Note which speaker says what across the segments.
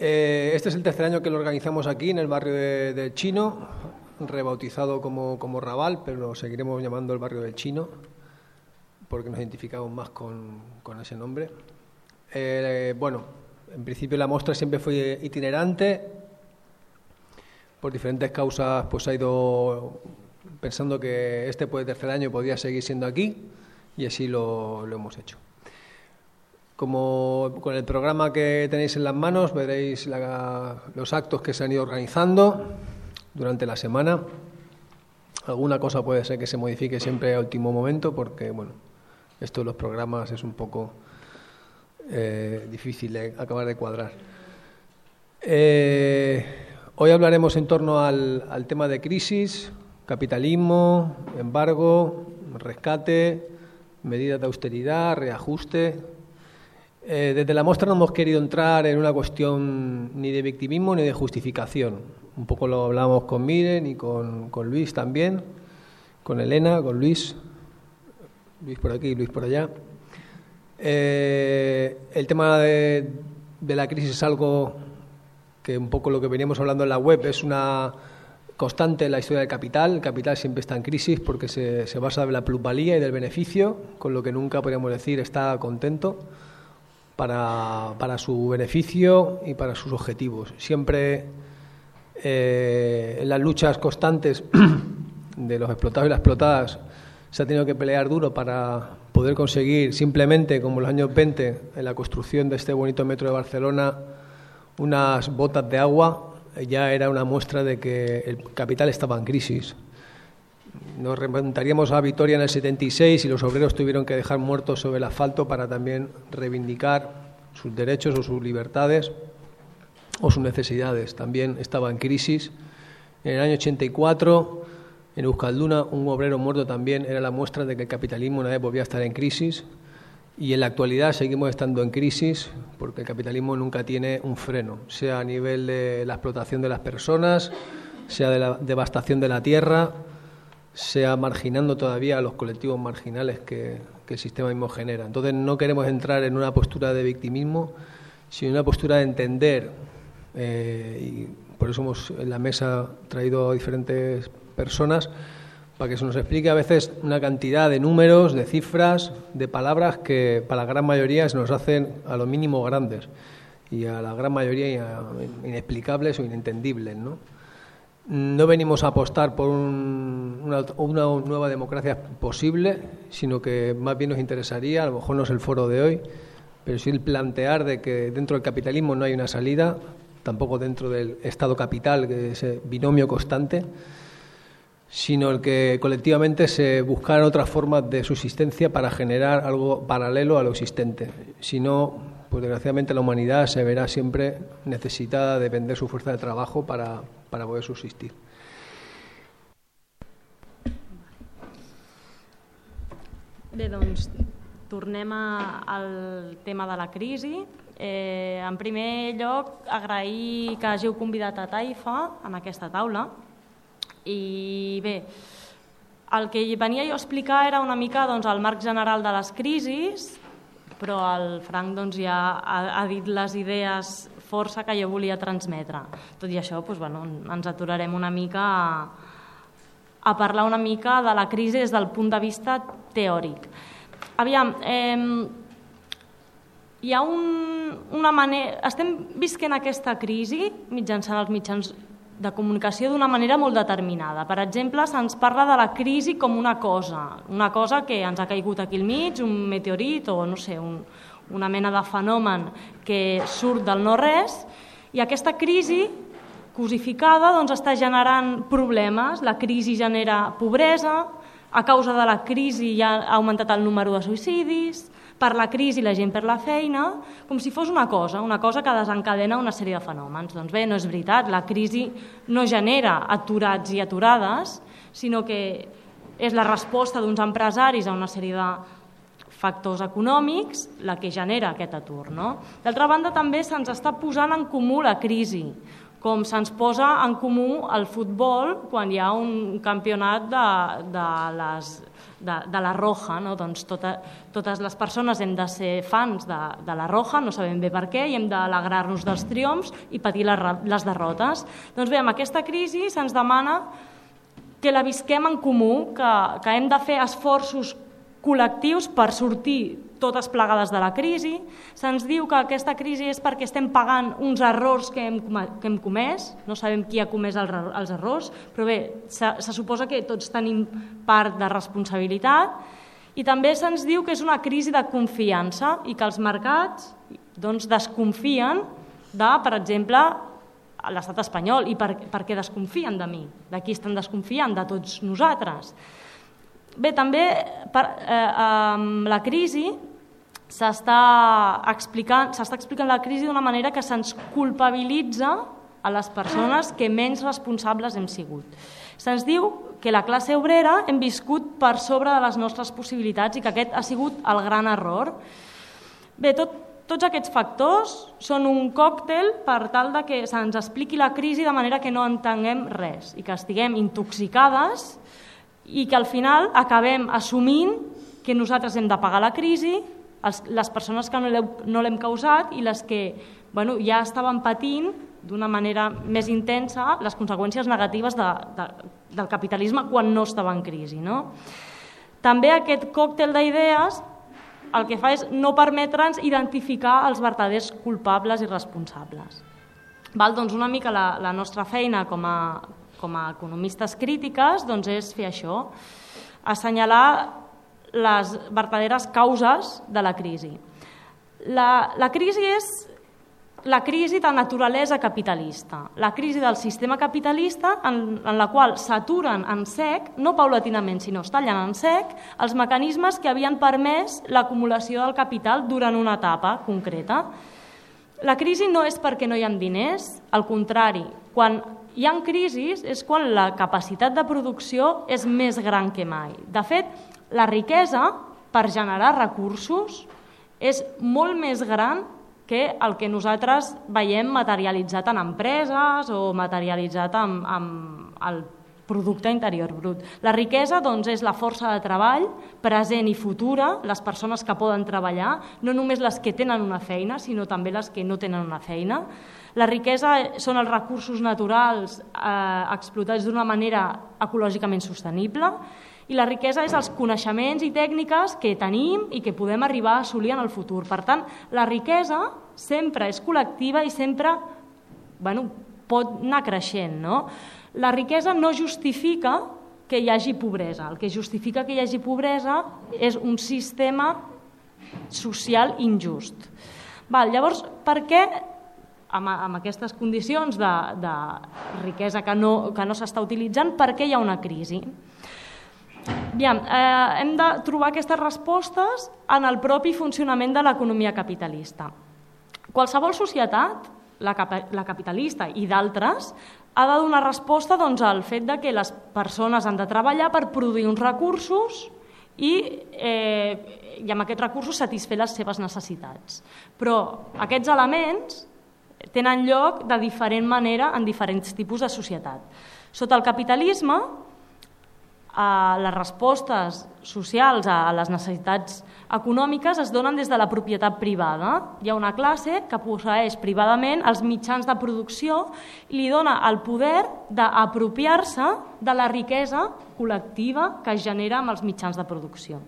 Speaker 1: Eh, este es el tercer año que lo organizamos aquí, en el barrio de, Chino, rebautizado como, como Raval, pero lo seguiremos llamando el barrio del Chino, porque nos identificamos más con, con ese nombre. Eh, bueno, en principio la muestra siempre fue itinerante, por diferentes causas pues ha ido pensando que este pues, tercer año podía seguir siendo aquí y así lo, lo hemos hecho. Como con el programa que tenéis en las manos veréis la, los actos que se han ido organizando durante la semana. Alguna cosa puede ser que se modifique siempre a último momento porque, bueno, esto de los programas es un poco eh, difícil de acabar de cuadrar. Eh, hoy hablaremos en torno al, al tema de crisis, capitalismo, embargo, rescate, medidas de austeridad, reajuste eh, desde la muestra no hemos querido entrar en una cuestión ni de victimismo ni de justificación. Un poco lo hablamos con Miren y con, Luis también, con Elena, con Luis, Luis por aquí, Luis por allá. Eh, el tema de, de, la crisis es algo que un poco lo que veníamos hablando en la web es una constante en la historia del capital. El capital siempre está en crisis porque se, se basa en la plusvalía y del beneficio, con lo que nunca podríamos decir está contento para, para su beneficio y para sus objetivos. Siempre eh, en las luchas constantes de los explotados y las explotadas se ha tenido que pelear duro para poder conseguir simplemente, como en los años 20, en la construcción de este bonito metro de Barcelona, unas botas de agua, ya era una muestra de que el capital estaba en crisis. Nos remontaríamos a Vitoria en el 76 y los obreros tuvieron que dejar muertos sobre el asfalto para también reivindicar sus derechos o sus libertades o sus necesidades. También estaba en crisis. En el año 84, en Euskalduna, un obrero muerto también era la muestra de que el capitalismo una vez volvía a estar en crisis. Y en la actualidad seguimos estando en crisis porque el capitalismo nunca tiene un freno, sea a nivel de la explotación de las personas, sea de la devastación de la tierra, sea marginando todavía a los colectivos marginales que, el sistema mismo genera. Entonces no queremos entrar en una postura de victimismo, sino en una postura de entender, eh, y por eso hemos en la mesa traído a diferentes personas, para que se nos explique a veces una cantidad de números, de cifras, de palabras que para la gran mayoría se nos hacen a lo mínimo grandes y a la gran mayoría inexplicables o inentendibles, ¿no? No venimos a apostar por un, una, una, nueva democracia posible, sino que más bien nos interesaría, a lo mejor no es el foro de hoy, pero sí el plantear de que dentro del capitalismo no hay una salida, tampoco dentro del Estado capital, que es ese binomio constante, sino el que colectivamente se buscaran otras formas de subsistencia para generar algo paralelo a lo existente. Si no, pues desgraciadamente la humanidad se verá siempre necesitada de vender su fuerza de trabajo para, para poder subsistir.
Speaker 2: Bé, doncs tornem a, al tema de la crisi. Eh, en primer lloc, agrair que hàgiu convidat a Taifa en aquesta taula. I bé, el que venia jo a explicar era una mica doncs, el marc general de les crisis, però el Frank doncs, ja ha, ha dit les idees força que jo volia transmetre. Tot i això, doncs, bueno, ens aturarem una mica a, a parlar una mica de la crisi des del punt de vista teòric. Aviam, eh, hi ha un, una manera... Estem visquent aquesta crisi mitjançant els mitjans de comunicació d'una manera molt determinada. Per exemple, se'ns parla de la crisi com una cosa, una cosa que ens ha caigut aquí al mig, un meteorit o no sé, un, una mena de fenomen que surt del no-res i aquesta crisi cosificada doncs, està generant problemes. La crisi genera pobresa, a causa de la crisi ja ha augmentat el número de suïcidis, per la crisi la gent per la feina, com si fos una cosa, una cosa que desencadena una sèrie de fenòmens. Doncs bé, no és veritat, la crisi no genera aturats i aturades, sinó que és la resposta d'uns empresaris a una sèrie de factors econòmics la que genera aquest atur. No? D'altra banda, també se'ns està posant en comú la crisi. Com se'ns posa en comú el futbol quan hi ha un campionat de, de, les, de, de la Roja. No? Doncs tota, totes les persones hem de ser fans de, de la Roja, no sabem bé per què, i hem d'alegrar-nos dels triomfs i patir les, les derrotes. Doncs bé, amb aquesta crisi se'ns demana que la visquem en comú, que, que hem de fer esforços col·lectius per sortir totes plegades de la crisi. Se'ns diu que aquesta crisi és perquè estem pagant uns errors que hem, que hem comès, no sabem qui ha comès el, els errors, però bé, se, se suposa que tots tenim part de responsabilitat i també se'ns diu que és una crisi de confiança i que els mercats doncs, desconfien de, per exemple, l'estat espanyol i per, per què desconfien de mi? De qui estan desconfiant? De tots nosaltres. Bé, també per, eh, amb la crisi s'està explicant, explicant la crisi d'una manera que se'ns culpabilitza a les persones que menys responsables hem sigut. Se'ns diu que la classe obrera hem viscut per sobre de les nostres possibilitats i que aquest ha sigut el gran error. Bé, tot, tots aquests factors són un còctel per tal de que se'ns expliqui la crisi de manera que no entenguem res i que estiguem intoxicades i que al final acabem assumint que nosaltres hem de pagar la crisi, els, les persones que no l'hem causat i les que bueno, ja estaven patint d'una manera més intensa les conseqüències negatives de, de, del capitalisme quan no estava en crisi. No? També aquest còctel d'idees el que fa és no permetre'ns identificar els verdaders culpables i responsables. Val? Doncs una mica la, la nostra feina com a, com a economistes crítiques doncs és fer això, assenyalar les verdaderes causes de la crisi. La, la crisi és la crisi de naturalesa capitalista, la crisi del sistema capitalista en, en la qual s'aturen en sec, no paulatinament, sinó es tallen en sec, els mecanismes que havien permès l'acumulació del capital durant una etapa concreta. La crisi no és perquè no hi ha diners, al contrari, quan hi ha crisis és quan la capacitat de producció és més gran que mai. De fet, la riquesa, per generar recursos, és molt més gran que el que nosaltres veiem materialitzat en empreses o materialitzat en, en el producte interior brut. La riquesa doncs, és la força de treball present i futura, les persones que poden treballar, no només les que tenen una feina, sinó també les que no tenen una feina. La riquesa són els recursos naturals eh, explotats d'una manera ecològicament sostenible i la riquesa és els coneixements i tècniques que tenim i que podem arribar a assolir en el futur. Per tant, la riquesa sempre és col·lectiva i sempre bueno, pot anar creixent. No? La riquesa no justifica que hi hagi pobresa. El que justifica que hi hagi pobresa és un sistema social injust. Val, llavors, per què amb, amb aquestes condicions de, de riquesa que no, que no s'està utilitzant, per què hi ha una crisi? Bien, eh, hem de trobar aquestes respostes en el propi funcionament de l'economia capitalista. Qualsevol societat, la, cap la capitalista i d'altres, ha de donar resposta doncs, al fet de que les persones han de treballar per produir uns recursos i, eh, i amb aquests recursos satisfer les seves necessitats. Però aquests elements tenen lloc de diferent manera en diferents tipus de societat. Sota el capitalisme, les respostes socials a les necessitats econòmiques es donen des de la propietat privada. Hi ha una classe que posseix privadament els mitjans de producció i li dona el poder d'apropiar-se de la riquesa col·lectiva que es genera amb els mitjans de producció.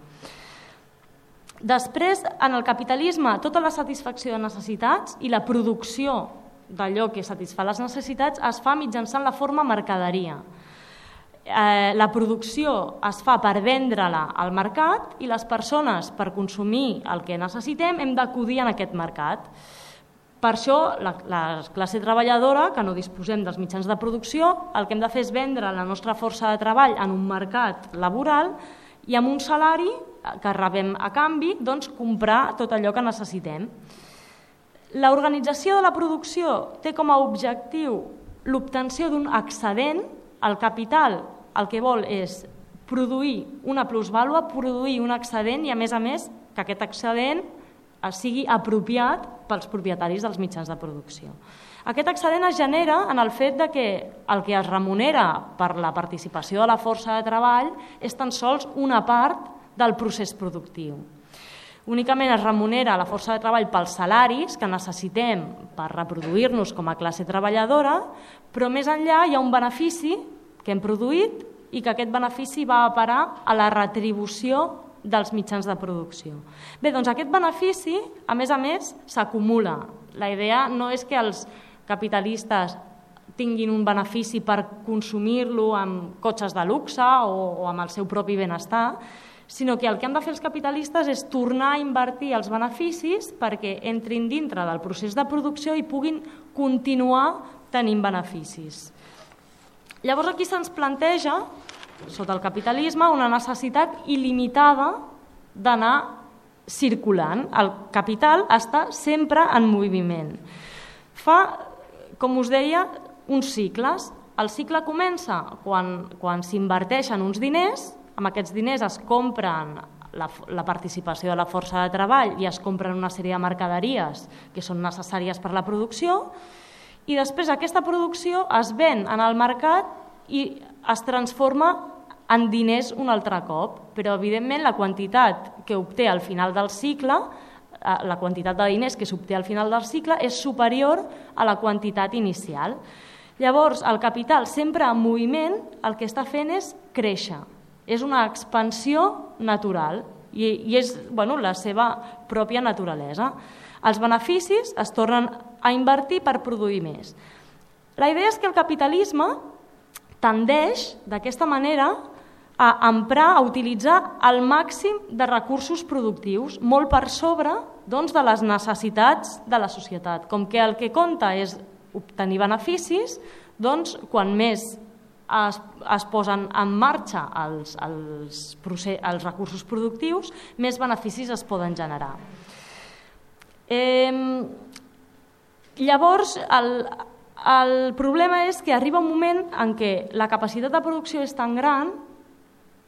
Speaker 2: Després, en el capitalisme, tota la satisfacció de necessitats i la producció d'allò que satisfà les necessitats es fa mitjançant la forma mercaderia eh, la producció es fa per vendre-la al mercat i les persones, per consumir el que necessitem, hem d'acudir en aquest mercat. Per això, la, la classe treballadora, que no disposem dels mitjans de producció, el que hem de fer és vendre la nostra força de treball en un mercat laboral i amb un salari que rebem a canvi, doncs, comprar tot allò que necessitem. L'organització de la producció té com a objectiu l'obtenció d'un excedent, el capital el que vol és produir una plusvàlua, produir un excedent i, a més a més, que aquest excedent sigui apropiat pels propietaris dels mitjans de producció. Aquest excedent es genera en el fet de que el que es remunera per la participació de la força de treball és tan sols una part del procés productiu. Únicament es remunera la força de treball pels salaris que necessitem per reproduir-nos com a classe treballadora, però més enllà hi ha un benefici que hem produït i que aquest benefici va a parar a la retribució dels mitjans de producció. Bé, doncs aquest benefici, a més a més, s'acumula. La idea no és que els capitalistes tinguin un benefici per consumir-lo amb cotxes de luxe o, o amb el seu propi benestar, sinó que el que han de fer els capitalistes és tornar a invertir els beneficis perquè entrin dintre del procés de producció i puguin continuar tenint beneficis. Llavors aquí se'ns planteja sota el capitalisme, una necessitat il·limitada d'anar circulant. El capital està sempre en moviment. Fa, com us deia, uns cicles. El cicle comença quan, quan s'inverteixen uns diners, amb aquests diners es compren la, la participació de la força de treball i es compren una sèrie de mercaderies que són necessàries per la producció i després aquesta producció es ven en el mercat i es transforma en diners un altre cop, però evidentment la quantitat que obté al final del cicle, eh, la quantitat de diners que s'obté al final del cicle és superior a la quantitat inicial. Llavors, el capital sempre en moviment el que està fent és créixer. És una expansió natural i, i és bueno, la seva pròpia naturalesa. Els beneficis es tornen a invertir per produir més. La idea és que el capitalisme tendeix d'aquesta manera a emprar, a utilitzar el màxim de recursos productius, molt per sobre doncs, de les necessitats de la societat. Com que el que compta és obtenir beneficis, doncs, quan més es, es posen en marxa els, els, els recursos productius, més beneficis es poden generar. Eh, llavors, el, el problema és que arriba un moment en què la capacitat de producció és tan gran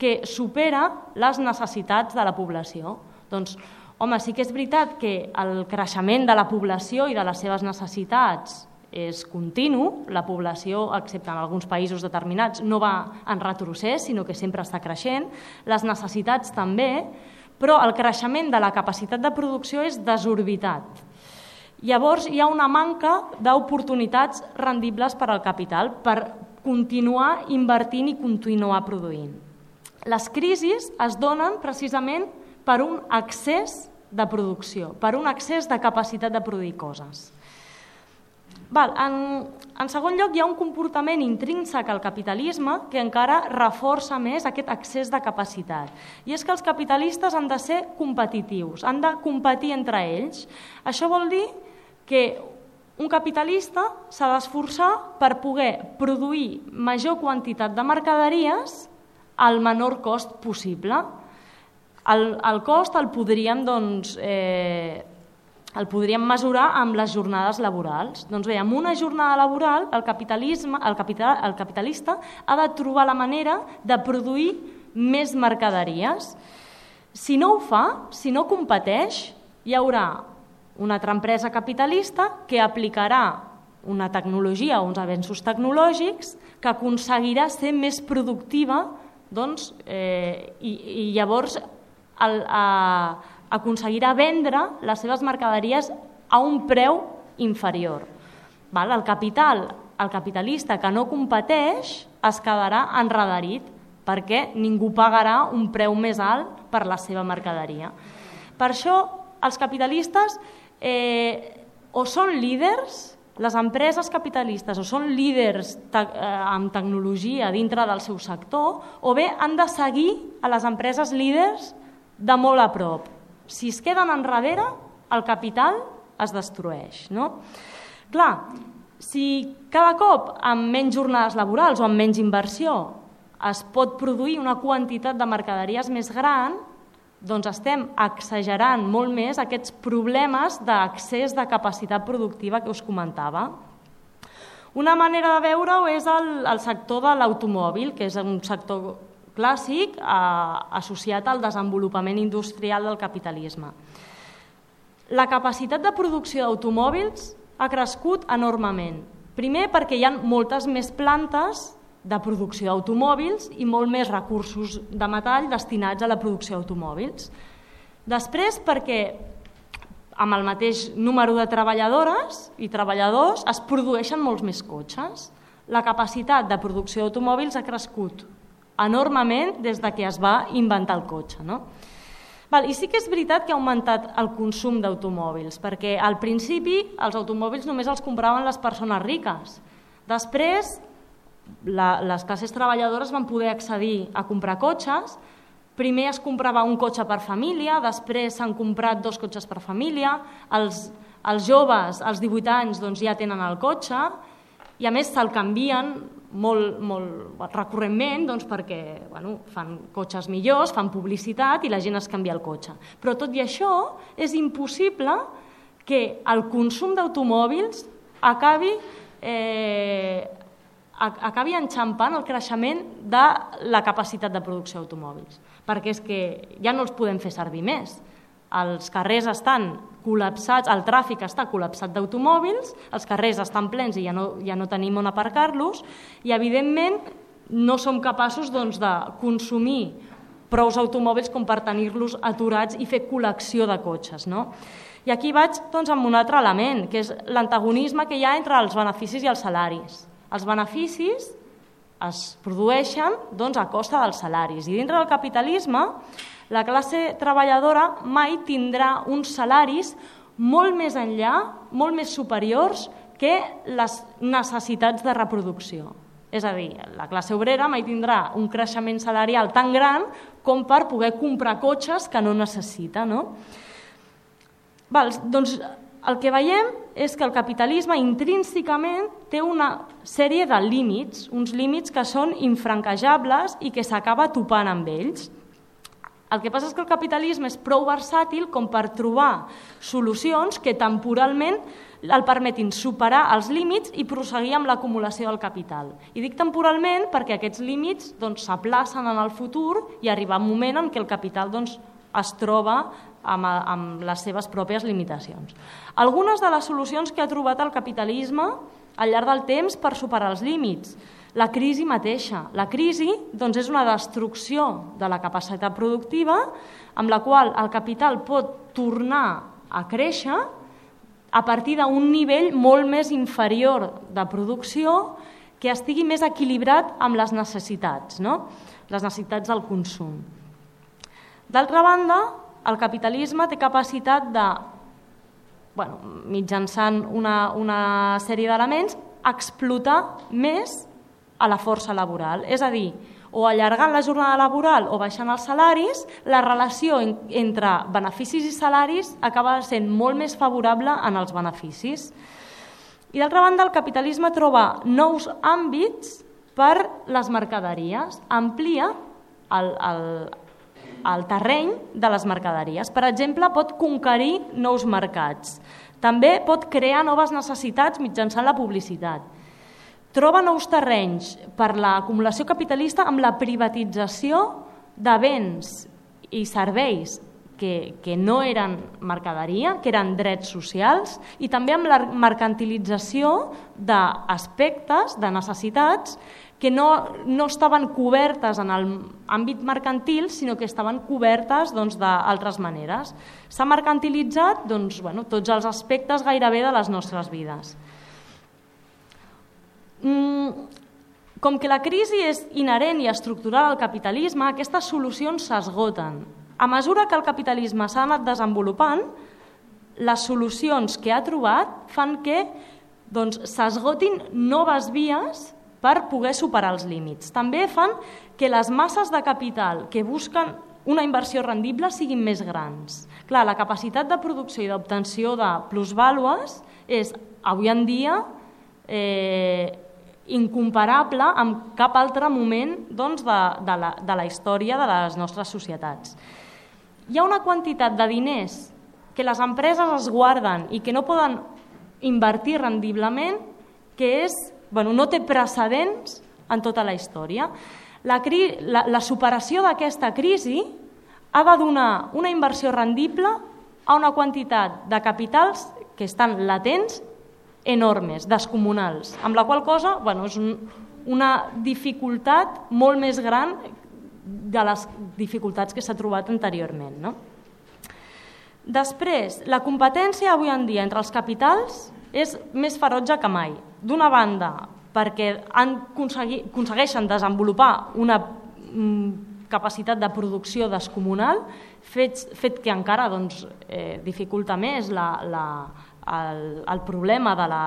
Speaker 2: que supera les necessitats de la població. Doncs, home, sí que és veritat que el creixement de la població i de les seves necessitats és continu, la població, excepte en alguns països determinats, no va en retrocés, sinó que sempre està creixent, les necessitats també, però el creixement de la capacitat de producció és desorbitat. Llavors hi ha una manca d'oportunitats rendibles per al capital per continuar invertint i continuar produint. Les crisis es donen precisament per un excés de producció, per un excés de capacitat de produir coses. Val, en, en segon lloc, hi ha un comportament intrínsec al capitalisme que encara reforça més aquest excés de capacitat. I és que els capitalistes han de ser competitius, han de competir entre ells. Això vol dir que un capitalista s'ha d'esforçar per poder produir major quantitat de mercaderies al menor cost possible. El, el cost el podríem, doncs, eh, el podríem mesurar amb les jornades laborals. Doncs bé, amb una jornada laboral el, capitalisme, el, capital, el capitalista ha de trobar la manera de produir més mercaderies. Si no ho fa, si no competeix, hi haurà una altra empresa capitalista que aplicarà una tecnologia o uns avenços tecnològics que aconseguirà ser més productiva doncs, eh, i, i llavors el, a, aconseguirà vendre les seves mercaderies a un preu inferior. Val? El capital, el capitalista que no competeix es quedarà enredarit perquè ningú pagarà un preu més alt per la seva mercaderia. Per això els capitalistes eh, o són líders les empreses capitalistes o són líders te eh, amb tecnologia dintre del seu sector o bé han de seguir a les empreses líders de molt a prop. Si es queden enrere, el capital es destrueix. No? Clar, si cada cop amb menys jornades laborals o amb menys inversió es pot produir una quantitat de mercaderies més gran, doncs estem exagerant molt més aquests problemes d'accés de capacitat productiva que us comentava. Una manera de veure-ho és el, el sector de l'automòbil, que és un sector clàssic eh, associat al desenvolupament industrial del capitalisme. la capacitat de producció d'automòbils ha crescut enormement. Primer perquè hi ha moltes més plantes de producció d'automòbils i molt més recursos de metall destinats a la producció d'automòbils. Després perquè amb el mateix número de treballadores i treballadors es produeixen molts més cotxes. La capacitat de producció d'automòbils ha crescut enormement des de que es va inventar el cotxe. No? Val, I sí que és veritat que ha augmentat el consum d'automòbils, perquè al principi els automòbils només els compraven les persones riques. Després, la, les classes treballadores van poder accedir a comprar cotxes, primer es comprava un cotxe per família, després s'han comprat dos cotxes per família, els, els joves, als 18 anys, doncs ja tenen el cotxe, i a més se'l canvien molt, molt recurrentment doncs perquè bueno, fan cotxes millors, fan publicitat i la gent es canvia el cotxe. Però tot i això és impossible que el consum d'automòbils acabi, eh, acabi enxampant el creixement de la capacitat de producció d'automòbils, perquè és que ja no els podem fer servir més. Els carrers estan col·lapsats, el tràfic està col·lapsat d'automòbils, els carrers estan plens i ja no, ja no tenim on aparcar-los i evidentment no som capaços doncs, de consumir prous automòbils com per tenir-los aturats i fer col·lecció de cotxes. No? I aquí vaig doncs, amb un altre element, que és l'antagonisme que hi ha entre els beneficis i els salaris. Els beneficis es produeixen doncs, a costa dels salaris i dintre del capitalisme la classe treballadora mai tindrà uns salaris molt més enllà, molt més superiors que les necessitats de reproducció. És a dir, la classe obrera mai tindrà un creixement salarial tan gran com per poder comprar cotxes que no necessita. No? Val, doncs el que veiem és que el capitalisme intrínsecament té una sèrie de límits, uns límits que són infranquejables i que s'acaba topant amb ells. El que passa és que el capitalisme és prou versàtil com per trobar solucions que temporalment el permetin superar els límits i prosseguir amb l'acumulació del capital. I dic temporalment perquè aquests límits doncs, s'aplacen doncs, en el futur i arriba un moment en què el capital doncs, es troba amb, amb les seves pròpies limitacions. Algunes de les solucions que ha trobat el capitalisme al llarg del temps per superar els límits la crisi mateixa. La crisi doncs, és una destrucció de la capacitat productiva amb la qual el capital pot tornar a créixer a partir d'un nivell molt més inferior de producció que estigui més equilibrat amb les necessitats, no? les necessitats del consum. D'altra banda, el capitalisme té capacitat de, bueno, mitjançant una, una sèrie d'elements, explotar més a la força laboral. És a dir, o allargant la jornada laboral o baixant els salaris, la relació en, entre beneficis i salaris acaba sent molt més favorable en els beneficis. I d'altra banda, el capitalisme troba nous àmbits per les mercaderies, amplia el, el, el terreny de les mercaderies. Per exemple, pot conquerir nous mercats. També pot crear noves necessitats mitjançant la publicitat troba nous terrenys per l'acumulació capitalista amb la privatització de béns i serveis que, que no eren mercaderia, que eren drets socials, i també amb la mercantilització d'aspectes, de necessitats, que no, no estaven cobertes en l'àmbit mercantil, sinó que estaven cobertes doncs, d'altres doncs, maneres. S'ha mercantilitzat doncs, bueno, tots els aspectes gairebé de les nostres vides. Mm, com que la crisi és inherent i estructural al capitalisme, aquestes solucions s'esgoten. A mesura que el capitalisme s'ha anat desenvolupant, les solucions que ha trobat fan que doncs, s'esgotin noves vies per poder superar els límits. També fan que les masses de capital que busquen una inversió rendible siguin més grans. Clar, la capacitat de producció i d'obtenció de plusvàlues és, avui en dia, eh, incomparable amb cap altre moment doncs, de, de, la, de la història de les nostres societats. Hi ha una quantitat de diners que les empreses es guarden i que no poden invertir rendiblement que és, bueno, no té precedents en tota la història. La, cri la, la superació d'aquesta crisi ha de donar una inversió rendible a una quantitat de capitals que estan latents enormes, descomunals, amb la qual cosa bueno, és un, una dificultat molt més gran de les dificultats que s'ha trobat anteriorment. No? Després, la competència avui en dia entre els capitals és més ferotge que mai. D'una banda, perquè han aconsegueixen desenvolupar una mm, capacitat de producció descomunal, fet, fet que encara doncs, eh, dificulta més la, la, el, el problema de la,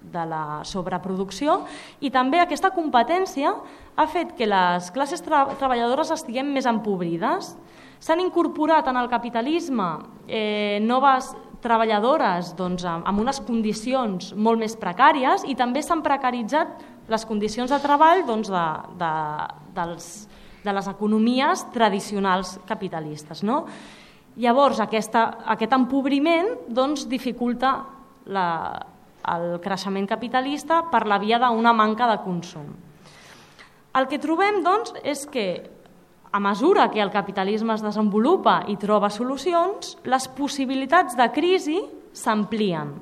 Speaker 2: de la sobreproducció i també aquesta competència ha fet que les classes tra treballadores estiguem més empobrides. S'han incorporat en el capitalisme eh, noves treballadores doncs, amb unes condicions molt més precàries i també s'han precaritzat les condicions de treball doncs, de, de, dels, de les economies tradicionals capitalistes. No? Llavors, aquesta, aquest empobriment doncs, dificulta la, el creixement capitalista per la via d'una manca de consum. El que trobem doncs, és que a mesura que el capitalisme es desenvolupa i troba solucions, les possibilitats de crisi s'amplien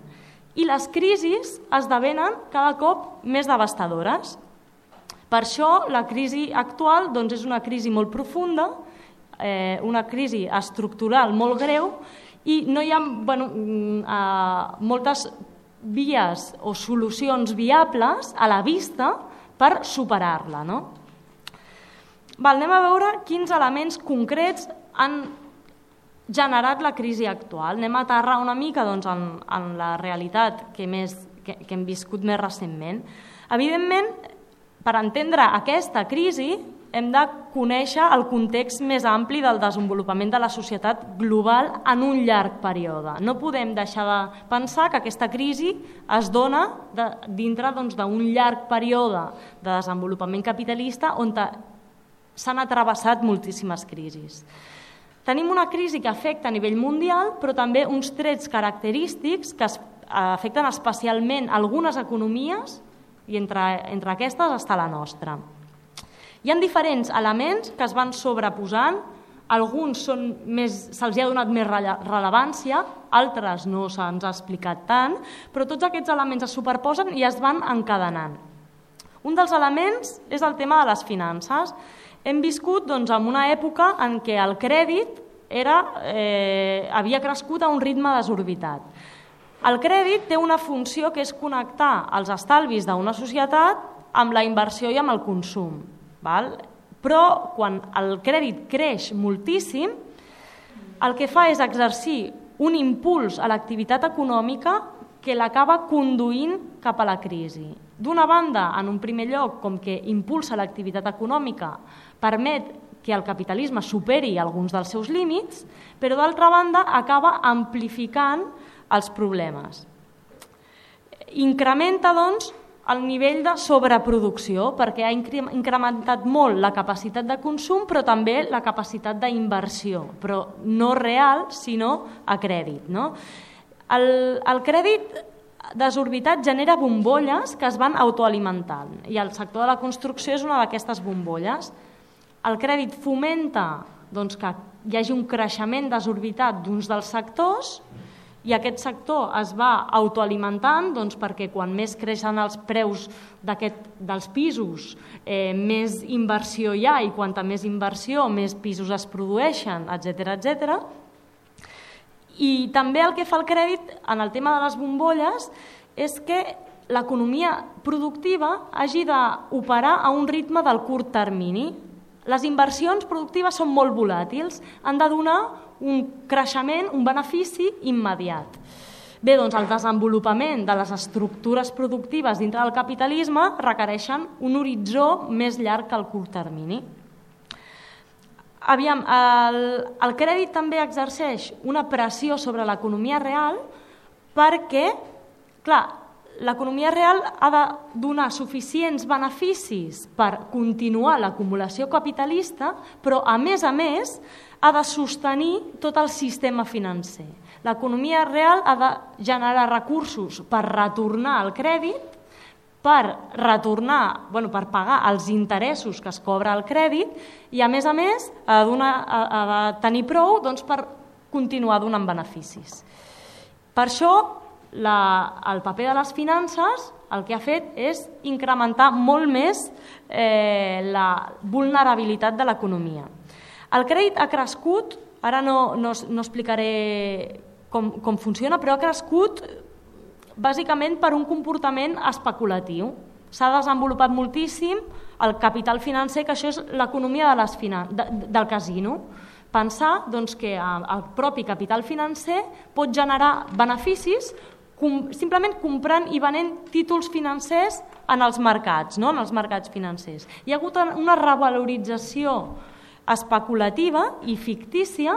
Speaker 2: i les crisis esdevenen cada cop més devastadores. Per això la crisi actual doncs, és una crisi molt profunda, eh, una crisi estructural molt greu i no hi ha bueno, eh, moltes vies o solucions viables a la vista per superar-la. No? Val, anem a veure quins elements concrets han generat la crisi actual. Anem a aterrar una mica doncs, en, en la realitat que, més, que, que hem viscut més recentment. Evidentment, per entendre aquesta crisi hem de conèixer el context més ampli del desenvolupament de la societat global en un llarg període. No podem deixar de pensar que aquesta crisi es dona de, dintre doncs, d'un doncs, llarg període de desenvolupament capitalista on s'han atrevessat moltíssimes crisis. Tenim una crisi que afecta a nivell mundial, però també uns trets característics que afecten especialment algunes economies i entre, entre aquestes està la nostra. Hi ha diferents elements que es van sobreposant, alguns se'ls ha donat més rellevància, altres no se'ns ha explicat tant, però tots aquests elements es superposen i es van encadenant. Un dels elements és el tema de les finances. Hem viscut doncs, en una època en què el crèdit era, eh, havia crescut a un ritme desorbitat. El crèdit té una funció que és connectar els estalvis d'una societat amb la inversió i amb el consum. Val? Però quan el crèdit creix moltíssim, el que fa és exercir un impuls a l'activitat econòmica que l'acaba conduint cap a la crisi. D'una banda, en un primer lloc, com que impulsa l'activitat econòmica permet que el capitalisme superi alguns dels seus límits, però d'altra banda acaba amplificant els problemes. Incrementa, doncs, el nivell de sobreproducció, perquè ha incrementat molt la capacitat de consum, però també la capacitat d'inversió, però no real, sinó a crèdit. No? El, el crèdit desorbitat genera bombolles que es van autoalimentant i el sector de la construcció és una d'aquestes bombolles el crèdit fomenta doncs, que hi hagi un creixement desorbitat d'uns dels sectors i aquest sector es va autoalimentant doncs, perquè quan més creixen els preus dels pisos, eh, més inversió hi ha i quanta més inversió, més pisos es produeixen, etc etc. I també el que fa el crèdit en el tema de les bombolles és que l'economia productiva hagi d'operar a un ritme del curt termini, les inversions productives són molt volàtils, han de donar un creixement, un benefici immediat. Bé, doncs el desenvolupament de les estructures productives dintre del capitalisme requereixen un horitzó més llarg que el curt termini. Aviam, el, el crèdit també exerceix una pressió sobre l'economia real perquè, clar, l'economia real ha de donar suficients beneficis per continuar l'acumulació capitalista, però a més a més ha de sostenir tot el sistema financer. L'economia real ha de generar recursos per retornar el crèdit, per retornar, bueno, per pagar els interessos que es cobra el crèdit i a més a més ha de, donar, ha de tenir prou doncs, per continuar donant beneficis. Per això, la, el paper de les finances el que ha fet és incrementar molt més eh, la vulnerabilitat de l'economia. El crèdit ha crescut, ara no, no, no explicaré com, com funciona, però ha crescut bàsicament per un comportament especulatiu. S'ha desenvolupat moltíssim el capital financer, que això és l'economia de les de, del casino. Pensar doncs, que el propi capital financer pot generar beneficis com, simplement comprant i venent títols financers en els mercats, no? en els mercats financers. Hi ha hagut una revalorització especulativa i fictícia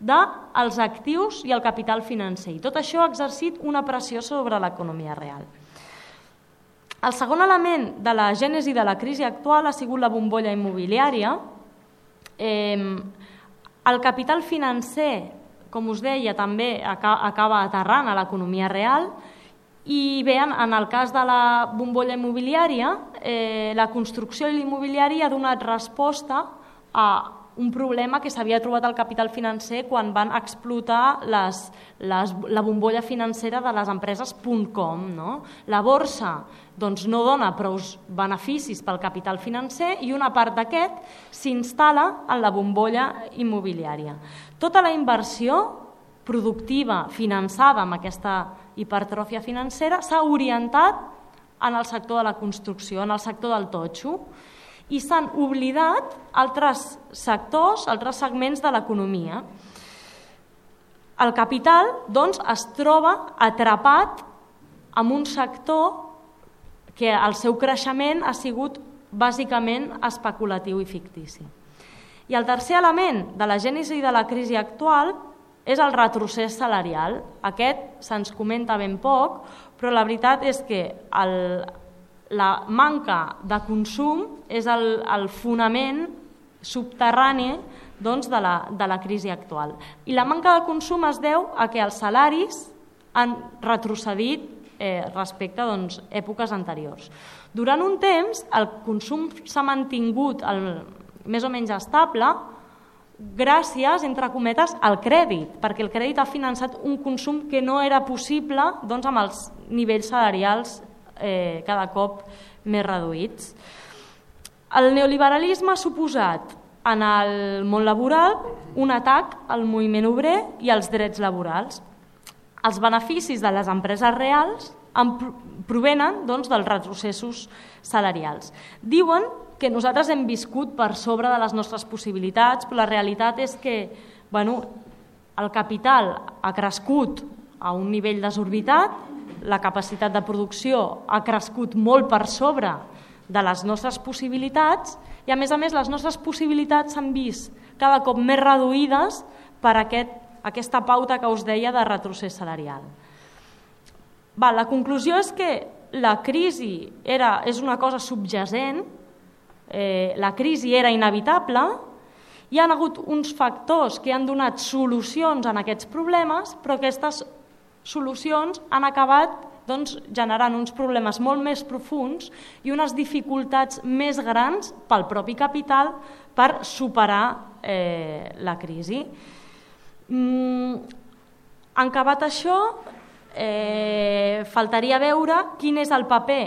Speaker 2: dels actius i el capital financer. I tot això ha exercit una pressió sobre l'economia real. El segon element de la gènesi de la crisi actual ha sigut la bombolla immobiliària. El capital financer, com us deia, també acaba aterrant a l'economia real i bé, en el cas de la bombolla immobiliària, eh, la construcció i l'immobiliari ha donat resposta a un problema que s'havia trobat el capital financer quan van explotar les, les, la bombolla financera de les empreses .com. No? La borsa doncs, no dona prou beneficis pel capital financer i una part d'aquest s'instal·la en la bombolla immobiliària. Tota la inversió productiva finançada amb aquesta hipertròfia financera s'ha orientat en el sector de la construcció, en el sector del totxo, i s'han oblidat altres sectors, altres segments de l'economia. El capital doncs, es troba atrapat en un sector que el seu creixement ha sigut bàsicament especulatiu i fictici. I el tercer element de la gènesi de la crisi actual és el retrocés salarial. Aquest se'ns comenta ben poc, però la veritat és que el, la manca de consum és el, el fonament subterrani doncs, de, la, de la crisi actual. I la manca de consum es deu a que els salaris han retrocedit eh, respecte a doncs, èpoques anteriors. Durant un temps el consum s'ha mantingut el, més o menys estable gràcies, entre cometes, al crèdit, perquè el crèdit ha finançat un consum que no era possible doncs, amb els nivells salarials eh, cada cop més reduïts. El neoliberalisme ha suposat en el món laboral un atac al moviment obrer i als drets laborals. Els beneficis de les empreses reals en provenen doncs, dels retrocessos salarials. Diuen que nosaltres hem viscut per sobre de les nostres possibilitats, però la realitat és que bueno, el capital ha crescut a un nivell desorbitat la capacitat de producció ha crescut molt per sobre de les nostres possibilitats i a més a més les nostres possibilitats s'han vist cada cop més reduïdes per aquest, aquesta pauta que us deia de retrocés salarial. Va, la conclusió és que la crisi era, és una cosa subjacent, eh, la crisi era inevitable, hi han hagut uns factors que han donat solucions en aquests problemes, però aquestes solucions han acabat doncs, generant uns problemes molt més profuns i unes dificultats més grans pel propi capital per superar eh, la crisi. Mm, acabat això, eh, faltaria veure quin és el paper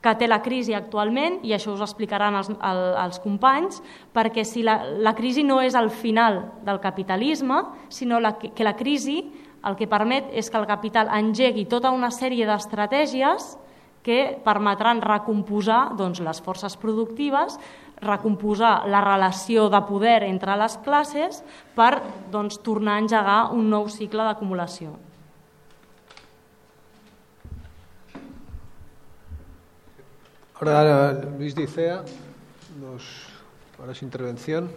Speaker 2: que té la crisi actualment, i això us explicaran els, el, els companys, perquè si la, la crisi no és el final del capitalisme, sinó la, que la crisi el que permet és que el capital engegui tota una sèrie d'estratègies que permetran recomposar doncs, les forces productives, recomposar la relació de poder entre les classes per doncs, tornar a engegar un nou cicle d'acumulació.
Speaker 1: Ahora Luis Dicea nos hará su intervención.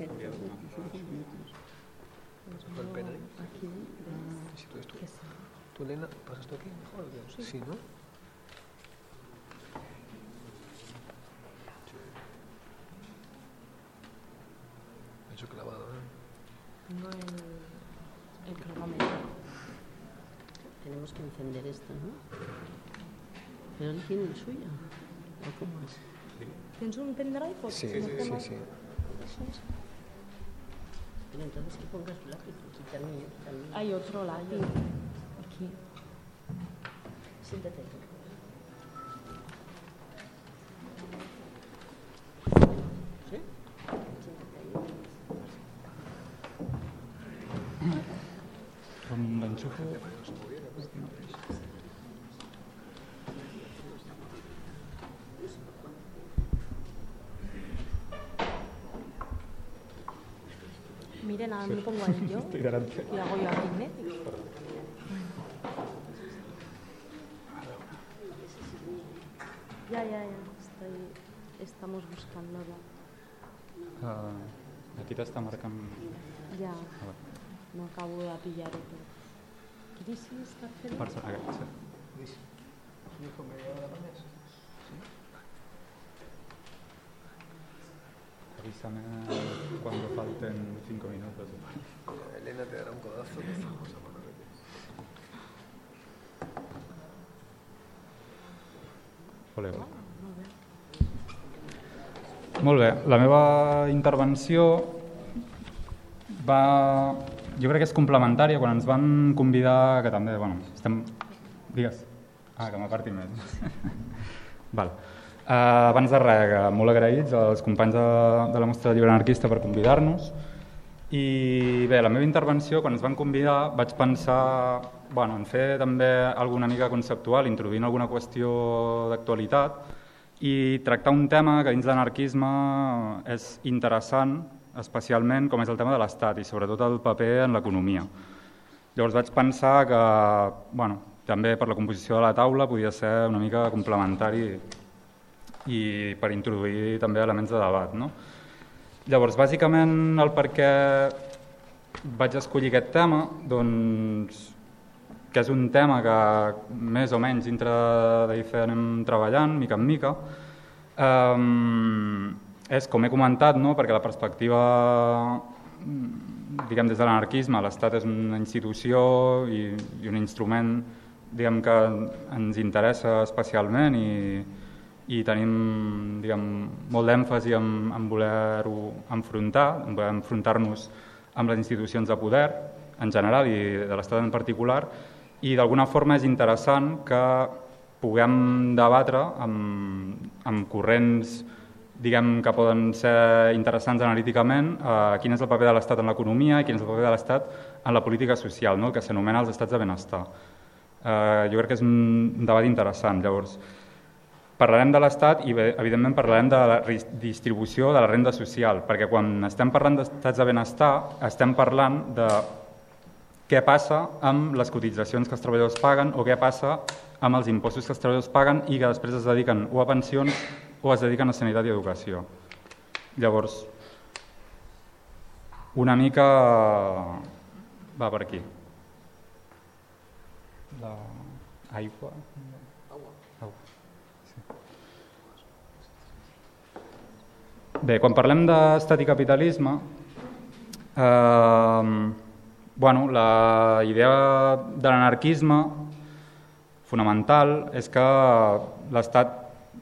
Speaker 1: ¿Tú, Elena, pasas tú aquí mejor? Sí, sí ¿no? Hecho clavado, ¿eh?
Speaker 3: No el, el cronómetro. Tenemos que encender esto, ¿no? Pero no tiene el suyo. ¿O cómo es?
Speaker 2: ¿Tienes un pendrive?
Speaker 1: Sí, sí, sí. sí.
Speaker 3: Pero entonces que pongas lápiz y también, también.
Speaker 2: Hay otro lápiz. Miren, ahora me pongo ahí yo y hago yo aquí en. Ya, ya, ya. Estoy, estamos buscándola.
Speaker 4: Uh, aquí t'està marcant...
Speaker 2: Ya,
Speaker 4: Ah, va.
Speaker 2: no acabo de tot. Crisis està fent?
Speaker 4: Per sort, aquest, sí.
Speaker 1: Dice, dijo media hora más.
Speaker 4: Avísame cuando falten cinco minutos.
Speaker 1: Elena te dará un codazo. Vamos a
Speaker 4: Voleu?
Speaker 2: Molt bé.
Speaker 4: La meva intervenció va... Jo crec que és complementària quan ens van convidar, que també, bueno, estem... Digues. Ah, que m'aparti més. Val. Uh, abans de res, que molt agraïts als companys de, de la mostra de llibre anarquista per convidar-nos. I bé, la meva intervenció, quan ens van convidar, vaig pensar bueno, en fer també alguna mica conceptual, introduint alguna qüestió d'actualitat i tractar un tema que dins l'anarquisme és interessant, especialment com és el tema de l'Estat i sobretot el paper en l'economia. Llavors vaig pensar que bueno, també per la composició de la taula podia ser una mica complementari i per introduir també elements de debat. No? Llavors, bàsicament, el per què vaig escollir aquest tema, doncs, que és un tema que més o menys dintre d'IFE anem treballant, mica en mica, um, és, com he comentat, no? perquè la perspectiva diguem, des de l'anarquisme, l'Estat és una institució i, i un instrument diguem, que ens interessa especialment i, i tenim diguem, molt d'èmfasi en, en voler-ho enfrontar, en voler enfrontar-nos amb les institucions de poder en general i de l'Estat en particular i d'alguna forma és interessant que puguem debatre amb, amb corrents diguem que poden ser interessants analíticament eh, quin és el paper de l'Estat en l'economia i quin és el paper de l'Estat en la política social, no? el que s'anomena els estats de benestar. Eh, jo crec que és un debat interessant. Llavors, parlarem de l'Estat i, evidentment, parlarem de la distribució de la renda social, perquè quan estem parlant d'estats de benestar estem parlant de què passa amb les cotitzacions que els treballadors paguen o què passa amb els impostos que els treballadors paguen i que després es dediquen o a pensions o es dediquen a sanitat i educació. Llavors, una mica va per aquí. La Bé, quan parlem d'estat i capitalisme, eh, bueno, la idea de l'anarquisme fonamental és que l'Estat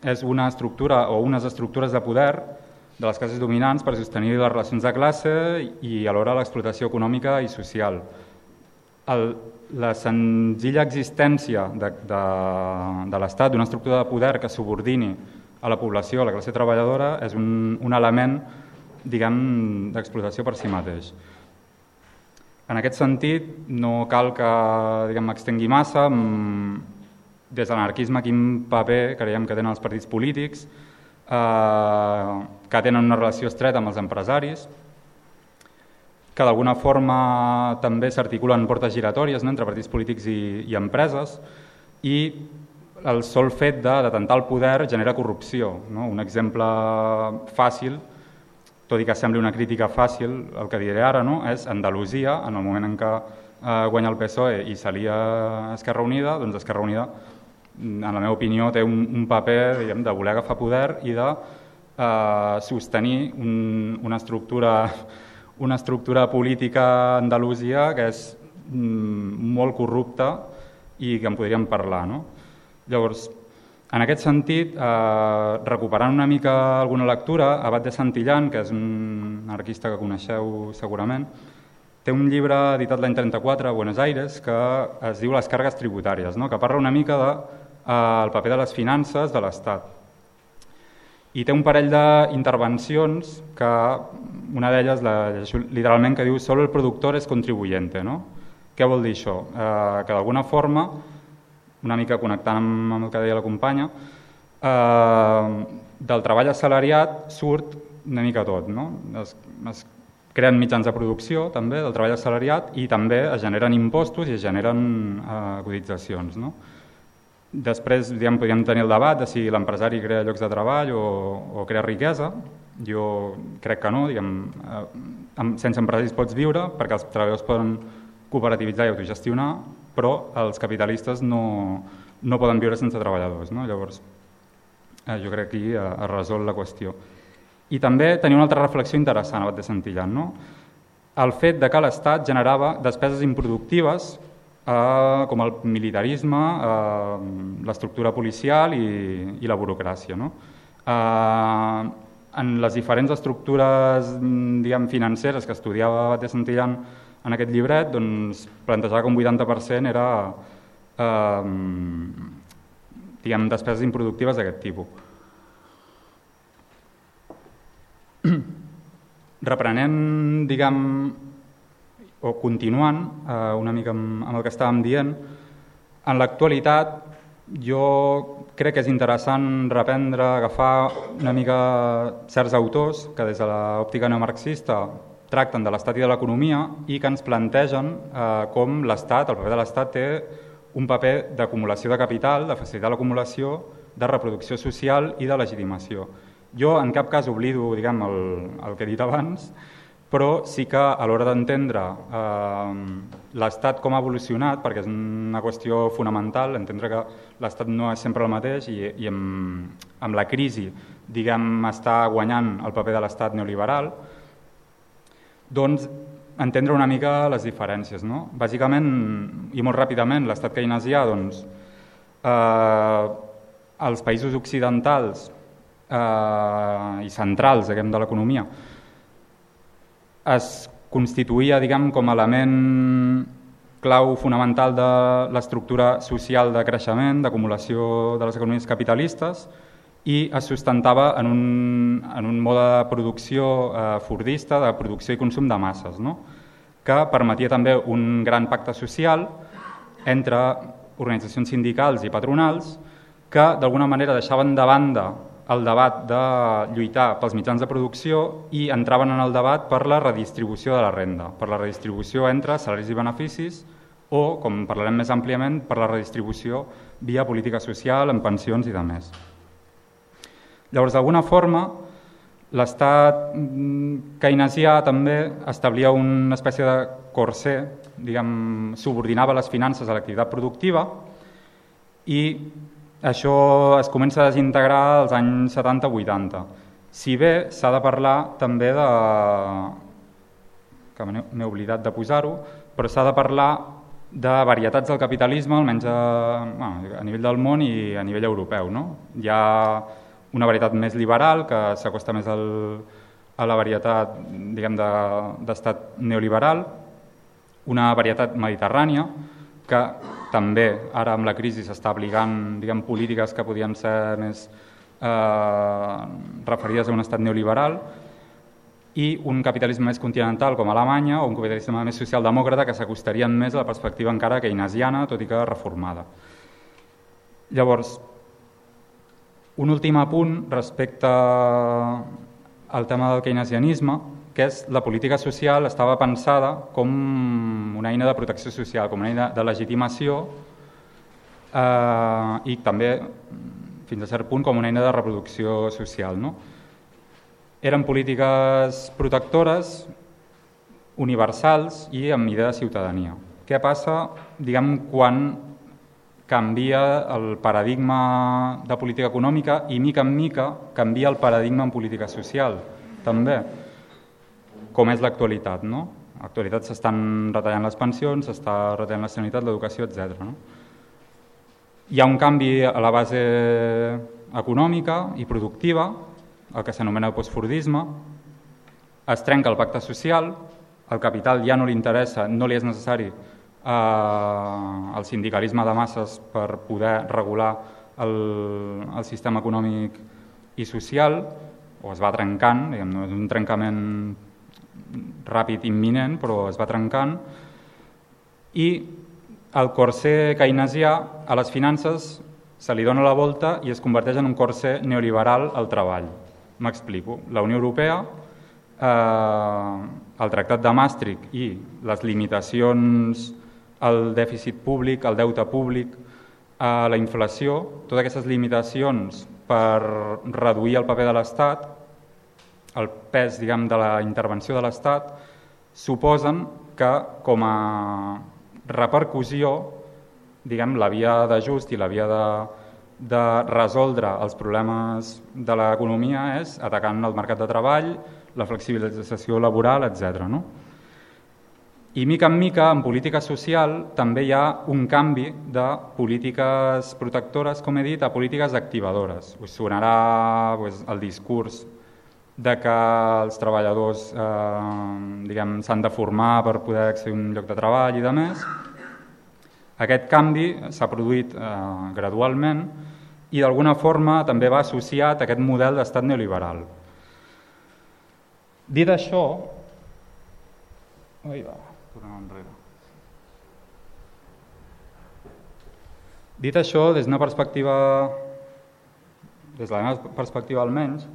Speaker 4: és una estructura o unes estructures de poder de les classes dominants per sostenir les relacions de classe i alhora l'explotació econòmica i social. El, la senzilla existència de, de, de l'Estat, d'una estructura de poder que subordini a la població, a la classe treballadora, és un, un element diguem d'explotació per si mateix. En aquest sentit, no cal que diguem m'extengui massa, des de l'anarquisme quin paper creiem que tenen els partits polítics, eh, que tenen una relació estreta amb els empresaris, que d'alguna forma també s'articulen portes giratòries no, entre partits polítics i, i empreses, i el sol fet de detentar el poder genera corrupció. No? Un exemple fàcil, tot i que sembli una crítica fàcil, el que diré ara no? és Andalusia, en el moment en què eh, guanya el PSOE i s'alia Esquerra Unida, doncs Esquerra Unida en la meva opinió, té un, un paper diguem, de voler agafar poder i de eh, sostenir un, una, estructura, una estructura política Andalusia que és mm, molt corrupta i que en podríem parlar. No? Llavors, En aquest sentit, eh, recuperant una mica alguna lectura, Abad de Santillán, que és un anarquista que coneixeu segurament, té un llibre editat l'any 34 a Buenos Aires que es diu Les càrregues tributàries, no? que parla una mica del de, eh, paper de les finances de l'Estat. I té un parell d'intervencions que una d'elles, literalment, que diu «Solo el productor és contribuyente». No? Què vol dir això? Eh, que d'alguna forma, una mica connectant amb, amb el que deia la companya, eh, del treball assalariat surt una mica tot. No? Es, es creen mitjans de producció també del treball assalariat i també es generen impostos i es generen eh, cotitzacions. No? Després diguem, podríem tenir el debat de si l'empresari crea llocs de treball o, o crea riquesa. Jo crec que no, diguem, eh, sense empresaris pots viure perquè els treballadors poden cooperativitzar i autogestionar, però els capitalistes no, no poden viure sense treballadors. No? Llavors, eh, jo crec que aquí eh, es resol la qüestió. I també tenia una altra reflexió interessant, abans de Santillan, no? el fet de que l'Estat generava despeses improductives eh, com el militarisme, eh, l'estructura policial i, i la burocràcia. No? Eh, en les diferents estructures diguem, financeres que estudiava Bate Santillan en aquest llibret, doncs, plantejava que un 80% era eh, diguem, despeses improductives d'aquest tipus. reprenent, diguem, o continuant eh, una mica amb, amb el que estàvem dient, en l'actualitat jo crec que és interessant reprendre, agafar una mica certs autors que des de l'òptica neomarxista tracten de l'estat i de l'economia i que ens plantegen eh, com l'Estat, el paper de l'Estat té un paper d'acumulació de capital, de facilitar l'acumulació, de reproducció social i de legitimació. Jo en cap cas oblido diguem, el, el que he dit abans, però sí que a l'hora d'entendre eh, l'Estat com ha evolucionat, perquè és una qüestió fonamental, entendre que l'Estat no és sempre el mateix i, i amb, amb la crisi diguem, està guanyant el paper de l'Estat neoliberal, doncs entendre una mica les diferències. No? Bàsicament, i molt ràpidament, l'estat keynesià, doncs, eh, els països occidentals eh, i centrals diguem, de l'economia es constituïa diguem, com a element clau fonamental de l'estructura social de creixement, d'acumulació de les economies capitalistes i es sustentava en un, en un mode de producció eh, fordista, de producció i consum de masses, no? que permetia també un gran pacte social entre organitzacions sindicals i patronals que d'alguna manera deixaven de banda el debat de lluitar pels mitjans de producció i entraven en el debat per la redistribució de la renda, per la redistribució entre salaris i beneficis o, com parlarem més àmpliament, per la redistribució via política social, en pensions i de més. Llavors, d'alguna forma, l'estat mm, keynesià també establia una espècie de corser, diguem, subordinava les finances a l'activitat productiva i això es comença a desintegrar als anys 70-80. Si bé s'ha de parlar també de... que m'he oblidat de posar-ho, però s'ha de parlar de varietats del capitalisme, almenys a, bueno, a nivell del món i a nivell europeu. No? Hi ha una varietat més liberal que s'acosta més al, a la varietat diguem d'estat de, neoliberal, una varietat mediterrània que també ara amb la crisi s'està obligant diguem, polítiques que podien ser més eh, referides a un estat neoliberal i un capitalisme més continental com Alemanya o un capitalisme més socialdemòcrata que s'acostarien més a la perspectiva encara keynesiana, tot i que reformada. Llavors, un últim apunt respecte al tema del keynesianisme, que és la política social estava pensada com una eina de protecció social, com una eina de legitimació eh, i també, fins a cert punt, com una eina de reproducció social. No? Eren polítiques protectores, universals i amb idea de ciutadania. Què passa diguem, quan canvia el paradigma de política econòmica i mica en mica canvia el paradigma en política social també com és l'actualitat. No? L'actualitat s'estan retallant les pensions, s'està retallant la sanitat, l'educació, etc. No? Hi ha un canvi a la base econòmica i productiva, el que s'anomena postfordisme, es trenca el pacte social, el capital ja no li interessa, no li és necessari eh, el sindicalisme de masses per poder regular el, el sistema econòmic i social, o es va trencant, diguem, no és un trencament ràpid, imminent, però es va trencant, i el corser keynesià a les finances se li dona la volta i es converteix en un corser neoliberal al treball. M'explico. La Unió Europea, eh, el Tractat de Maastricht i les limitacions al dèficit públic, al deute públic, a la inflació, totes aquestes limitacions per reduir el paper de l'Estat, el pes diguem, de la intervenció de l'Estat, suposen que com a repercussió, diguem, la via d'ajust i la via de, de resoldre els problemes de l'economia és atacant el mercat de treball, la flexibilització laboral, etc. No? I mica en mica, en política social, també hi ha un canvi de polítiques protectores, com he dit, a polítiques activadores. Us sonarà pues, el discurs de que els treballadors eh, s'han de formar per poder accedir a un lloc de treball i de més. Aquest canvi s'ha produït eh, gradualment i d'alguna forma també va associat a aquest model d'estat neoliberal. Dit això, Ui, va, tornem enrere. Dit això, des d'una perspectiva, des de la meva perspectiva almenys,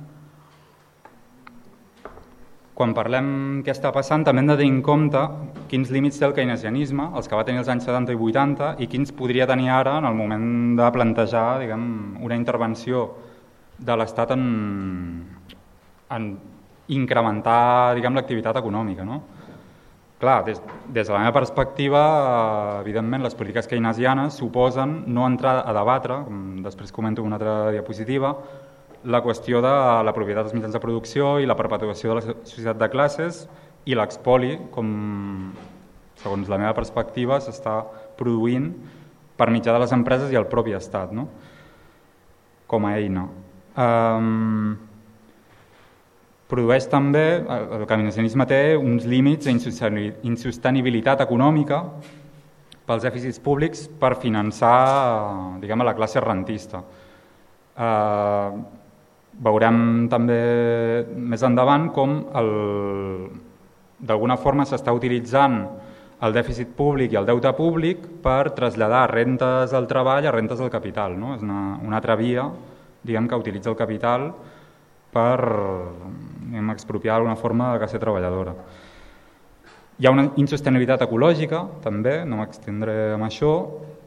Speaker 4: quan parlem què està passant també hem de tenir en compte quins límits té el keynesianisme, els que va tenir els anys 70 i 80 i quins podria tenir ara en el moment de plantejar diguem, una intervenció de l'Estat en, en incrementar l'activitat econòmica. No? Clar, des, des de la meva perspectiva, evidentment, les polítiques keynesianes suposen no entrar a debatre, com després comento una altra diapositiva, la qüestió de la propietat dels mitjans de producció i la perpetuació de la societat de classes i l'expoli, com, segons la meva perspectiva, s'està produint per mitjà de les empreses i el propi Estat, no? com a eina. Um, produeix també, el keynesianisme té uns límits d'insostenibilitat econòmica pels dèficits públics per finançar diguem, a la classe rentista. Eh, Veurem també més endavant com d'alguna forma s'està utilitzant el dèficit públic i el deute públic per traslladar rentes al treball a rentes al capital. No? És una, una altra via diguem, que utilitza el capital per diguem, expropiar d'alguna forma la classe treballadora. Hi ha una insostenibilitat ecològica, també, no m'extendré amb això,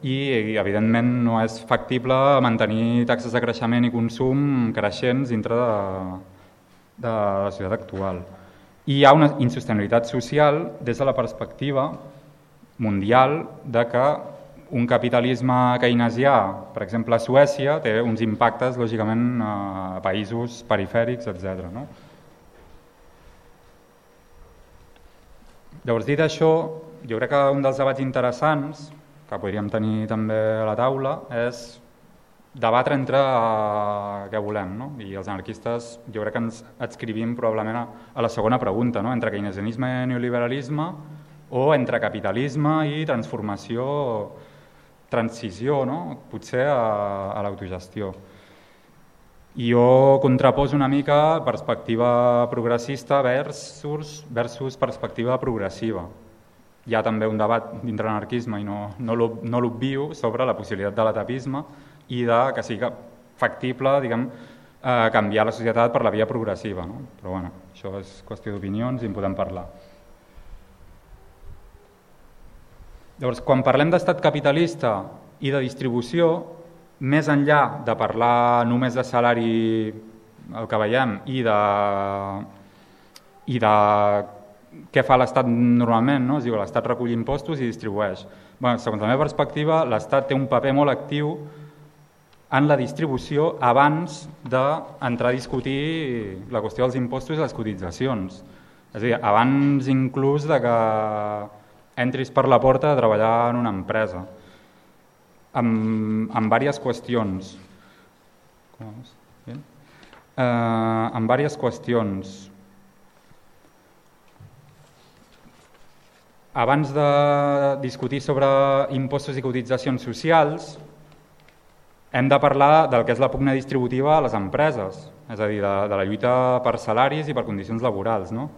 Speaker 4: i evidentment no és factible mantenir taxes de creixement i consum creixents dintre de, de la societat actual. I hi ha una insostenibilitat social des de la perspectiva mundial de que un capitalisme keynesià, per exemple a Suècia, té uns impactes lògicament a països perifèrics, etc. No? Llavors, dit això, jo crec que un dels debats interessants que podríem tenir també a la taula és debatre entre uh, què volem. No? I els anarquistes jo crec que ens adscrivim probablement a, a la segona pregunta, no? entre keynesianisme i neoliberalisme o entre capitalisme i transformació, transició, no? potser a, a l'autogestió. I jo contraposo una mica perspectiva progressista versus, versus perspectiva progressiva. Hi ha també un debat dintre l'anarquisme i no, no l'obvio sobre la possibilitat de l'etapisme i de que sigui factible diguem, eh, canviar la societat per la via progressiva. No? Però bueno, això és qüestió d'opinions i en podem parlar. Llavors, quan parlem d'estat capitalista i de distribució, més enllà de parlar només de salari, el que veiem, i de, i de què fa l'Estat normalment, no? es diu l'Estat recull impostos i distribueix. Bé, segons la meva perspectiva, l'Estat té un paper molt actiu en la distribució abans d'entrar a discutir la qüestió dels impostos i les cotitzacions. És a dir, abans inclús de que entris per la porta a treballar en una empresa. Amb, amb diverses qüestions. Com? Bien? Eh, amb diverses qüestions. Abans de discutir sobre impostos i cotitzacions socials, hem de parlar del que és la pugna distributiva a les empreses, és a dir, de, de la lluita per salaris i per condicions laborals. No?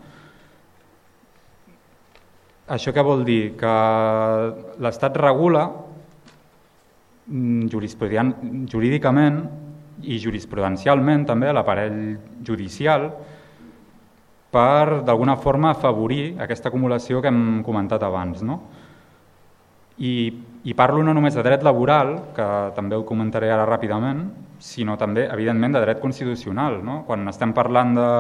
Speaker 4: Això què vol dir? Que l'Estat regula jurídicament i jurisprudencialment també l'aparell judicial per d'alguna forma afavorir aquesta acumulació que hem comentat abans. No? I, I parlo no només de dret laboral, que també ho comentaré ara ràpidament, sinó també, evidentment, de dret constitucional. No? Quan estem parlant de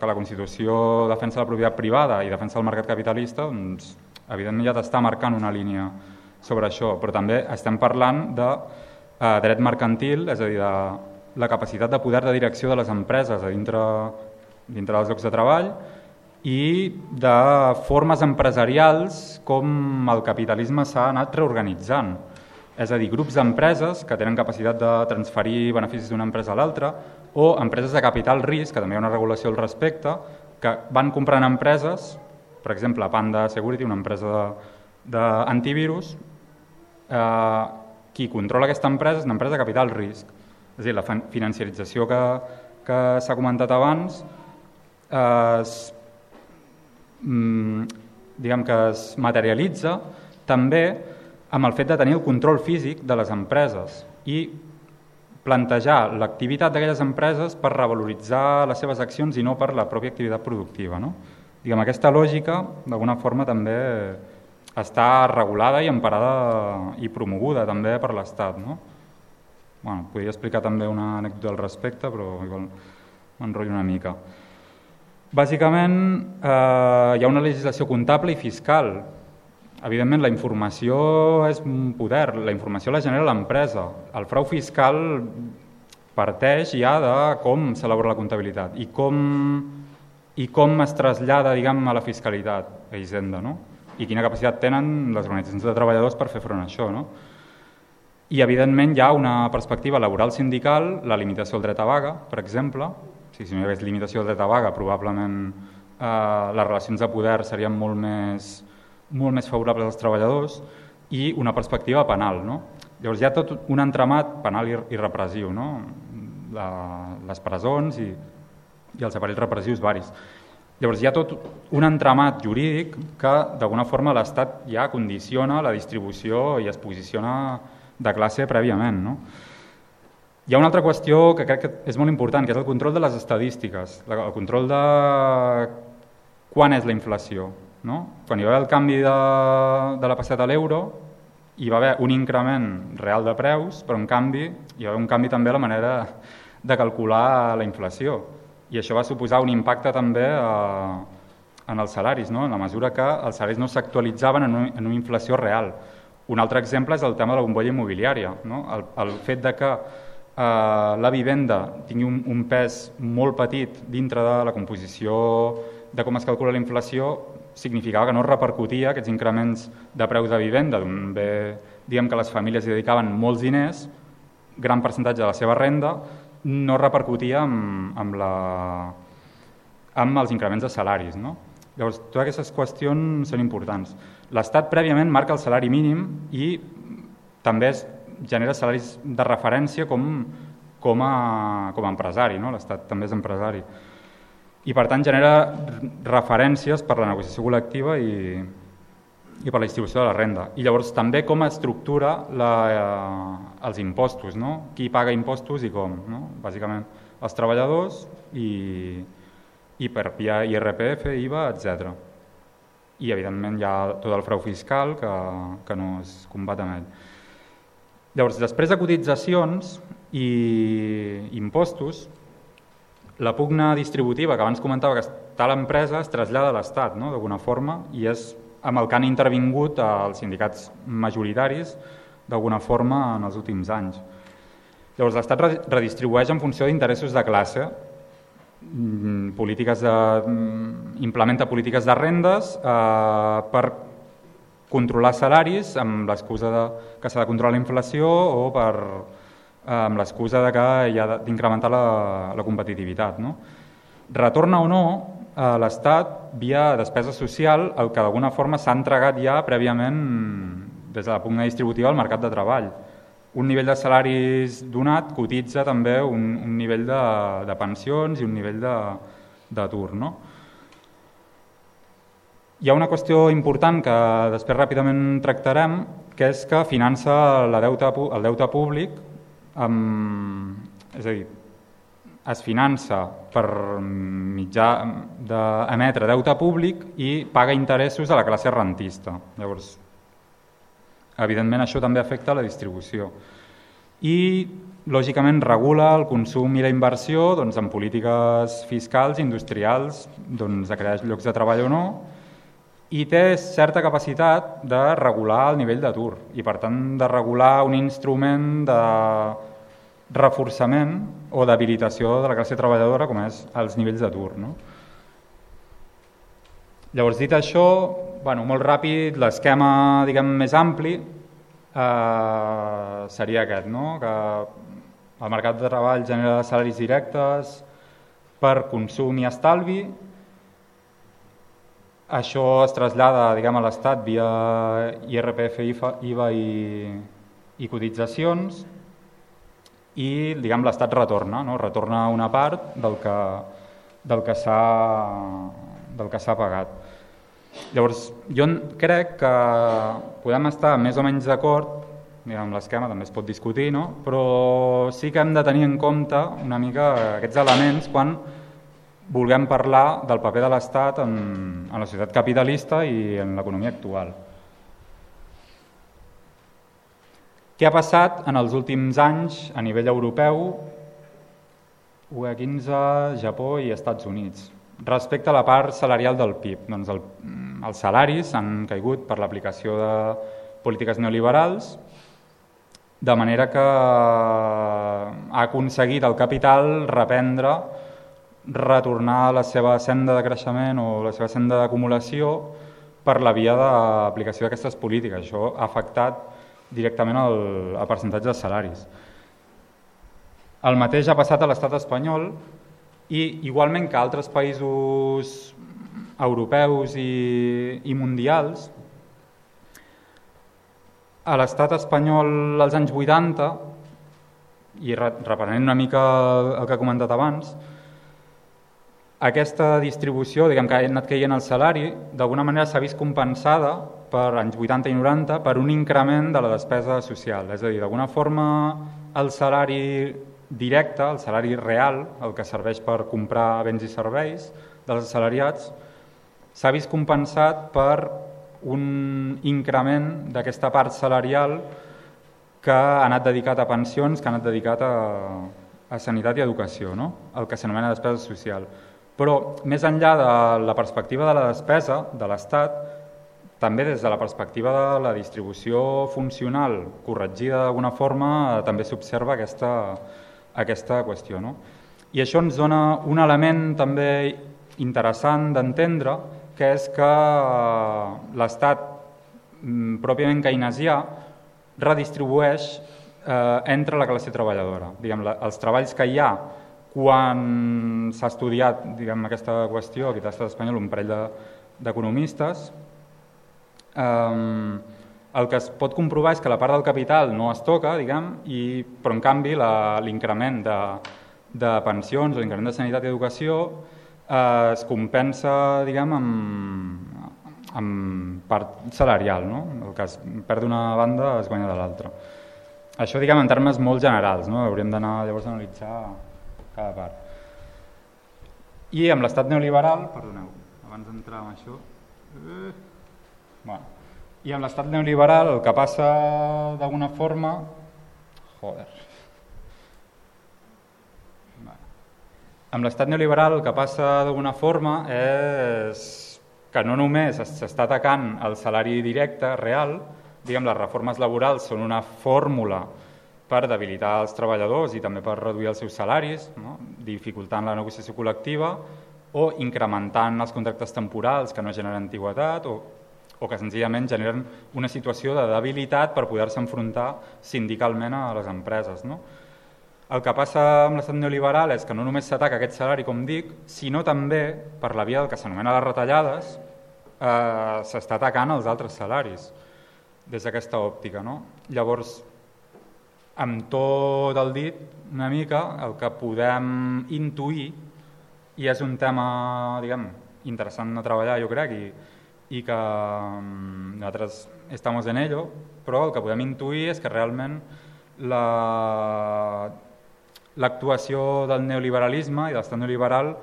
Speaker 4: que la Constitució defensa la propietat privada i defensa el mercat capitalista, doncs, evidentment ja t'està marcant una línia sobre això, però també estem parlant de eh, dret mercantil, és a dir, de la capacitat de poder de direcció de les empreses a dintre, dintre dels llocs de treball, i de formes empresarials com el capitalisme s'ha anat reorganitzant. És a dir, grups d'empreses que tenen capacitat de transferir beneficis d'una empresa a l'altra o empreses de capital risc, que també hi ha una regulació al respecte, que van comprant empreses, per exemple, Panda Security, una empresa d'antivirus, eh, qui controla aquesta empresa és una empresa de capital risc. És a dir, la financiarització que, que s'ha comentat abans eh, es Mm, diguem que es materialitza també amb el fet de tenir el control físic de les empreses i plantejar l'activitat d'aquelles empreses per revaloritzar les seves accions i no per la pròpia activitat productiva. No? Diguem, aquesta lògica, d'alguna forma, també està regulada i emparada i promoguda també per l'Estat. No? Bueno, podria explicar també una anècdota al respecte, però igual m'enrotllo una mica. Bàsicament, eh, hi ha una legislació comptable i fiscal. Evidentment, la informació és un poder, la informació la genera l'empresa. El frau fiscal parteix ja de com s'elabora la comptabilitat i com, i com es trasllada diguem, a la fiscalitat, a Hisenda, no? I quina capacitat tenen les organitzacions de treballadors per fer front a això. No? I, evidentment, hi ha una perspectiva laboral sindical, la limitació del dret a vaga, per exemple, si, si no hi hagués limitació de dret a vaga, probablement eh, les relacions de poder serien molt més, molt més favorables als treballadors i una perspectiva penal. No? Llavors hi ha tot un entramat penal i, i repressiu, no? La, les presons i, i els aparells repressius varis. Llavors hi ha tot un entramat jurídic que d'alguna forma l'Estat ja condiciona la distribució i es posiciona de classe prèviament. No? Hi ha una altra qüestió que crec que és molt important, que és el control de les estadístiques, el control de quan és la inflació. No? Quan hi va haver el canvi de, de la passeta a l'euro, hi va haver un increment real de preus, però en canvi hi va haver un canvi també a la manera de calcular la inflació. I això va suposar un impacte també a, en els salaris, no? en la mesura que els salaris no s'actualitzaven en, un, en una inflació real. Un altre exemple és el tema de la bombolla immobiliària. No? El, el fet de que eh, la vivenda tingui un, un pes molt petit dintre de la composició de com es calcula la inflació significava que no repercutia aquests increments de preus de vivenda, bé diguem que les famílies hi dedicaven molts diners, gran percentatge de la seva renda, no repercutia amb, amb, la, amb els increments de salaris. No? Llavors, totes aquestes qüestions són importants. L'Estat prèviament marca el salari mínim i també és genera salaris de referència com, com, a, com a empresari, no? l'Estat també és empresari. I per tant genera referències per la negociació col·lectiva i, i per la distribució de la renda. I llavors també com estructura la, eh, els impostos, no? qui paga impostos i com. No? Bàsicament els treballadors i, i per via IRPF, IVA, etc. I evidentment hi ha tot el frau fiscal que, que no es combat amb ell. Llavors, després de cotitzacions i impostos, la pugna distributiva que abans comentava que està l'empresa es trasllada a l'Estat, no? d'alguna forma, i és amb el que han intervingut els sindicats majoritaris d'alguna forma en els últims anys. Llavors, l'Estat redistribueix en funció d'interessos de classe, mm, polítiques de, mm, implementa polítiques de rendes eh, per controlar salaris amb l'excusa que s'ha de controlar la inflació o per, amb l'excusa de que hi ha d'incrementar la, la competitivitat. No? Retorna o no a l'Estat via despesa social el que d'alguna forma s'ha entregat ja prèviament des de la pugna distributiva al mercat de treball. Un nivell de salaris donat cotitza també un, un nivell de, de pensions i un nivell d'atur. No? Hi ha una qüestió important que després ràpidament tractarem, que és que finança la deute, el deute públic, amb, és a dir, es finança per mitjà d'emetre deute públic i paga interessos a la classe rentista. Llavors, evidentment això també afecta la distribució. I, lògicament, regula el consum i la inversió doncs, en polítiques fiscals, industrials, doncs, de crear llocs de treball o no, i té certa capacitat de regular el nivell d'atur i, per tant, de regular un instrument de reforçament o d'habilitació de la classe treballadora com és els nivells d'atur. No? Llavors, dit això, bueno, molt ràpid, l'esquema diguem més ampli eh, seria aquest, no? que el mercat de treball genera salaris directes per consum i estalvi, això es trasllada diguem, a l'Estat via IRPF, IVA i, i cotitzacions, i diguem l'estat retorna, no? retorna una part del que, del que s'ha pagat. Llavors, jo crec que podem estar més o menys d'acord, amb l'esquema també es pot discutir, no? però sí que hem de tenir en compte una mica aquests elements quan vulguem parlar del paper de l'Estat en, en la societat capitalista i en l'economia actual. Què ha passat en els últims anys a nivell europeu, UE15, Japó i Estats Units? Respecte a la part salarial del PIB, doncs el, els salaris han caigut per l'aplicació de polítiques neoliberals, de manera que ha aconseguit el capital reprendre, retornar a la seva senda de creixement o la seva senda d'acumulació per la via d'aplicació d'aquestes polítiques. Això ha afectat directament al, al percentatge de salaris. El mateix ha passat a l'estat espanyol i igualment que altres països europeus i, i mundials, a l'estat espanyol als anys 80, i reprenent una mica el que he comentat abans, aquesta distribució diguem, que ha anat caient el salari, d'alguna manera s'ha vist compensada per anys 80 i 90 per un increment de la despesa social. És a dir, d'alguna forma el salari directe, el salari real, el que serveix per comprar béns i serveis dels assalariats, s'ha vist compensat per un increment d'aquesta part salarial que ha anat dedicat a pensions, que ha anat dedicat a, a sanitat i educació, no? el que s'anomena despesa social. Però més enllà de la perspectiva de la despesa de l'Estat, també des de la perspectiva de la distribució funcional corregida d'alguna forma, també s'observa aquesta, aquesta qüestió. No? I això ens dona un element també interessant d'entendre, que és que l'Estat mm, pròpiament keynesià redistribueix eh, entre la classe treballadora. Diguem, la, els treballs que hi ha quan s'ha estudiat diguem, aquesta qüestió aquí a l'estat espanyol un parell d'economistes, de, eh, el que es pot comprovar és que la part del capital no es toca, diguem, i, però en canvi l'increment de, de pensions o l'increment de sanitat i educació eh, es compensa diguem, amb, amb part salarial. No? El que es perd d'una banda es guanya de l'altra. Això diguem en termes molt generals, no? hauríem d'anar llavors a analitzar cada part. I amb l'estat neoliberal, perdoneu, abans d'entrar en això, eh, bueno, i amb l'estat neoliberal el que passa d'alguna forma, joder, amb l'estat neoliberal el que passa d'alguna forma és que no només s'està atacant el salari directe real, diguem, les reformes laborals són una fórmula per debilitar els treballadors i també per reduir els seus salaris, no? dificultant la negociació col·lectiva o incrementant els contractes temporals que no generen antiguitat o o que senzillament generen una situació de debilitat per poder-se enfrontar sindicalment a les empreses. No? El que passa amb l'estat neoliberal és que no només s'ataca aquest salari, com dic, sinó també, per la via del que s'anomena les retallades, eh, s'està atacant els altres salaris des d'aquesta òptica. No? Llavors, amb tot el dit, una mica, el que podem intuir, i és un tema diguem, interessant de treballar, jo crec, i, i que mm, nosaltres estem en ello, però el que podem intuir és que realment l'actuació la, del neoliberalisme i de l'estat neoliberal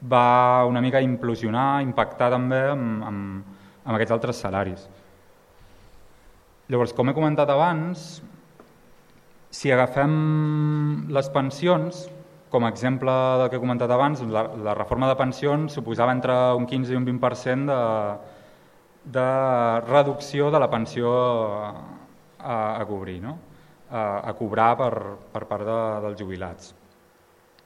Speaker 4: va una mica implosionar, impactar també amb, amb, amb aquests altres salaris. Llavors, com he comentat abans, si agafem les pensions, com a exemple del que he comentat abans, la, la reforma de pensions suposava entre un 15 i un 20% de, de reducció de la pensió a, a cobrir, no? a, a cobrar per, per part de, dels jubilats.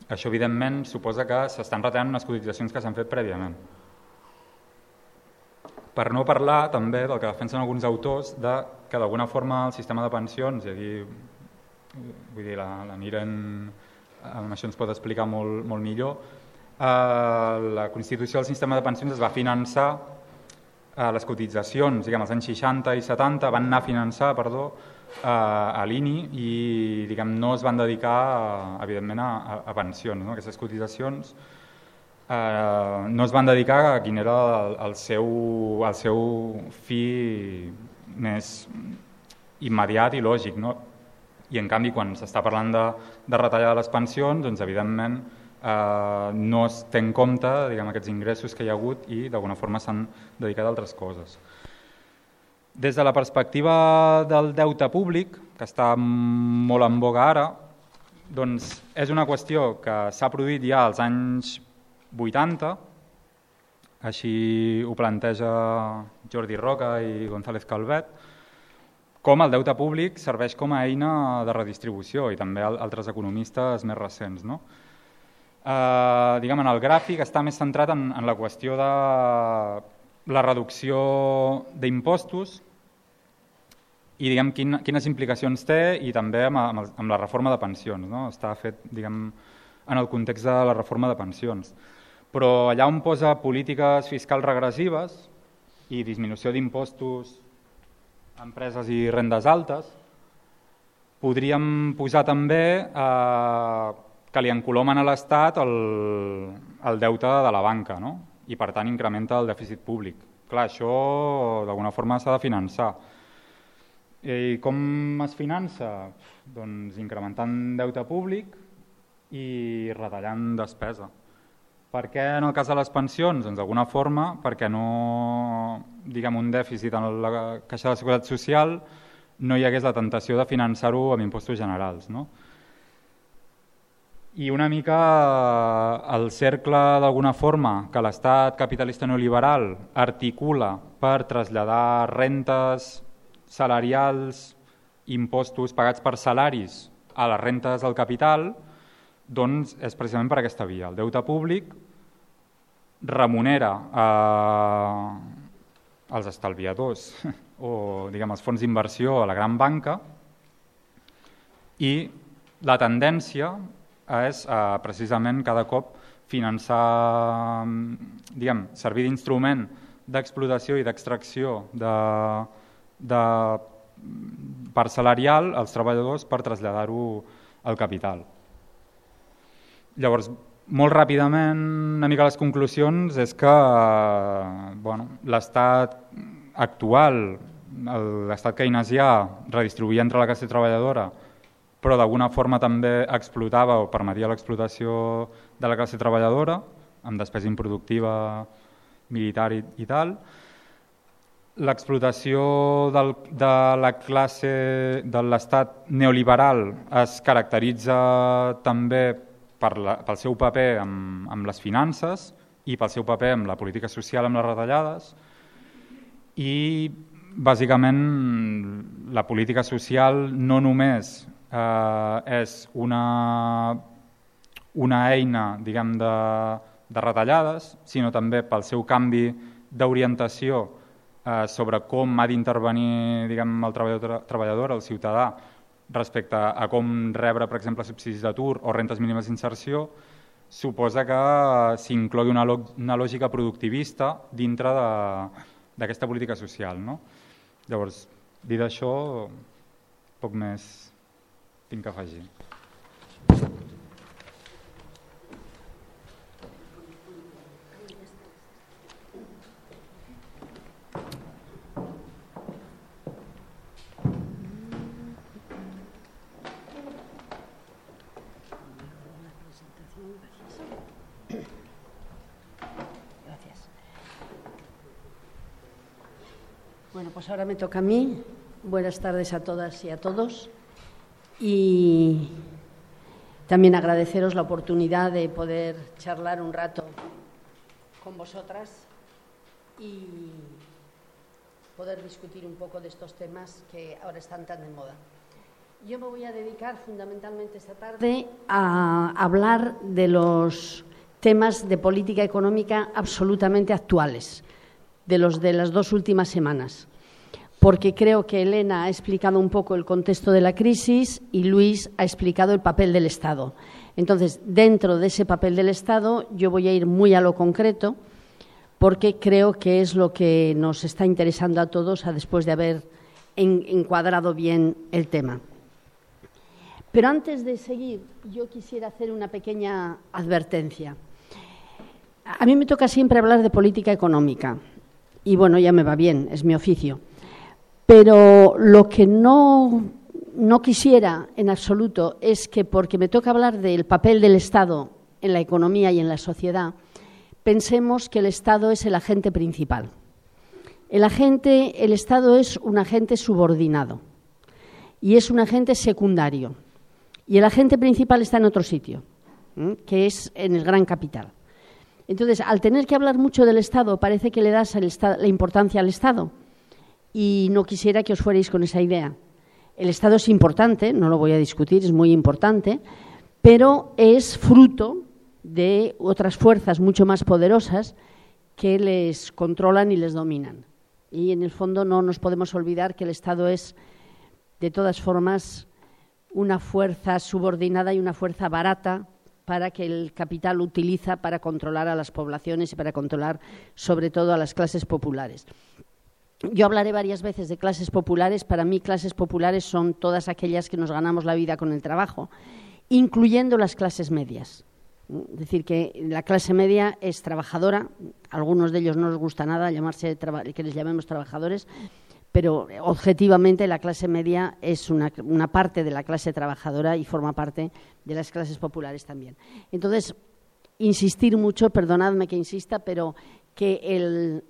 Speaker 4: Això, evidentment, suposa que s'estan retallant unes cotitzacions que s'han fet prèviament. Per no parlar també del que defensen alguns autors de que d'alguna forma el sistema de pensions, i aquí vull dir, la, la Miren amb això ens pot explicar molt, molt millor, eh, la constitució del sistema de pensions es va finançar eh, les cotitzacions, diguem, als anys 60 i 70 van anar a finançar, perdó, eh, a l'INI i diguem, no es van dedicar, a, evidentment, a, a pensions. No? Aquestes cotitzacions eh, no es van dedicar a quin era el, el, seu, el seu fi més immediat i lògic. No? i en canvi quan s'està parlant de, de retallar les pensions, doncs evidentment eh, no es té en compte diguem, aquests ingressos que hi ha hagut i d'alguna forma s'han dedicat a altres coses. Des de la perspectiva del deute públic, que està molt en boga ara, doncs és una qüestió que s'ha produït ja als anys 80, així ho planteja Jordi Roca i González Calvet, com el deute públic serveix com a eina de redistribució i també altres economistes més recents. No? Eh, diguem, en el gràfic està més centrat en, en la qüestió de la reducció d'impostos i diguem quin, quines implicacions té i també amb, amb, amb la reforma de pensions. No? Està fet diguem, en el context de la reforma de pensions. Però allà on posa polítiques fiscals regressives i disminució d'impostos empreses i rendes altes. Podríem posar també eh, que li encolomen a l'Estat el, el deute de la banca no? i per tant incrementa el dèficit públic. Clar, això d'alguna forma s'ha de finançar. I com es finança? Doncs incrementant deute públic i retallant despesa. Per què en el cas de les pensions? Doncs d'alguna forma perquè no, diguem, un dèficit en la caixa de seguretat social no hi hagués la tentació de finançar-ho amb impostos generals. No? I una mica el cercle d'alguna forma que l'estat capitalista neoliberal articula per traslladar rentes salarials, impostos pagats per salaris a les rentes del capital, doncs és precisament per aquesta via. El deute públic remunera eh, els estalviadors o diguem, els fons d'inversió a la gran banca i la tendència és eh, precisament cada cop finançar, diguem, servir d'instrument d'explotació i d'extracció de, de part salarial als treballadors per traslladar-ho al capital. Llavors, molt ràpidament, una mica les conclusions és que bueno, l'estat actual, l'estat keynesià, redistribuïa entre la classe treballadora, però d'alguna forma també explotava o permetia l'explotació de la classe treballadora, amb despesa improductiva militar i, i tal. L'explotació de la classe de l'estat neoliberal es caracteritza també per la, pel seu paper amb, amb les finances i pel seu paper amb la política social amb les retallades i bàsicament la política social no només eh, és una, una eina diguem, de, de retallades, sinó també pel seu canvi d'orientació eh, sobre com ha d'intervenir el treballador, treballador, el ciutadà, respecte a com rebre, per exemple, subsidis d'atur o rentes mínimes d'inserció, suposa que s'inclogui una, una lògica productivista dintre d'aquesta política social. No? Llavors, dit això, poc més afegir.
Speaker 3: Bueno, pues ahora me toca a mí. Buenas tardes a todas y a todos. Y también agradeceros la oportunidad de poder charlar un rato con vosotras y poder discutir un poco de estos temas que ahora están tan de moda. Yo me voy a dedicar fundamentalmente esta tarde a hablar de los temas de política económica absolutamente actuales de los de las dos últimas semanas, porque creo que Elena ha explicado un poco el contexto de la crisis y Luis ha explicado el papel del Estado. Entonces, dentro de ese papel del Estado, yo voy a ir muy a lo concreto, porque creo que es lo que nos está interesando a todos después de haber encuadrado bien el tema. Pero antes de seguir, yo quisiera hacer una pequeña advertencia. A mí me toca siempre hablar de política económica y bueno, ya me va bien, es mi oficio. Pero lo que no, no quisiera en absoluto es que porque me toca hablar del papel del Estado en la economía y en la sociedad, pensemos que el Estado es el agente principal. El Estado es un agente subordinado y es un agente secundario. Y el agente principal está en otro sitio, que es en el gran capital. Entonces, al tener que hablar mucho del Estado, parece que le das la importancia al Estado. Y no quisiera que os fuerais con esa idea. El Estado es importante, no lo voy a discutir, es muy importante, pero es fruto de otras fuerzas mucho más poderosas que les controlan y les dominan. Y en el fondo no nos podemos olvidar que el Estado es, de todas formas, una fuerza subordinada y una fuerza barata para que el capital utiliza para controlar a las poblaciones y para controlar sobre todo a las clases populares. Yo hablaré varias veces de clases populares. Para mí, clases populares son todas aquellas que nos ganamos la vida con el trabajo, incluyendo las clases medias. Es decir, que la clase media es trabajadora, a algunos de ellos no les gusta nada llamarse que les llamemos trabajadores, pero objetivamente la clase media es una, parte de la clase trabajadora y forma parte de las clases populares también. Entonces, insistir mucho, perdonadme que insista, pero que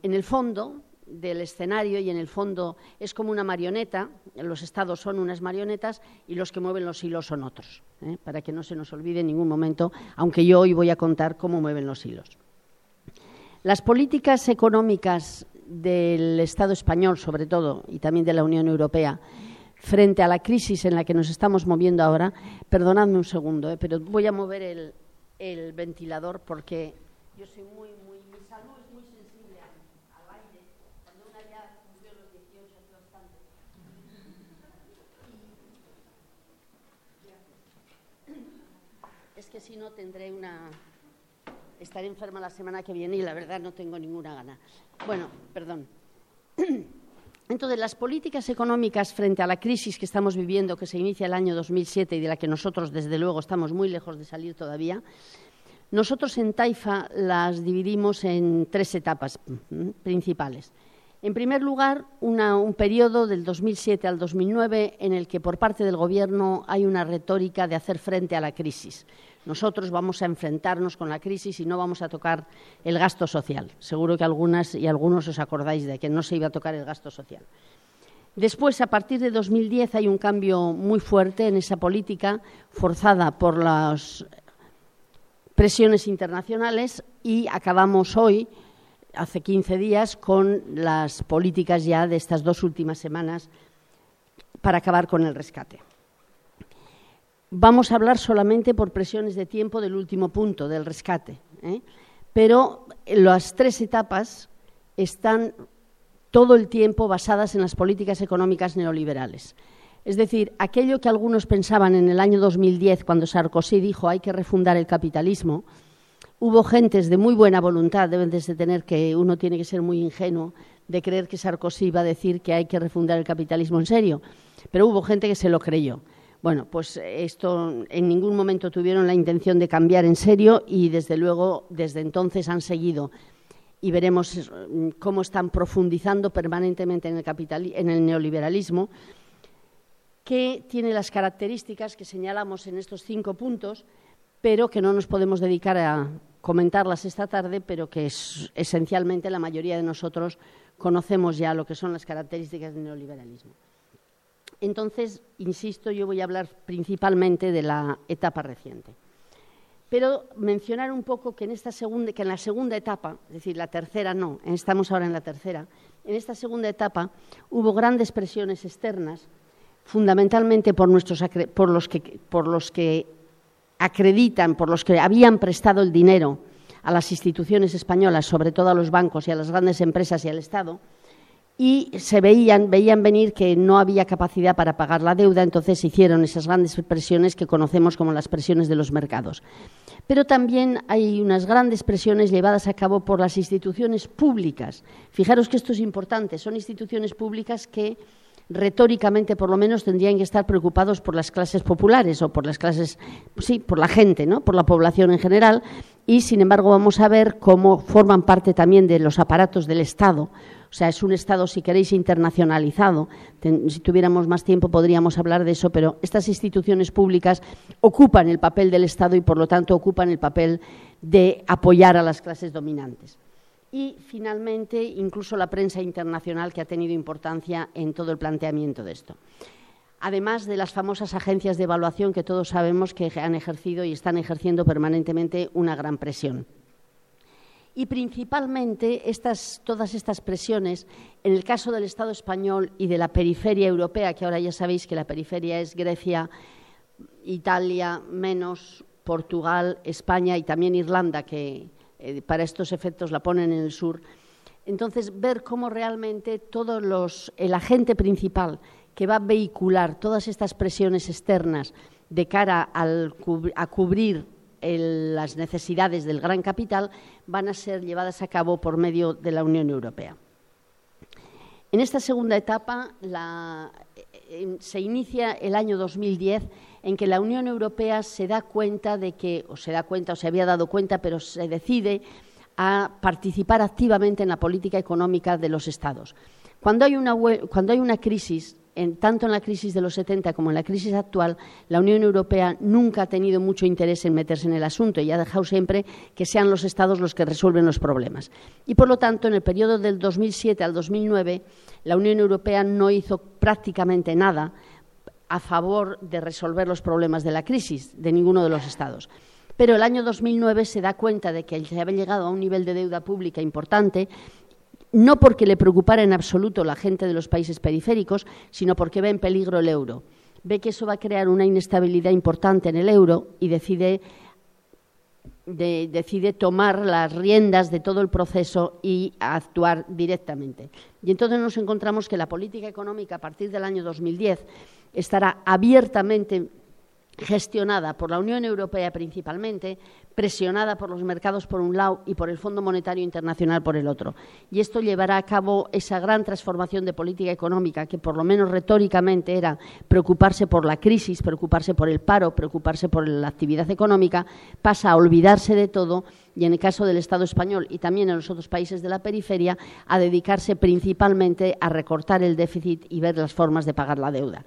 Speaker 3: en el fondo del escenario y en el fondo es como una marioneta, los estados son unas marionetas y los que mueven los hilos son otros, ¿eh? para que no se nos olvide en ningún momento, aunque yo hoy voy a contar cómo mueven los hilos. Las políticas económicas del Estado español, sobre todo, y también de la Unión Europea, frente a la crisis en la que nos estamos moviendo ahora, perdonadme un segundo, eh, pero voy a mover el, el, ventilador porque yo soy muy, muy, mi salud es muy sensible al, aire. Cuando una ya cumplió los 18 es bastante. Es que si no tendré una, estaré enferma la semana que viene y la verdad no tengo ninguna gana. Bueno, perdón. Entonces, las políticas económicas frente a la crisis que estamos viviendo, que se inicia el año 2007 y de la que nosotros, desde luego, estamos muy lejos de salir todavía, nosotros en Taifa las dividimos en tres etapas principales. En primer lugar, un periodo del 2007 al 2009 en el que por parte del Gobierno hay una retórica de hacer frente a la crisis nosotros vamos a enfrentarnos con la crisis y no vamos a tocar el gasto social. Seguro que algunas y algunos os acordáis de que no se iba a tocar el gasto social. Después, a partir de 2010, hay un cambio muy fuerte en esa política, forzada por las presiones internacionales, y acabamos hoy, hace 15 días, con las políticas ya de estas dos últimas semanas para acabar con el rescate. Vamos a hablar solamente por presiones de tiempo del último punto, del rescate. ¿eh? Pero las tres etapas están todo el tiempo basadas en las políticas económicas neoliberales. Es decir, aquello que algunos pensaban en el año 2010, cuando Sarkozy dijo hay que refundar el capitalismo, hubo gentes de muy buena voluntad, deben de tener que uno tiene que ser muy ingenuo de creer que Sarkozy iba a decir que hay que refundar el capitalismo en serio, pero hubo gente que se lo creyó. Bueno, pues esto en ningún momento tuvieron la intención de cambiar en serio y desde luego desde entonces han seguido y veremos mm, cómo están profundizando permanentemente en el, neoliberalismo que tiene las características que señalamos en estos cinco puntos, pero que no nos podemos dedicar a comentarlas esta tarde, pero que es, esencialmente la mayoría de nosotros conocemos ya lo que son las características del neoliberalismo. Entonces, insisto, yo voy a hablar principalmente de la etapa reciente. Pero mencionar un poco que en, esta segunda, que en la segunda etapa, es decir, la tercera no, estamos ahora en la tercera, en esta segunda etapa hubo grandes presiones externas fundamentalmente por, nuestros, por, los que, por los que acreditan, por los que habían prestado el dinero a las instituciones españolas, sobre todo a los bancos y a las grandes empresas y al Estado, y se veían, veían venir que no había capacidad para pagar la deuda, entonces hicieron esas grandes presiones que conocemos como las presiones de los mercados. Pero también hay unas grandes presiones llevadas a cabo por las instituciones públicas. Fijaros que esto es importante, son instituciones públicas que retóricamente por lo menos tendrían que estar preocupados por las clases populares o por las clases, sí, por la gente, ¿no? por la población en general, y sin embargo vamos a ver cómo forman parte también de los aparatos del Estado. O sea, es un Estado, si queréis, internacionalizado. si tuviéramos más tiempo podríamos hablar de eso, pero estas instituciones públicas ocupan el papel del Estado y, por lo tanto, ocupan el papel de apoyar a las clases dominantes y, finalmente, incluso la prensa internacional que ha tenido importancia en todo el planteamiento de esto. Además de las famosas agencias de evaluación que todos sabemos que han ejercido y están ejerciendo permanentemente una gran presión. Y principalmente todas estas presiones, en el caso del Estado español y de la periferia europea, que ahora ya sabéis que la periferia es Grecia, Italia, menos Portugal, España y también Irlanda, que eh, para estos efectos la ponen en el sur. Entonces, ver cómo realmente todos los, el agente principal que va a vehicular todas estas presiones externas de cara a cubrir las necesidades del gran capital van a ser llevadas a cabo por medio de la Unión Europea. En esta segunda etapa eh, se inicia el año 2010 en que la Unión Europea se da cuenta de que, o se da cuenta, o se había dado cuenta, pero se decide a participar activamente en la política económica de los Estados. Cuando hay una, cuando hay una crisis, tanto en la crisis de los 70 como en la crisis actual, la Unión Europea nunca ha tenido mucho interés en meterse en el asunto y ha dejado siempre que sean los Estados los que resuelven los problemas. Y, por lo tanto, en el periodo del 2007 al 2009, la Unión Europea no hizo prácticamente nada a favor de resolver los problemas de la crisis de ninguno de los Estados. Pero el año 2009 se da cuenta de que se había llegado a un nivel de deuda pública importante, no porque le preocupara en absoluto la gente de los países periféricos, sino porque ve en peligro el euro. Ve que eso va a crear una inestabilidad importante en el euro y decide, decide tomar las riendas de todo el proceso y actuar directamente. Y entonces nos encontramos que la política económica a partir del año 2010 estará abiertamente gestionada por la Unión Europea principalmente, presionada por los mercados por un lado y por el Fondo Monetario Internacional por el otro. Y esto llevará a cabo esa gran transformación de política económica que, por lo menos retóricamente, era preocuparse por la crisis, preocuparse por el paro, preocuparse por la actividad económica, pasa a olvidarse de todo y, en el caso del Estado español y también en los otros países de la periferia, a dedicarse principalmente a recortar el déficit y ver las formas de pagar la deuda.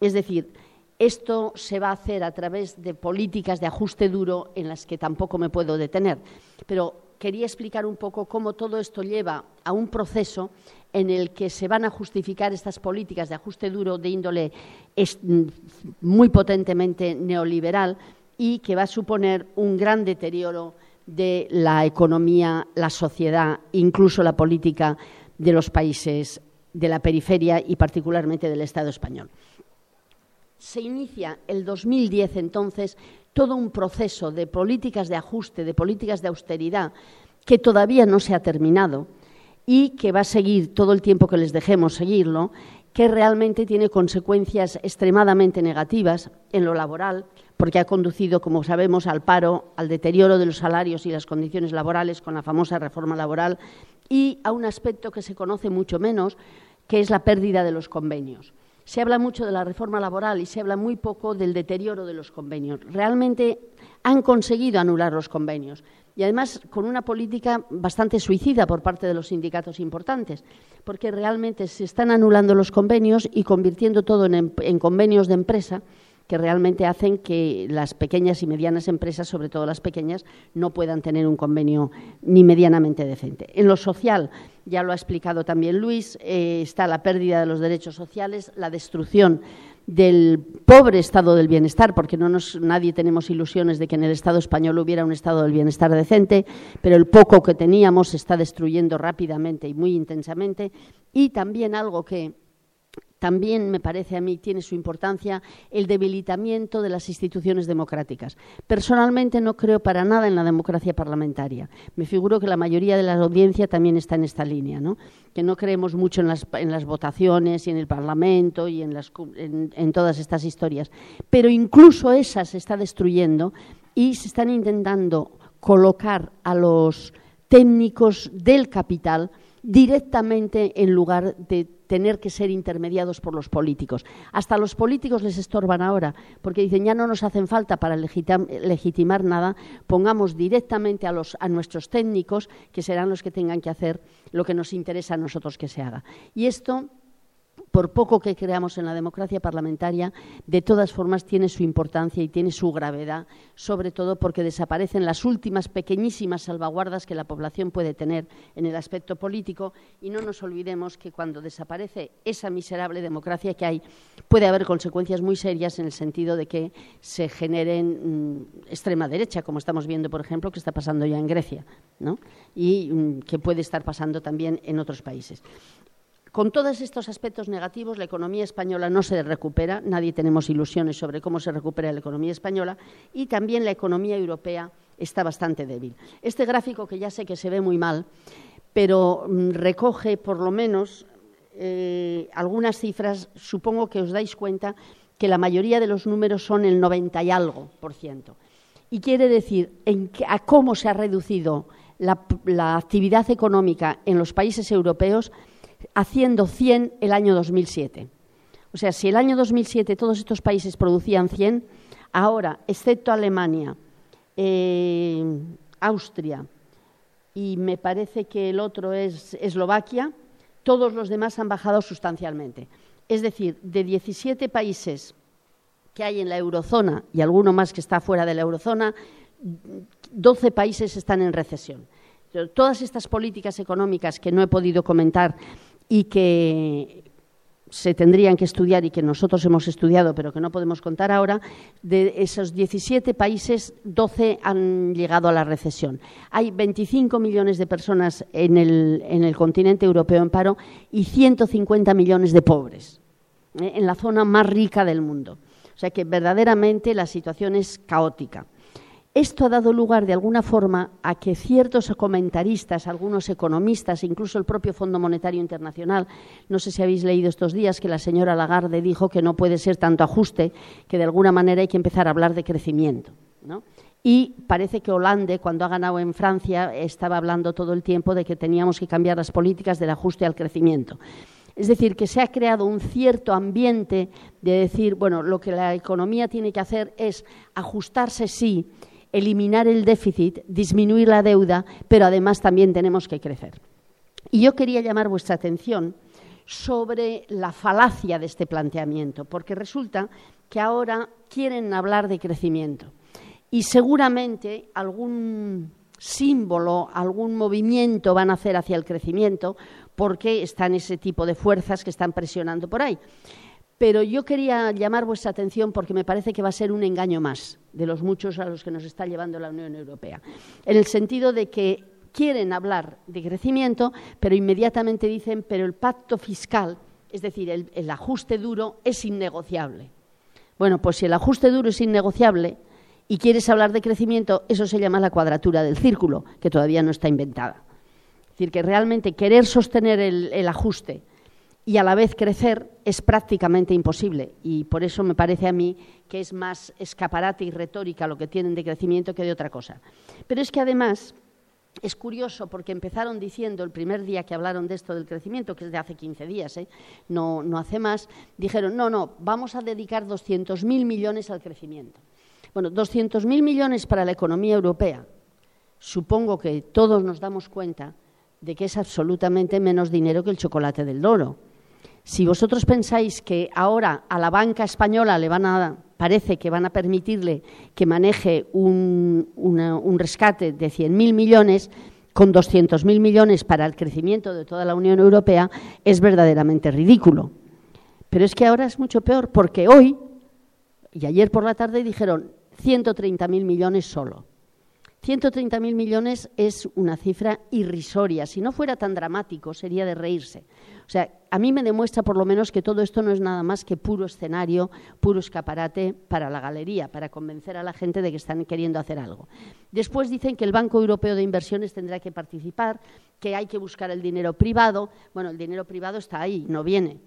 Speaker 3: Es decir, esto se va a hacer a través de políticas de ajuste duro en las que tampoco me puedo detener. Pero quería explicar un poco cómo todo esto lleva a un proceso en el que se van a justificar estas políticas de ajuste duro de índole muy potentemente neoliberal y que va a suponer un gran deterioro de la economía, la sociedad, incluso la política de los países de la periferia y particularmente del Estado español se inicia el 2010 entonces todo un proceso de políticas de ajuste, de políticas de austeridad, que todavía no se ha terminado y que va a seguir todo el tiempo que les dejemos seguirlo, que realmente tiene consecuencias extremadamente negativas en lo laboral, porque ha conducido, como sabemos, al paro, al deterioro de los salarios y las condiciones laborales con la famosa reforma laboral y a un aspecto que se conoce mucho menos, que es la pérdida de los convenios. Se habla mucho de la reforma laboral y se habla muy poco del deterioro de los convenios. Realmente han conseguido anular los convenios y además con una política bastante suicida por parte de los sindicatos importantes, porque realmente se están anulando los convenios y convirtiendo todo en, en convenios de empresa que realmente hacen que las pequeñas y medianas empresas, sobre todo las pequeñas, no puedan tener un convenio ni medianamente decente. En lo social, ya lo ha explicado también Luis, eh, está la pérdida de los derechos sociales, la destrucción del pobre estado del bienestar, porque no nos, nadie tenemos ilusiones de que en el Estado español hubiera un estado del bienestar decente, pero el poco que teníamos se está destruyendo rápidamente y muy intensamente. Y también algo que también me parece a mí tiene su importancia el debilitamiento de las instituciones democráticas. Personalmente no creo para nada en la democracia parlamentaria. Me figuro que la mayoría de la audiencia también está en esta línea, ¿no? que no creemos mucho en las, en las votaciones y en el Parlamento y en, las, en todas estas historias. Pero incluso esa se está destruyendo y se están intentando colocar a los técnicos del capital directamente en lugar de tener que ser intermediados por los políticos. Hasta los políticos les estorban ahora, porque dicen ya no nos hacen falta para legitimar nada, pongamos directamente a, los, a nuestros técnicos, que serán los que tengan que hacer lo que nos interesa a nosotros que se haga. Y esto por poco que creamos en la democracia parlamentaria, de todas formas tiene su importancia y tiene su gravedad, sobre todo porque desaparecen las últimas pequeñísimas salvaguardas que la población puede tener en el aspecto político y no nos olvidemos que cuando desaparece esa miserable democracia que hay, puede haber consecuencias muy serias en el sentido de que se generen mm, extrema derecha, como estamos viendo, por ejemplo, que está pasando ya en Grecia, y mm, que puede estar pasando también en otros países. Con todos estos aspectos negativos, la economía española no se recupera, nadie tenemos ilusiones sobre cómo se recupera la economía española y también la economía europea está bastante débil. Este gráfico, que ya sé que se ve muy mal, pero mm, recoge por lo menos eh, algunas cifras, supongo que os dais cuenta que la mayoría de los números son el 90 y algo por ciento. Y quiere decir a cómo se ha reducido la actividad económica en los países europeos haciendo 100 el año 2007. O sea, si el año 2007 todos estos países producían 100, ahora, excepto Alemania, eh, Austria y me parece que el otro es Eslovaquia, todos los demás han bajado sustancialmente. Es decir, de 17 países que hay en la eurozona y alguno más que está fuera de la eurozona, 12 países están en recesión. Todas estas políticas económicas que no he podido comentar y que se tendrían que estudiar y que nosotros hemos estudiado, pero que no podemos contar ahora, de esos 17 países, 12 han llegado a la recesión. Hay 25 millones de personas en el, en el continente europeo en paro y 150 millones de pobres, ¿eh? en la zona más rica del mundo. O sea que verdaderamente la situación es caótica. Esto ha dado lugar, de alguna forma, a que ciertos comentaristas, algunos economistas, incluso el propio Fondo Monetario Internacional, no sé si habéis leído estos días que la señora Lagarde dijo que no puede ser tanto ajuste, que de alguna manera hay que empezar a hablar de crecimiento. Y parece que Hollande, cuando ha ganado en Francia, estaba hablando todo el tiempo de que teníamos que cambiar las políticas del ajuste al crecimiento. Es decir, que se ha creado un cierto ambiente de decir, bueno, lo que la economía tiene que hacer es ajustarse, sí, eliminar el déficit, disminuir la deuda, pero además también tenemos que crecer. Y yo quería llamar vuestra atención sobre la falacia de este planteamiento, porque resulta que ahora quieren hablar de crecimiento y seguramente algún símbolo, algún movimiento van a hacer hacia el crecimiento porque están ese tipo de fuerzas que están presionando por ahí. Pero yo quería llamar vuestra atención porque me parece que va a ser un engaño más de los muchos a los que nos está llevando la Unión Europea, en el sentido de que quieren hablar de crecimiento, pero inmediatamente dicen, pero el pacto fiscal, es decir, el, ajuste duro, es innegociable. Bueno, pues si el ajuste duro es innegociable y quieres hablar de crecimiento, eso se llama la cuadratura del círculo, que todavía no está inventada. Es decir, que realmente querer sostener el, ajuste y a la vez crecer es prácticamente imposible. Y por eso me parece a mí que es más escaparate y retórica lo que tienen de crecimiento que de otra cosa. Pero es que además es curioso porque empezaron diciendo el primer día que hablaron de esto del crecimiento, que es de hace 15 días, ¿eh? no, no hace más, dijeron, no, no, vamos a dedicar 200.000 millones al crecimiento. Bueno, 200.000 millones para la economía europea. Supongo que todos nos damos cuenta de que es absolutamente menos dinero que el chocolate del Doro. Si vosotros pensáis que ahora a la banca española le van a, parece que van a permitirle que maneje un, rescate de 100.000 millones, con 200.000 millones para el crecimiento de toda la Unión Europea, es verdaderamente ridículo. Pero es que ahora es mucho peor, porque hoy y ayer por la tarde dijeron 130.000 millones solo. 130.000 millones es una cifra irrisoria. Si no fuera tan dramático, sería de reírse. O sea, a mí me demuestra por lo menos que todo esto no es nada más que puro escenario, puro escaparate para la galería, para convencer a la gente de que están queriendo hacer algo. Después dicen que el Banco Europeo de Inversiones tendrá que participar, que hay que buscar el dinero privado. Bueno, el dinero privado está ahí, no viene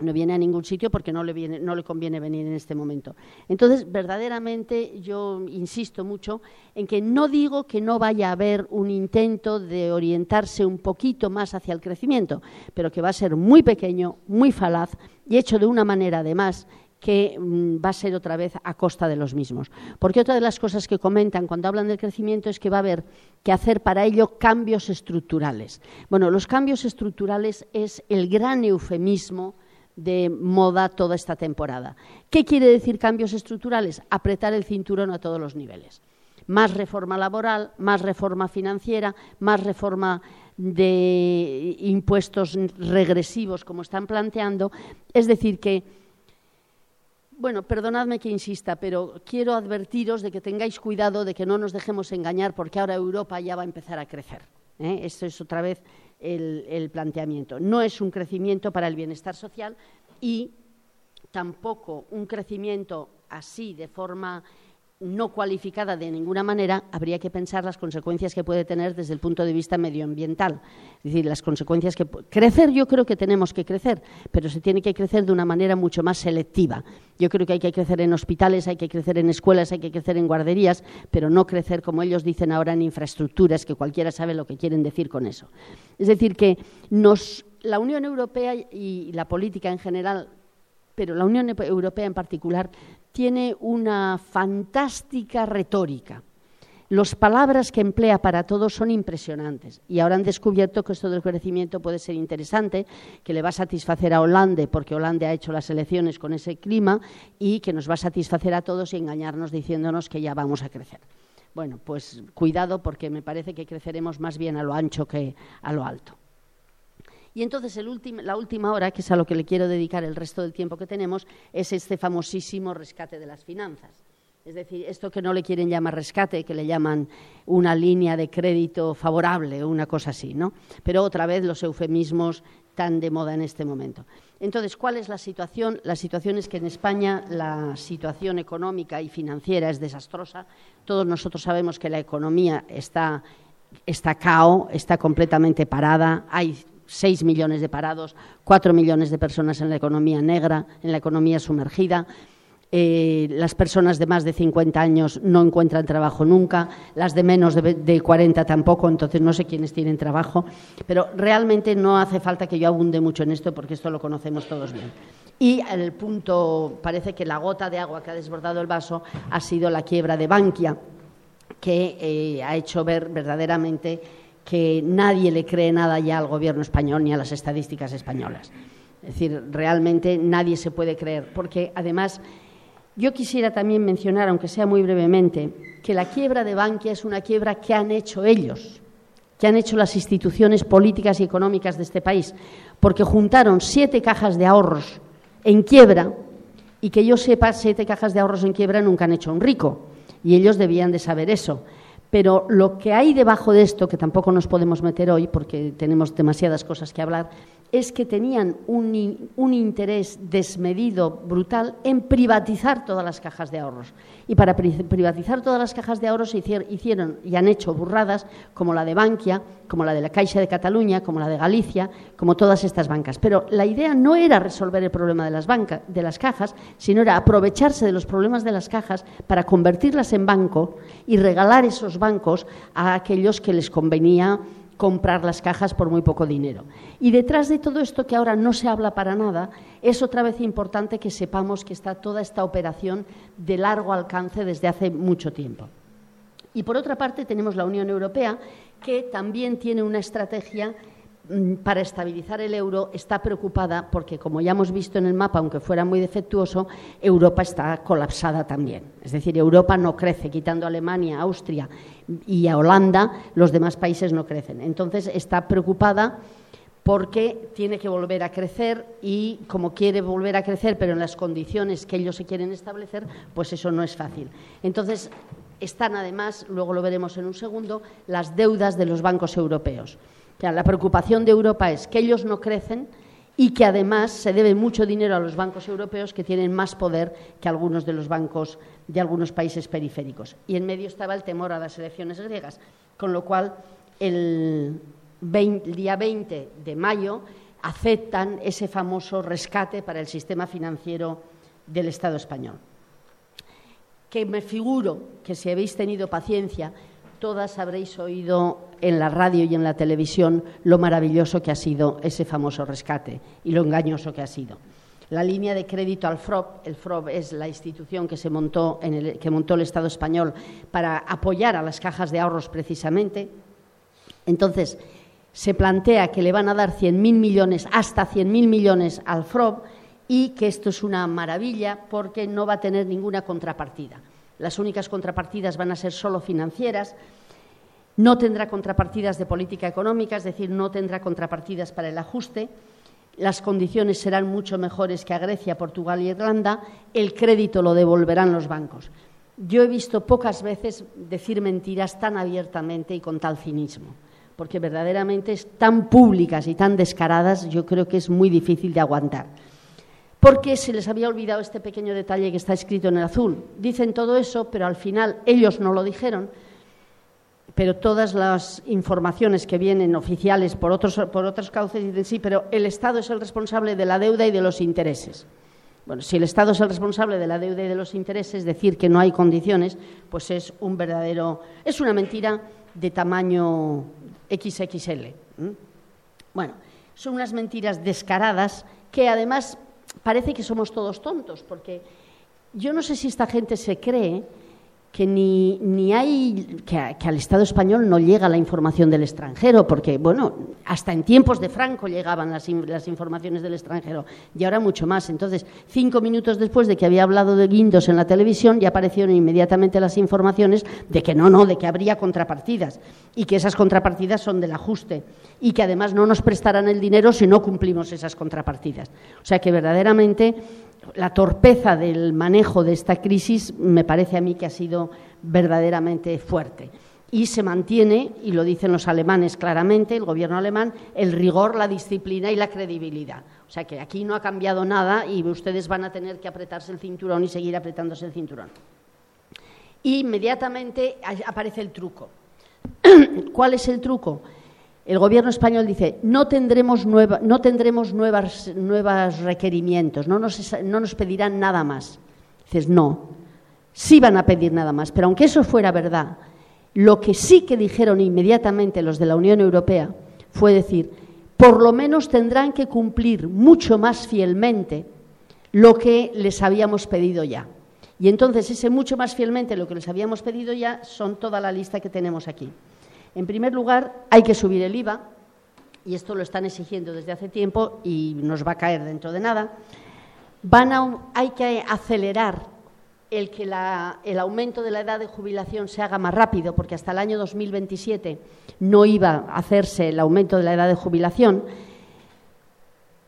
Speaker 3: no viene a ningún sitio porque no le, viene, no le conviene venir en este momento. Entonces, verdaderamente yo insisto mucho en que no digo que no vaya a haber un intento de orientarse un poquito más hacia el crecimiento, pero que va a ser muy pequeño, muy falaz y hecho de una manera además que mm, va a ser otra vez a costa de los mismos. Porque otra de las cosas que comentan cuando hablan del crecimiento es que va a haber que hacer para ello cambios estructurales. Bueno, los cambios estructurales es el gran eufemismo de moda toda esta temporada. ¿Qué quiere decir cambios estructurales? Apretar el cinturón a todos los niveles. Más reforma laboral, más reforma financiera, más reforma de impuestos regresivos, como están planteando. Es decir, que, bueno, perdonadme que insista, pero quiero advertiros de que tengáis cuidado de que no nos dejemos engañar, porque ahora Europa ya va a empezar a crecer. ¿eh? Esto es otra vez el, planteamiento. No es un crecimiento para el bienestar social y tampoco un crecimiento así de forma no cualificada de ninguna manera, habría que pensar las consecuencias que puede tener desde el punto de vista medioambiental. Es decir, las consecuencias que. Crecer, yo creo que tenemos que crecer, pero se tiene que crecer de una manera mucho más selectiva. Yo creo que hay que crecer en hospitales, hay que crecer en escuelas, hay que crecer en guarderías, pero no crecer, como ellos dicen ahora, en infraestructuras, que cualquiera sabe lo que quieren decir con eso. Es decir, que la Unión Europea y la política en general pero la Unión Europea en particular tiene una fantástica retórica. Las palabras que emplea para todos son impresionantes y ahora han descubierto que esto del crecimiento puede ser interesante, que le va a satisfacer a Hollande porque Hollande ha hecho las elecciones con ese clima y que nos va a satisfacer a todos y engañarnos diciéndonos que ya vamos a crecer. Bueno, pues cuidado porque me parece que creceremos más bien a lo ancho que a lo alto. Y entonces la última hora, que es a lo que le quiero dedicar el resto del tiempo que tenemos, es este famosísimo rescate de las finanzas. Es decir, esto que no le quieren llamar rescate, que le llaman una línea de crédito favorable o una cosa así, ¿no? Pero otra vez los eufemismos tan de moda en este momento. Entonces, ¿cuál es la situación? La situación es que en España la situación económica y financiera es desastrosa. Todos nosotros sabemos que la economía está, está cao, está completamente parada, hay 6 millones de parados, 4 millones de personas en la economía negra, en la economía sumergida. Eh, las personas de más de 50 años no encuentran trabajo nunca, las de menos de, de, 40 tampoco, entonces no sé quiénes tienen trabajo, pero realmente no hace falta que yo abunde mucho en esto porque esto lo conocemos todos bien. Y el punto, parece que la gota de agua que ha desbordado el vaso ha sido la quiebra de Bankia, que eh, ha hecho ver verdaderamente que nadie le cree nada ya al gobierno español ni a las estadísticas españolas. Es decir, realmente nadie se puede creer, porque además yo quisiera también mencionar, aunque sea muy brevemente, que la quiebra de Bankia es una quiebra que han hecho ellos, que han hecho las instituciones políticas y económicas de este país, porque juntaron siete cajas de ahorros en quiebra y que yo sepa, siete cajas de ahorros en quiebra nunca han hecho un rico, y ellos debían de saber eso. Pero lo que hay debajo de esto, que tampoco nos podemos meter hoy porque tenemos demasiadas cosas que hablar, es que tenían un, interés desmedido, brutal, en privatizar todas las cajas de ahorros. Y para privatizar todas las cajas de ahorros hicieron y han hecho burradas como la de Bankia, como la de la Caixa de Cataluña, como la de Galicia, como todas estas bancas. Pero la idea no era resolver el problema de las, bancas, de las cajas, sino era aprovecharse de los problemas de las cajas para convertirlas en banco y regalar esos bancos a aquellos que les convenía comprar las cajas por muy poco dinero. Y detrás de todo esto que ahora no se habla para nada, es otra vez importante que sepamos que está toda esta operación de largo alcance desde hace mucho tiempo. Y por otra parte tenemos la Unión Europea, que también tiene una estrategia para estabilizar el euro está preocupada porque, como ya hemos visto en el mapa, aunque fuera muy defectuoso, Europa está colapsada también. Es decir, Europa no crece, quitando a Alemania, Austria y a Holanda, los demás países no crecen. Entonces, está preocupada porque tiene que volver a crecer y como quiere volver a crecer, pero en las condiciones que ellos se quieren establecer, pues eso no es fácil. Entonces, están además, luego lo veremos en un segundo, las deudas de los bancos europeos la preocupación de Europa es que ellos no crecen y que además se debe mucho dinero a los bancos europeos que tienen más poder que algunos de los bancos de algunos países periféricos. Y en medio estaba el temor a las elecciones griegas, con lo cual el, día 20 de mayo aceptan ese famoso rescate para el sistema financiero del Estado español. Que me figuro que si habéis tenido paciencia, todas habréis oído en la radio y en la televisión lo maravilloso que ha sido ese famoso rescate y lo engañoso que ha sido. La línea de crédito al FROB, el FROB es la institución que, se montó en el, que montó el Estado español para apoyar a las cajas de ahorros precisamente. Entonces, se plantea que le van a dar 100.000 millones, hasta 100.000 millones al FROB y que esto es una maravilla porque no va a tener ninguna contrapartida. Las únicas contrapartidas van a ser solo financieras no tendrá contrapartidas de política económica, es decir, no tendrá contrapartidas para el ajuste. Las condiciones serán mucho mejores que a Grecia, Portugal y Irlanda. El crédito lo devolverán los bancos. Yo he visto pocas veces decir mentiras tan abiertamente y con tal cinismo, porque verdaderamente es tan públicas y tan descaradas, yo creo que es muy difícil de aguantar. Porque se les había olvidado este pequeño detalle que está escrito en el azul. Dicen todo eso, pero al final ellos no lo dijeron, pero todas las informaciones que vienen oficiales por otros, por otros cauces dicen sí, pero el Estado es el responsable de la deuda y de los intereses. Bueno, si el Estado es el responsable de la deuda y de los intereses, decir que no hay condiciones, pues es un verdadero, es una mentira de tamaño XXL. Bueno, son unas mentiras descaradas que además parece que somos todos tontos, porque yo no sé si esta gente se cree que ni, ni hay que, al Estado español no llega la información del extranjero, porque bueno, hasta en tiempos de Franco llegaban las, las, informaciones del extranjero y ahora mucho más. Entonces, cinco minutos después de que había hablado de Guindos en la televisión, ya aparecieron inmediatamente las informaciones de que no, no, de que habría contrapartidas y que esas contrapartidas son del ajuste y que además no nos prestarán el dinero si no cumplimos esas contrapartidas. O sea que verdaderamente la torpeza del manejo de esta crisis me parece a mí que ha sido verdaderamente fuerte. Y se mantiene, y lo dicen los alemanes claramente, el gobierno alemán, el rigor, la disciplina y la credibilidad. O sea que aquí no ha cambiado nada y ustedes van a tener que apretarse el cinturón y seguir apretándose el cinturón. Inmediatamente aparece el truco. ¿Cuál es el truco? El gobierno español dice, no tendremos, no tendremos nuevas, nuevos requerimientos, no nos, no nos pedirán nada más. Dices, no, sí van a pedir nada más, pero aunque eso fuera verdad, lo que sí que dijeron inmediatamente los de la Unión Europea fue decir, por lo menos tendrán que cumplir mucho más fielmente lo que les habíamos pedido ya. Y entonces ese mucho más fielmente lo que les habíamos pedido ya son toda la lista que tenemos aquí. En primer lugar, hay que subir el IVA, y esto lo están exigiendo desde hace tiempo y nos va a caer dentro de nada. hay que acelerar el que el aumento de la edad de jubilación se haga más rápido, porque hasta el año 2027 no iba a hacerse el aumento de la edad de jubilación.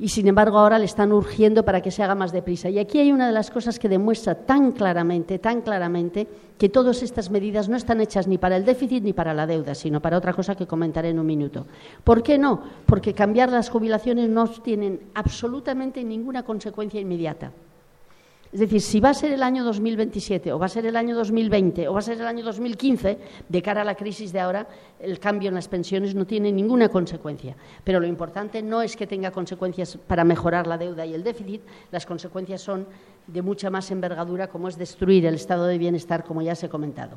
Speaker 3: Y sin embargo ahora le están urgiendo para que se haga más deprisa. Y aquí hay una de las cosas que demuestra tan claramente, tan claramente, que todas estas medidas no están hechas ni para el déficit ni para la deuda, sino para otra cosa que comentaré en un minuto. ¿Por qué no? Porque cambiar las jubilaciones no tienen absolutamente ninguna consecuencia inmediata. Es decir, si va a ser el año 2027 o va a ser el año 2020 o va a ser el año 2015, de cara a la crisis de ahora, el cambio en las pensiones no tiene ninguna consecuencia. Pero lo importante no es que tenga consecuencias para mejorar la deuda y el déficit, las consecuencias son de mucha más envergadura, como es destruir el estado de bienestar, como ya se ha comentado.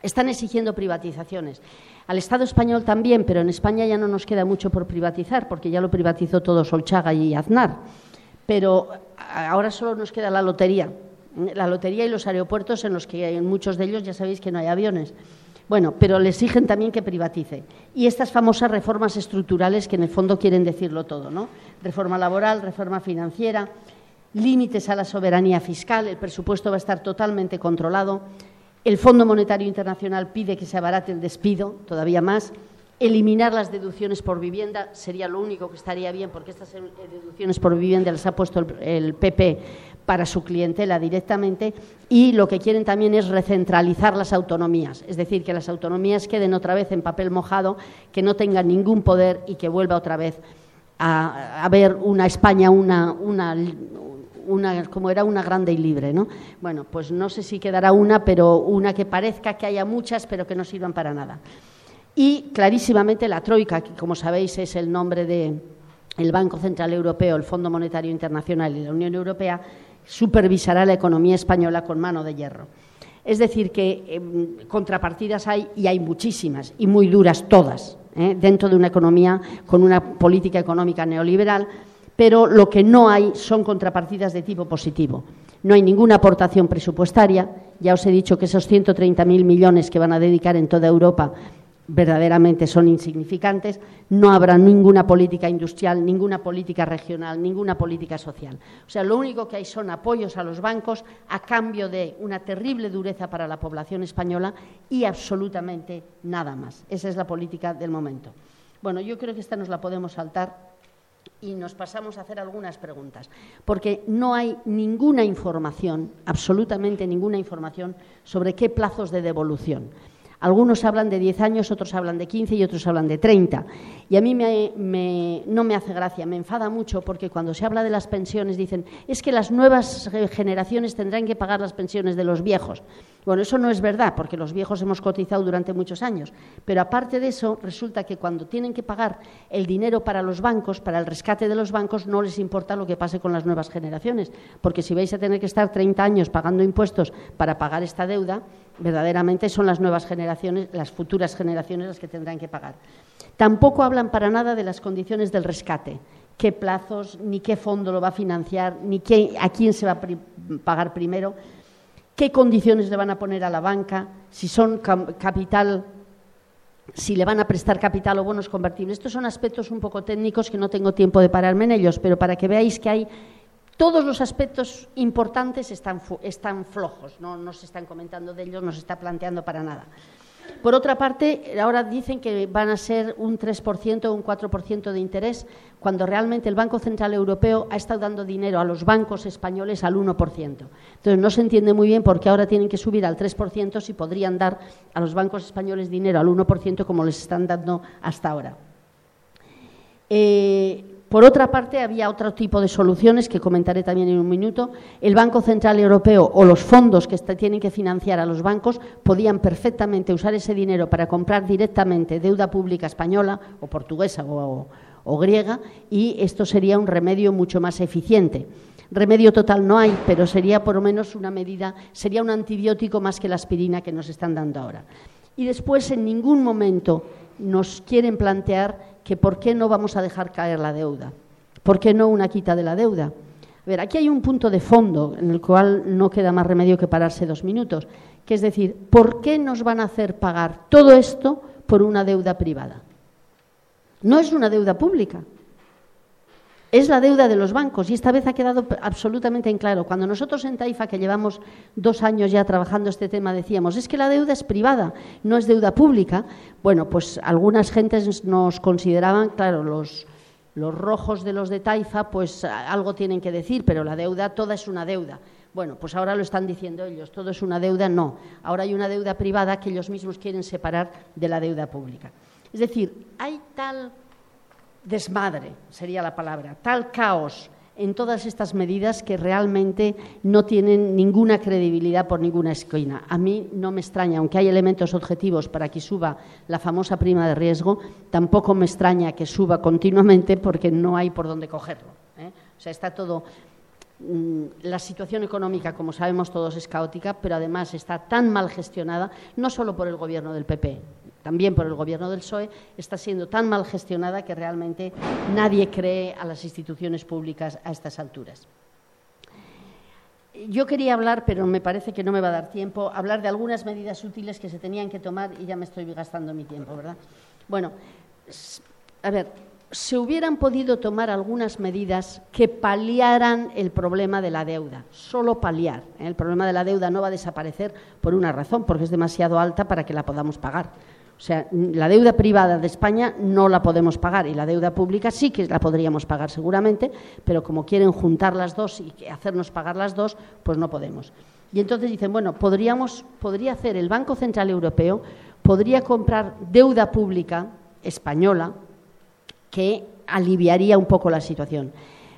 Speaker 3: Están exigiendo privatizaciones. Al Estado español también, pero en España ya no nos queda mucho por privatizar, porque ya lo privatizó todo Solchaga y Aznar pero ahora solo nos queda la lotería, la lotería y los aeropuertos en los que en muchos de ellos ya sabéis que no hay aviones. Bueno, pero le exigen también que privatice. Y estas famosas reformas estructurales que en el fondo quieren decirlo todo, ¿no? Reforma laboral, reforma financiera, límites a la soberanía fiscal, el presupuesto va a estar totalmente controlado. El Fondo Monetario Internacional pide que se abarate el despido, todavía más. Eliminar las deducciones por vivienda sería lo único que estaría bien, porque estas eh, deducciones por vivienda las ha puesto el, PP para su clientela directamente y lo que quieren también es recentralizar las autonomías, es decir, que las autonomías queden otra vez en papel mojado, que no tengan ningún poder y que vuelva otra vez a haber una España, una, una, como era una grande y libre, ¿no? Bueno, pues no sé si quedará una, pero una que parezca que haya muchas, pero que no sirvan para nada. Y clarísimamente la Troika, que como sabéis es el nombre del Banco Central Europeo, el Fondo Monetario Internacional y la Unión Europea, supervisará la economía española con mano de hierro. Es decir, que em, contrapartidas hay y hay muchísimas y muy duras todas ¿eh? dentro de una economía con una política económica neoliberal, pero lo que no hay son contrapartidas de tipo positivo. No hay ninguna aportación presupuestaria. Ya os he dicho que esos 130.000 millones que van a dedicar en toda Europa verdaderamente son insignificantes, no habrá ninguna política industrial, ninguna política regional, ninguna política social. O sea, lo único que hay son apoyos a los bancos a cambio de una terrible dureza para la población española y absolutamente nada más. Esa es la política del momento. Bueno, yo creo que esta nos la podemos saltar y nos pasamos a hacer algunas preguntas, porque no hay ninguna información, absolutamente ninguna información, sobre qué plazos de devolución. Algunos hablan de 10 años, otros hablan de 15 y otros hablan de 30. Y a mí no me hace gracia, me enfada mucho porque cuando se habla de las pensiones dicen es que las nuevas generaciones tendrán que pagar las pensiones de los viejos. Bueno, eso no es verdad porque los viejos hemos cotizado durante muchos años. Pero aparte de eso, resulta que cuando tienen que pagar el dinero para los bancos, para el rescate de los bancos, no les importa lo que pase con las nuevas generaciones. Porque si vais a tener que estar 30 años pagando impuestos para pagar esta deuda, verdaderamente son las nuevas generaciones, las futuras generaciones las que tendrán que pagar. Tampoco hablan para nada de las condiciones del rescate, qué plazos, ni qué fondo lo va a financiar, ni a quién se va a pagar primero, qué condiciones le van a poner a la banca, si son capital, si le van a prestar capital o bonos convertibles. Estos son aspectos un poco técnicos que no tengo tiempo de pararme en ellos, pero para que veáis que hay todos los aspectos importantes están, flojos, no, no se están comentando de ellos, no se está planteando para nada. Por otra parte, ahora dicen que van a ser un 3% o un 4% de interés, cuando realmente el Banco Central Europeo ha estado dando dinero a los bancos españoles al 1%. Entonces, no se entiende muy bien por qué ahora tienen que subir al 3% si podrían dar a los bancos españoles dinero al 1% como les están dando hasta ahora. Eh, por otra parte, había otro tipo de soluciones que comentaré también en un minuto. El Banco Central Europeo o los fondos que tienen que financiar a los bancos podían perfectamente usar ese dinero para comprar directamente deuda pública española o portuguesa o, o griega y esto sería un remedio mucho más eficiente. Remedio total no hay, pero sería por lo menos una medida, sería un antibiótico más que la aspirina que nos están dando ahora. Y después, en ningún momento nos quieren plantear que por qué no vamos a dejar caer la deuda, por qué no una quita de la deuda. A ver, aquí hay un punto de fondo en el cual no queda más remedio que pararse dos minutos, que es decir, ¿por qué nos van a hacer pagar todo esto por una deuda privada? No es una deuda pública, es la deuda de los bancos y esta vez ha quedado absolutamente en claro. Cuando nosotros en Taifa, que llevamos dos años ya trabajando este tema, decíamos, es que la deuda es privada, no es deuda pública, bueno, pues algunas gentes nos consideraban, claro, los, Los rojos de los de Taifa, pues algo tienen que decir, pero la deuda toda es una deuda. Bueno, pues ahora lo están diciendo ellos, todo es una deuda, no. Ahora hay una deuda privada que ellos mismos quieren separar de la deuda pública. Es decir, hay tal desmadre, sería la palabra, tal caos en todas estas medidas que realmente no tienen ninguna credibilidad por ninguna esquina. A mí no me extraña, aunque hay elementos objetivos para que suba la famosa prima de riesgo, tampoco me extraña que suba continuamente porque no hay por dónde cogerlo. ¿eh? O sea, está todo. Mm, la situación económica, como sabemos todos, es caótica, pero además está tan mal gestionada, no solo por el gobierno del PP, también por el gobierno del PSOE, está siendo tan mal gestionada que realmente nadie cree a las instituciones públicas a estas alturas. Yo quería hablar, pero me parece que no me va a dar tiempo, hablar de algunas medidas útiles que se tenían que tomar y ya me estoy gastando mi tiempo, ¿verdad? Bueno, a ver, se hubieran podido tomar algunas medidas que paliaran el problema de la deuda, solo paliar. ¿eh? El problema de la deuda no va a desaparecer por una razón, porque es demasiado alta para que la podamos pagar. O sea, la deuda privada de España no la podemos pagar y la deuda pública sí que la podríamos pagar seguramente, pero como quieren juntar las dos y hacernos pagar las dos, pues no podemos. Y entonces dicen, bueno, podríamos, podría hacer el Banco Central Europeo, podría comprar deuda pública española que aliviaría un poco la situación.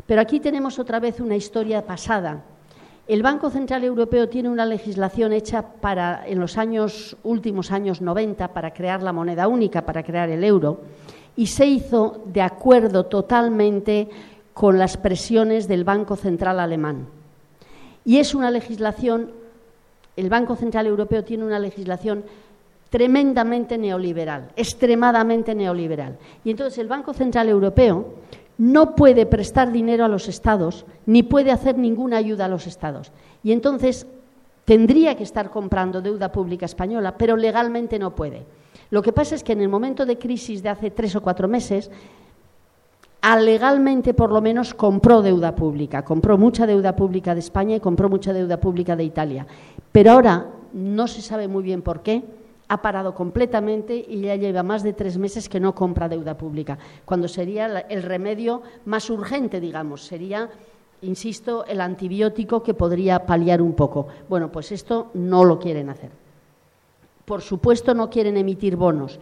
Speaker 3: Pero aquí tenemos otra vez una historia pasada el Banco Central Europeo tiene una legislación hecha para, en los años, últimos años 90 para crear la moneda única, para crear el euro, y se hizo de acuerdo totalmente con las presiones del Banco Central alemán. Y es una legislación, el Banco Central Europeo tiene una legislación tremendamente neoliberal, extremadamente neoliberal. Y entonces el Banco Central Europeo no puede prestar dinero a los estados ni puede hacer ninguna ayuda a los estados. Y entonces tendría que estar comprando deuda pública española, pero legalmente no puede. Lo que pasa es que en el momento de crisis de hace tres o cuatro meses, legalmente por lo menos compró deuda pública, compró mucha deuda pública de España y compró mucha deuda pública de Italia. Pero ahora no se sabe muy bien por qué ha parado completamente y ya lleva más de tres meses que no compra deuda pública, cuando sería el remedio más urgente, digamos, sería, insisto, el antibiótico que podría paliar un poco. Bueno, pues esto no lo quieren hacer. Por supuesto, no quieren emitir bonos.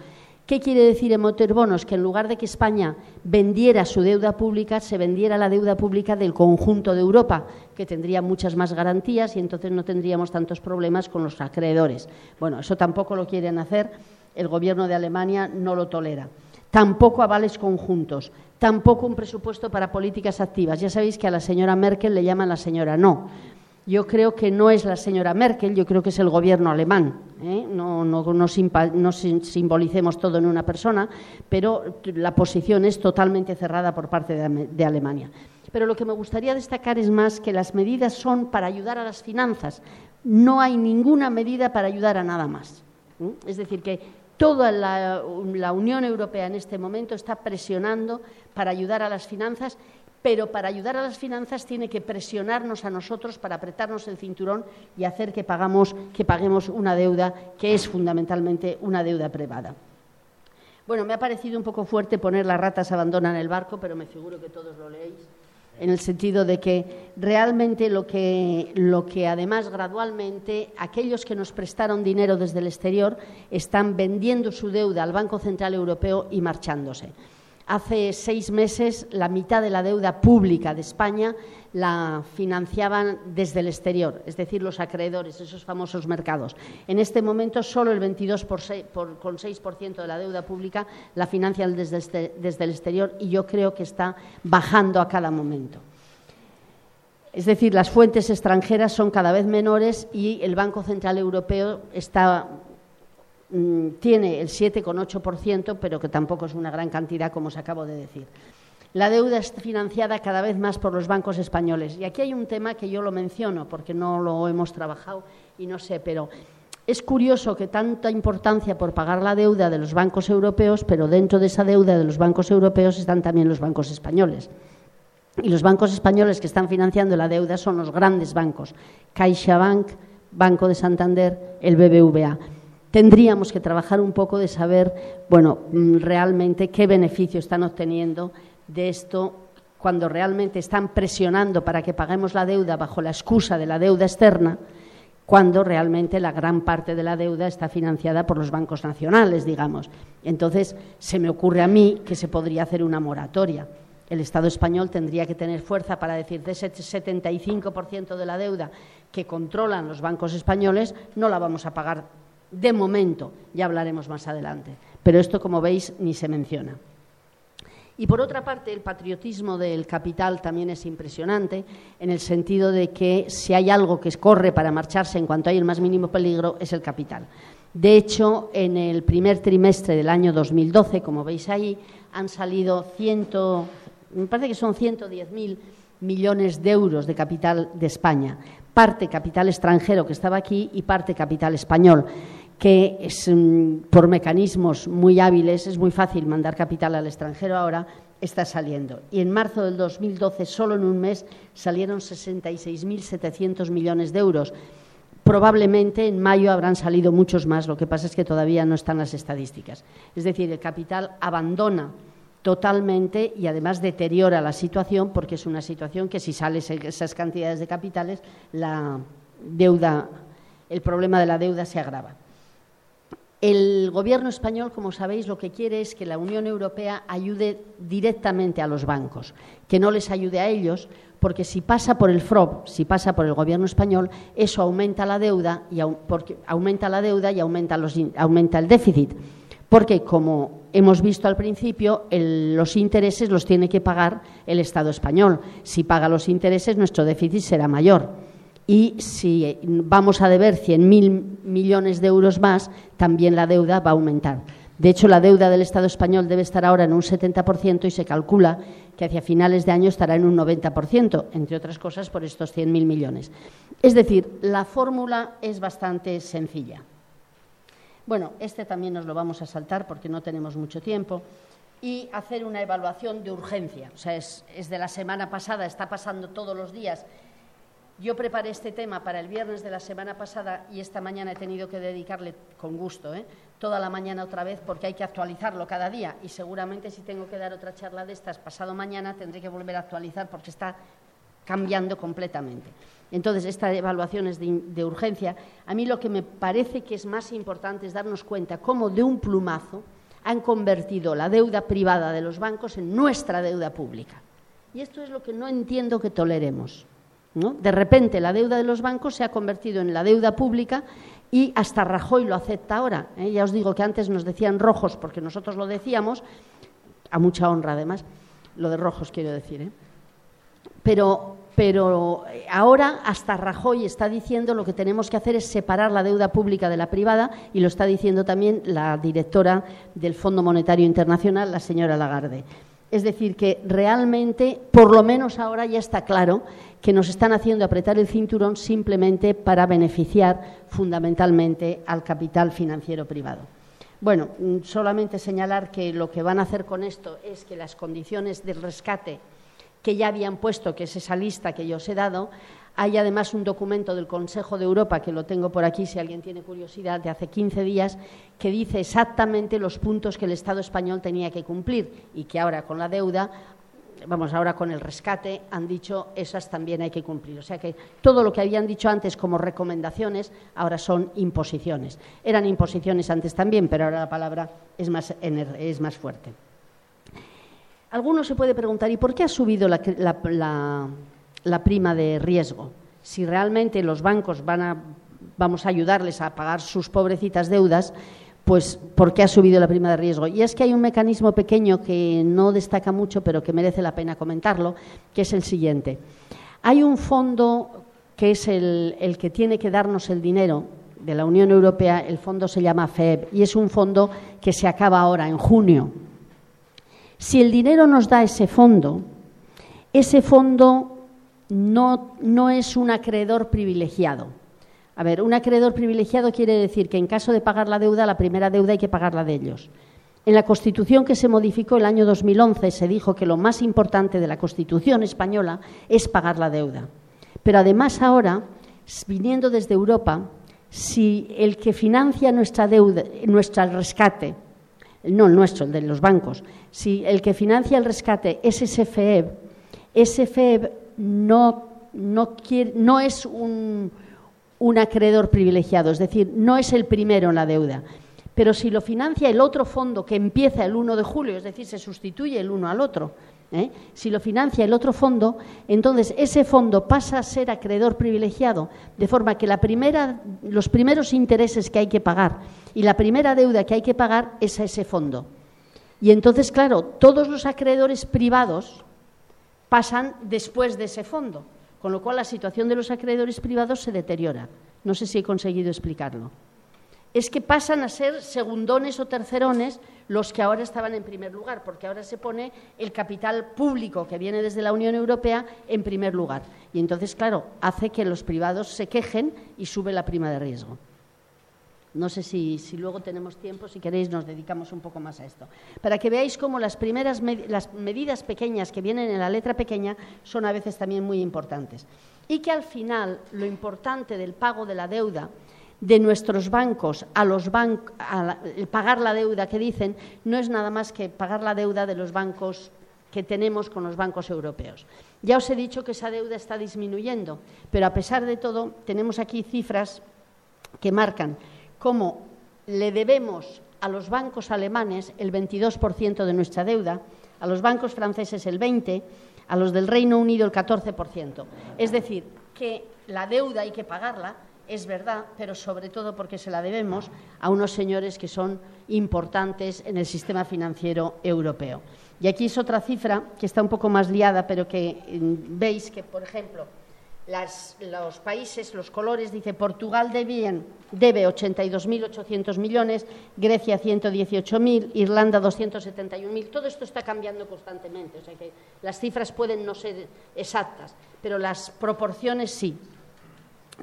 Speaker 3: ¿Qué quiere decir emitir bonos? Que en lugar de que España vendiera su deuda pública, se vendiera la deuda pública del conjunto de Europa, que tendría muchas más garantías y entonces no tendríamos tantos problemas con los acreedores. Bueno, eso tampoco lo quieren hacer, el Gobierno de Alemania no lo tolera. Tampoco avales conjuntos, tampoco un presupuesto para políticas activas. Ya sabéis que a la señora Merkel le llaman la señora no yo creo que no es la señora Merkel, yo creo que es el gobierno alemán. ¿eh? No, simbolicemos todo en una persona, pero la posición es totalmente cerrada por parte de, Alemania. Pero lo que me gustaría destacar es más que las medidas son para ayudar a las finanzas. No hay ninguna medida para ayudar a nada más. Es decir, que toda la Unión Europea en este momento está presionando para ayudar a las finanzas pero para ayudar a las finanzas tiene que presionarnos a nosotros para apretarnos el cinturón y hacer que, que paguemos una deuda que es fundamentalmente una deuda privada. Bueno, me ha parecido un poco fuerte poner las ratas abandonan el barco, pero me figuro que todos lo leéis, en el sentido de que realmente lo que, lo que además gradualmente aquellos que nos prestaron dinero desde el exterior están vendiendo su deuda al Banco Central Europeo y marchándose. Hace seis meses la mitad de la deuda pública de España la financiaban desde el exterior, es decir, los acreedores, esos famosos mercados. En este momento solo el 22,6% de la deuda pública la financian desde, este, desde el exterior y yo creo que está bajando a cada momento. Es decir, las fuentes extranjeras son cada vez menores y el Banco Central Europeo está Mm, tiene el 7,8%, pero que tampoco es una gran cantidad, como os acabo de decir. La deuda está financiada cada vez más por los bancos españoles. Y aquí hay un tema que yo lo menciono porque no lo hemos trabajado y no sé, pero es curioso que tanta importancia por pagar la deuda de los bancos europeos, pero dentro de esa deuda de los bancos europeos están también los bancos españoles. Y los bancos españoles que están financiando la deuda son los grandes bancos, CaixaBank, Banco de Santander, el BBVA tendríamos que trabajar un poco de saber, bueno, mm, realmente qué beneficio están obteniendo de esto cuando realmente están presionando para que paguemos la deuda bajo la excusa de la deuda externa, cuando realmente la gran parte de la deuda está financiada por los bancos nacionales, digamos. Entonces, se me ocurre a mí que se podría hacer una moratoria. El Estado español tendría que tener fuerza para decir de ese 75% de la deuda que controlan los bancos españoles, no la vamos a pagar de momento, ya hablaremos más adelante. Pero esto, como veis, ni se menciona. Y por otra parte, el patriotismo del capital también es impresionante, en el sentido de que si hay algo que corre para marcharse en cuanto hay el más mínimo peligro, es el capital. De hecho, en el primer trimestre del año 2012, como veis ahí, han salido ciento, me parece que son 110.000 millones de euros de capital de España, parte capital extranjero que estaba aquí y parte capital español que es, mm, por mecanismos muy hábiles es muy fácil mandar capital al extranjero ahora, está saliendo. Y en marzo del 2012, solo en un mes, salieron 66.700 millones de euros. Probablemente en mayo habrán salido muchos más, lo que pasa es que todavía no están las estadísticas. Es decir, el capital abandona totalmente y además deteriora la situación porque es una situación que si salen esas cantidades de capitales, la deuda, el problema de la deuda se agrava. El Gobierno español, como sabéis, lo que quiere es que la Unión Europea ayude directamente a los bancos, que no les ayude a ellos, porque si pasa por el FROB, si pasa por el Gobierno español, eso aumenta la deuda y aumenta la deuda y aumenta, aumenta el déficit, porque como hemos visto al principio, los intereses los tiene que pagar el Estado español. Si paga los intereses, nuestro déficit será mayor y si vamos a deber 100.000 millones de euros más, también la deuda va a aumentar. De hecho, la deuda del Estado español debe estar ahora en un 70% y se calcula que hacia finales de año estará en un 90%, entre otras cosas por estos 100.000 millones. Es decir, la fórmula es bastante sencilla. Bueno, este también nos lo vamos a saltar porque no tenemos mucho tiempo. Y hacer una evaluación de urgencia. O sea, es, es de la semana pasada, está pasando todos los días yo preparé este tema para el viernes de la semana pasada y esta mañana he tenido que dedicarle con gusto ¿eh? toda la mañana otra vez porque hay que actualizarlo cada día y seguramente si tengo que dar otra charla de estas pasado mañana tendré que volver a actualizar porque está cambiando completamente. Entonces, esta evaluación es de, de urgencia. A mí lo que me parece que es más importante es darnos cuenta cómo de un plumazo han convertido la deuda privada de los bancos en nuestra deuda pública. Y esto es lo que no entiendo que toleremos. De repente la deuda de los bancos se ha convertido en la deuda pública y hasta Rajoy lo acepta ahora. ¿eh? Ya os digo que antes nos decían rojos porque nosotros lo decíamos, a mucha honra además, lo de rojos quiero decir. ¿eh? Pero, pero ahora hasta Rajoy está diciendo lo que tenemos que hacer es separar la deuda pública de la privada y lo está diciendo también la directora del Fondo Monetario Internacional, la señora Lagarde. Es decir, que realmente, por lo menos ahora ya está claro que nos están haciendo apretar el cinturón simplemente para beneficiar fundamentalmente al capital financiero privado. Bueno, mm, solamente señalar que lo que van a hacer con esto es que las condiciones del rescate que ya habían puesto, que es esa lista que yo os he dado, hay además un documento del Consejo de Europa, que lo tengo por aquí si alguien tiene curiosidad, de hace 15 días, que dice exactamente los puntos que el Estado español tenía que cumplir y que ahora con la deuda vamos, ahora con el rescate, han dicho esas también hay que cumplir. O sea que todo lo que habían dicho antes como recomendaciones ahora son imposiciones. Eran imposiciones antes también, pero ahora la palabra es más, es más fuerte. Alguno se puede preguntar, ¿y por qué ha subido la, la prima de riesgo? Si realmente los bancos van a, vamos a ayudarles a pagar sus pobrecitas deudas, pues ¿por qué ha subido la prima de riesgo? Y es que hay un mecanismo pequeño que no destaca mucho, pero que merece la pena comentarlo, que es el siguiente. Hay un fondo que es el, el que tiene que darnos el dinero de la Unión Europea, el fondo se llama FEB y es un fondo que se acaba ahora, en junio. Si el dinero nos da ese fondo, ese fondo no, no es un acreedor privilegiado. A ver, un acreedor privilegiado quiere decir que en caso de pagar la deuda, la primera deuda hay que pagarla de ellos. En la Constitución que se modificó el año 2011 se dijo que lo más importante de la Constitución española es pagar la deuda. Pero además ahora, viniendo desde Europa, si el que financia nuestra deuda, nuestro rescate, no el nuestro, el de los bancos, si el que financia el rescate es SFEB, SFEB no, no, quiere, no es un, un acreedor privilegiado, es decir, no es el primero en la deuda. Pero si lo financia el otro fondo que empieza el 1 de julio, es decir, se sustituye el uno al otro, ¿eh? si lo financia el otro fondo, entonces ese fondo pasa a ser acreedor privilegiado, de forma que la primera, los primeros intereses que hay que pagar y la primera deuda que hay que pagar es a ese fondo. Y entonces, claro, todos los acreedores privados pasan después de ese fondo, con lo cual la situación de los acreedores privados se deteriora. No sé si he conseguido explicarlo. Es que pasan a ser segundones o tercerones los que ahora estaban en primer lugar, porque ahora se pone el capital público que viene desde la Unión Europea en primer lugar. Y entonces, claro, hace que los privados se quejen y sube la prima de riesgo. No sé si, luego tenemos tiempo, si queréis nos dedicamos un poco más a esto. Para que veáis cómo las primeras las medidas pequeñas que vienen en la letra pequeña son a veces también muy importantes. Y que al final lo importante del pago de la deuda de nuestros bancos a los bancos, pagar la deuda que dicen, no es nada más que pagar la deuda de los bancos que tenemos con los bancos europeos. Ya os he dicho que esa deuda está disminuyendo, pero a pesar de todo tenemos aquí cifras que marcan cómo le debemos a los bancos alemanes el 22% de nuestra deuda, a los bancos franceses el 20%, a los del Reino Unido el 14%. Es decir, que la deuda hay que pagarla, es verdad, pero sobre todo porque se la debemos a unos señores que son importantes en el sistema financiero europeo. Y aquí es otra cifra que está un poco más liada, pero que mm, veis que, por ejemplo, los países, los colores, dice Portugal debe 82.800 millones, Grecia 118.000, Irlanda 271.000. Todo esto está cambiando constantemente, o sea que las cifras pueden no ser exactas, pero las proporciones sí.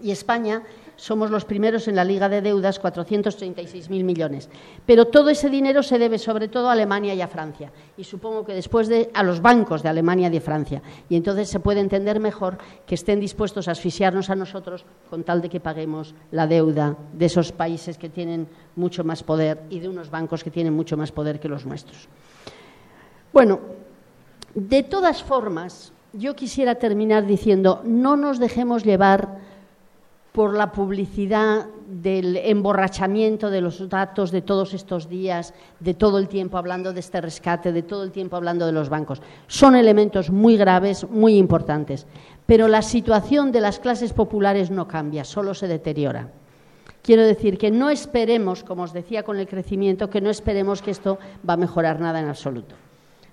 Speaker 3: Y España somos los primeros en la Liga de Deudas, 436.000 millones. Pero todo ese dinero se debe sobre todo a Alemania y a Francia. Y supongo que después de, a los bancos de Alemania y de Francia. Y entonces se puede entender mejor que estén dispuestos a asfixiarnos a nosotros con tal de que paguemos la deuda de esos países que tienen mucho más poder y de unos bancos que tienen mucho más poder que los nuestros. Bueno, de todas formas, yo quisiera terminar diciendo, no nos dejemos llevar por la publicidad del emborrachamiento de los datos de todos estos días, de todo el tiempo hablando de este rescate, de todo el tiempo hablando de los bancos. Son elementos muy graves, muy importantes, pero la situación de las clases populares no cambia, solo se deteriora. Quiero decir que no esperemos, como os decía con el crecimiento, que no esperemos que esto va a mejorar nada en absoluto.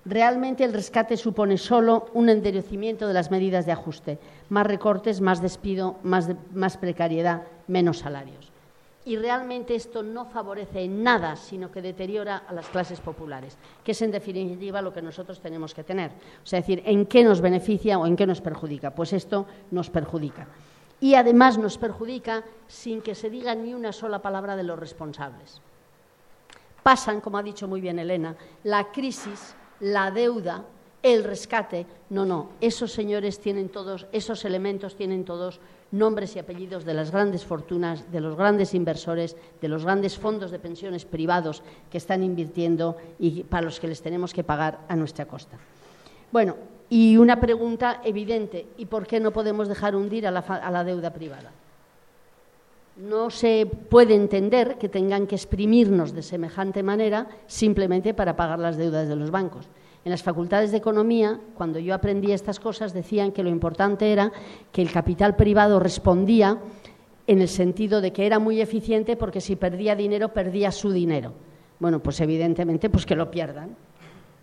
Speaker 3: Realmente el rescate supone solo un enderecimiento de las medidas de ajuste, más recortes, más despido, más, más precariedad, menos salarios. Y realmente esto no favorece en nada, sino que deteriora a las clases populares, que es en definitiva lo que nosotros tenemos que tener. O sea, decir, ¿en qué nos beneficia o en qué nos perjudica? Pues esto nos perjudica. Y además nos perjudica sin que se diga ni una sola palabra de los responsables. Pasan, como ha dicho muy bien Elena, la crisis la deuda, el rescate. No, no, esos señores tienen todos, esos elementos tienen todos nombres y apellidos de las grandes fortunas, de los grandes inversores, de los grandes fondos de pensiones privados que están invirtiendo y para los que les tenemos que pagar a nuestra costa. Bueno, y una pregunta evidente, ¿y por qué no podemos dejar hundir a la, deuda privada? No se puede entender que tengan que exprimirnos de semejante manera simplemente para pagar las deudas de los bancos. En las facultades de economía, cuando yo aprendí estas cosas, decían que lo importante era que el capital privado respondía en el sentido de que era muy eficiente porque si perdía dinero, perdía su dinero. Bueno, pues evidentemente, pues que lo pierdan,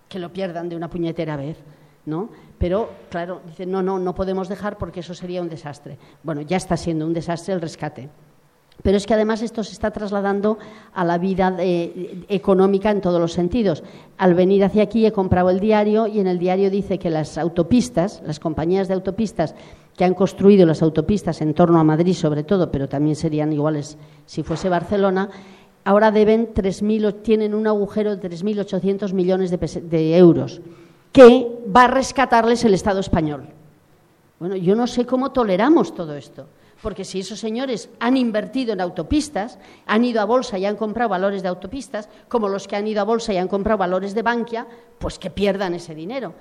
Speaker 3: que lo pierdan de una puñetera vez. ¿No? Pero, claro, dicen, no, no, no podemos dejar porque eso sería un desastre. Bueno, ya está siendo un desastre el rescate. Pero es que además esto se está trasladando a la vida económica en todos los sentidos. Al venir hacia aquí he comprado el diario y en el diario dice que las autopistas, las compañías de autopistas que han construido las autopistas en torno a Madrid sobre todo, pero también serían iguales si fuese Barcelona, ahora deben 3.000, tienen un agujero de 3.800 millones de, de euros que va a rescatarles el Estado español. Bueno, yo no sé cómo toleramos todo esto. Porque si esos señores han invertido en autopistas, han ido a bolsa y han comprado valores de autopistas, como los que han ido a bolsa y han comprado valores de Bankia, pues que pierdan ese dinero.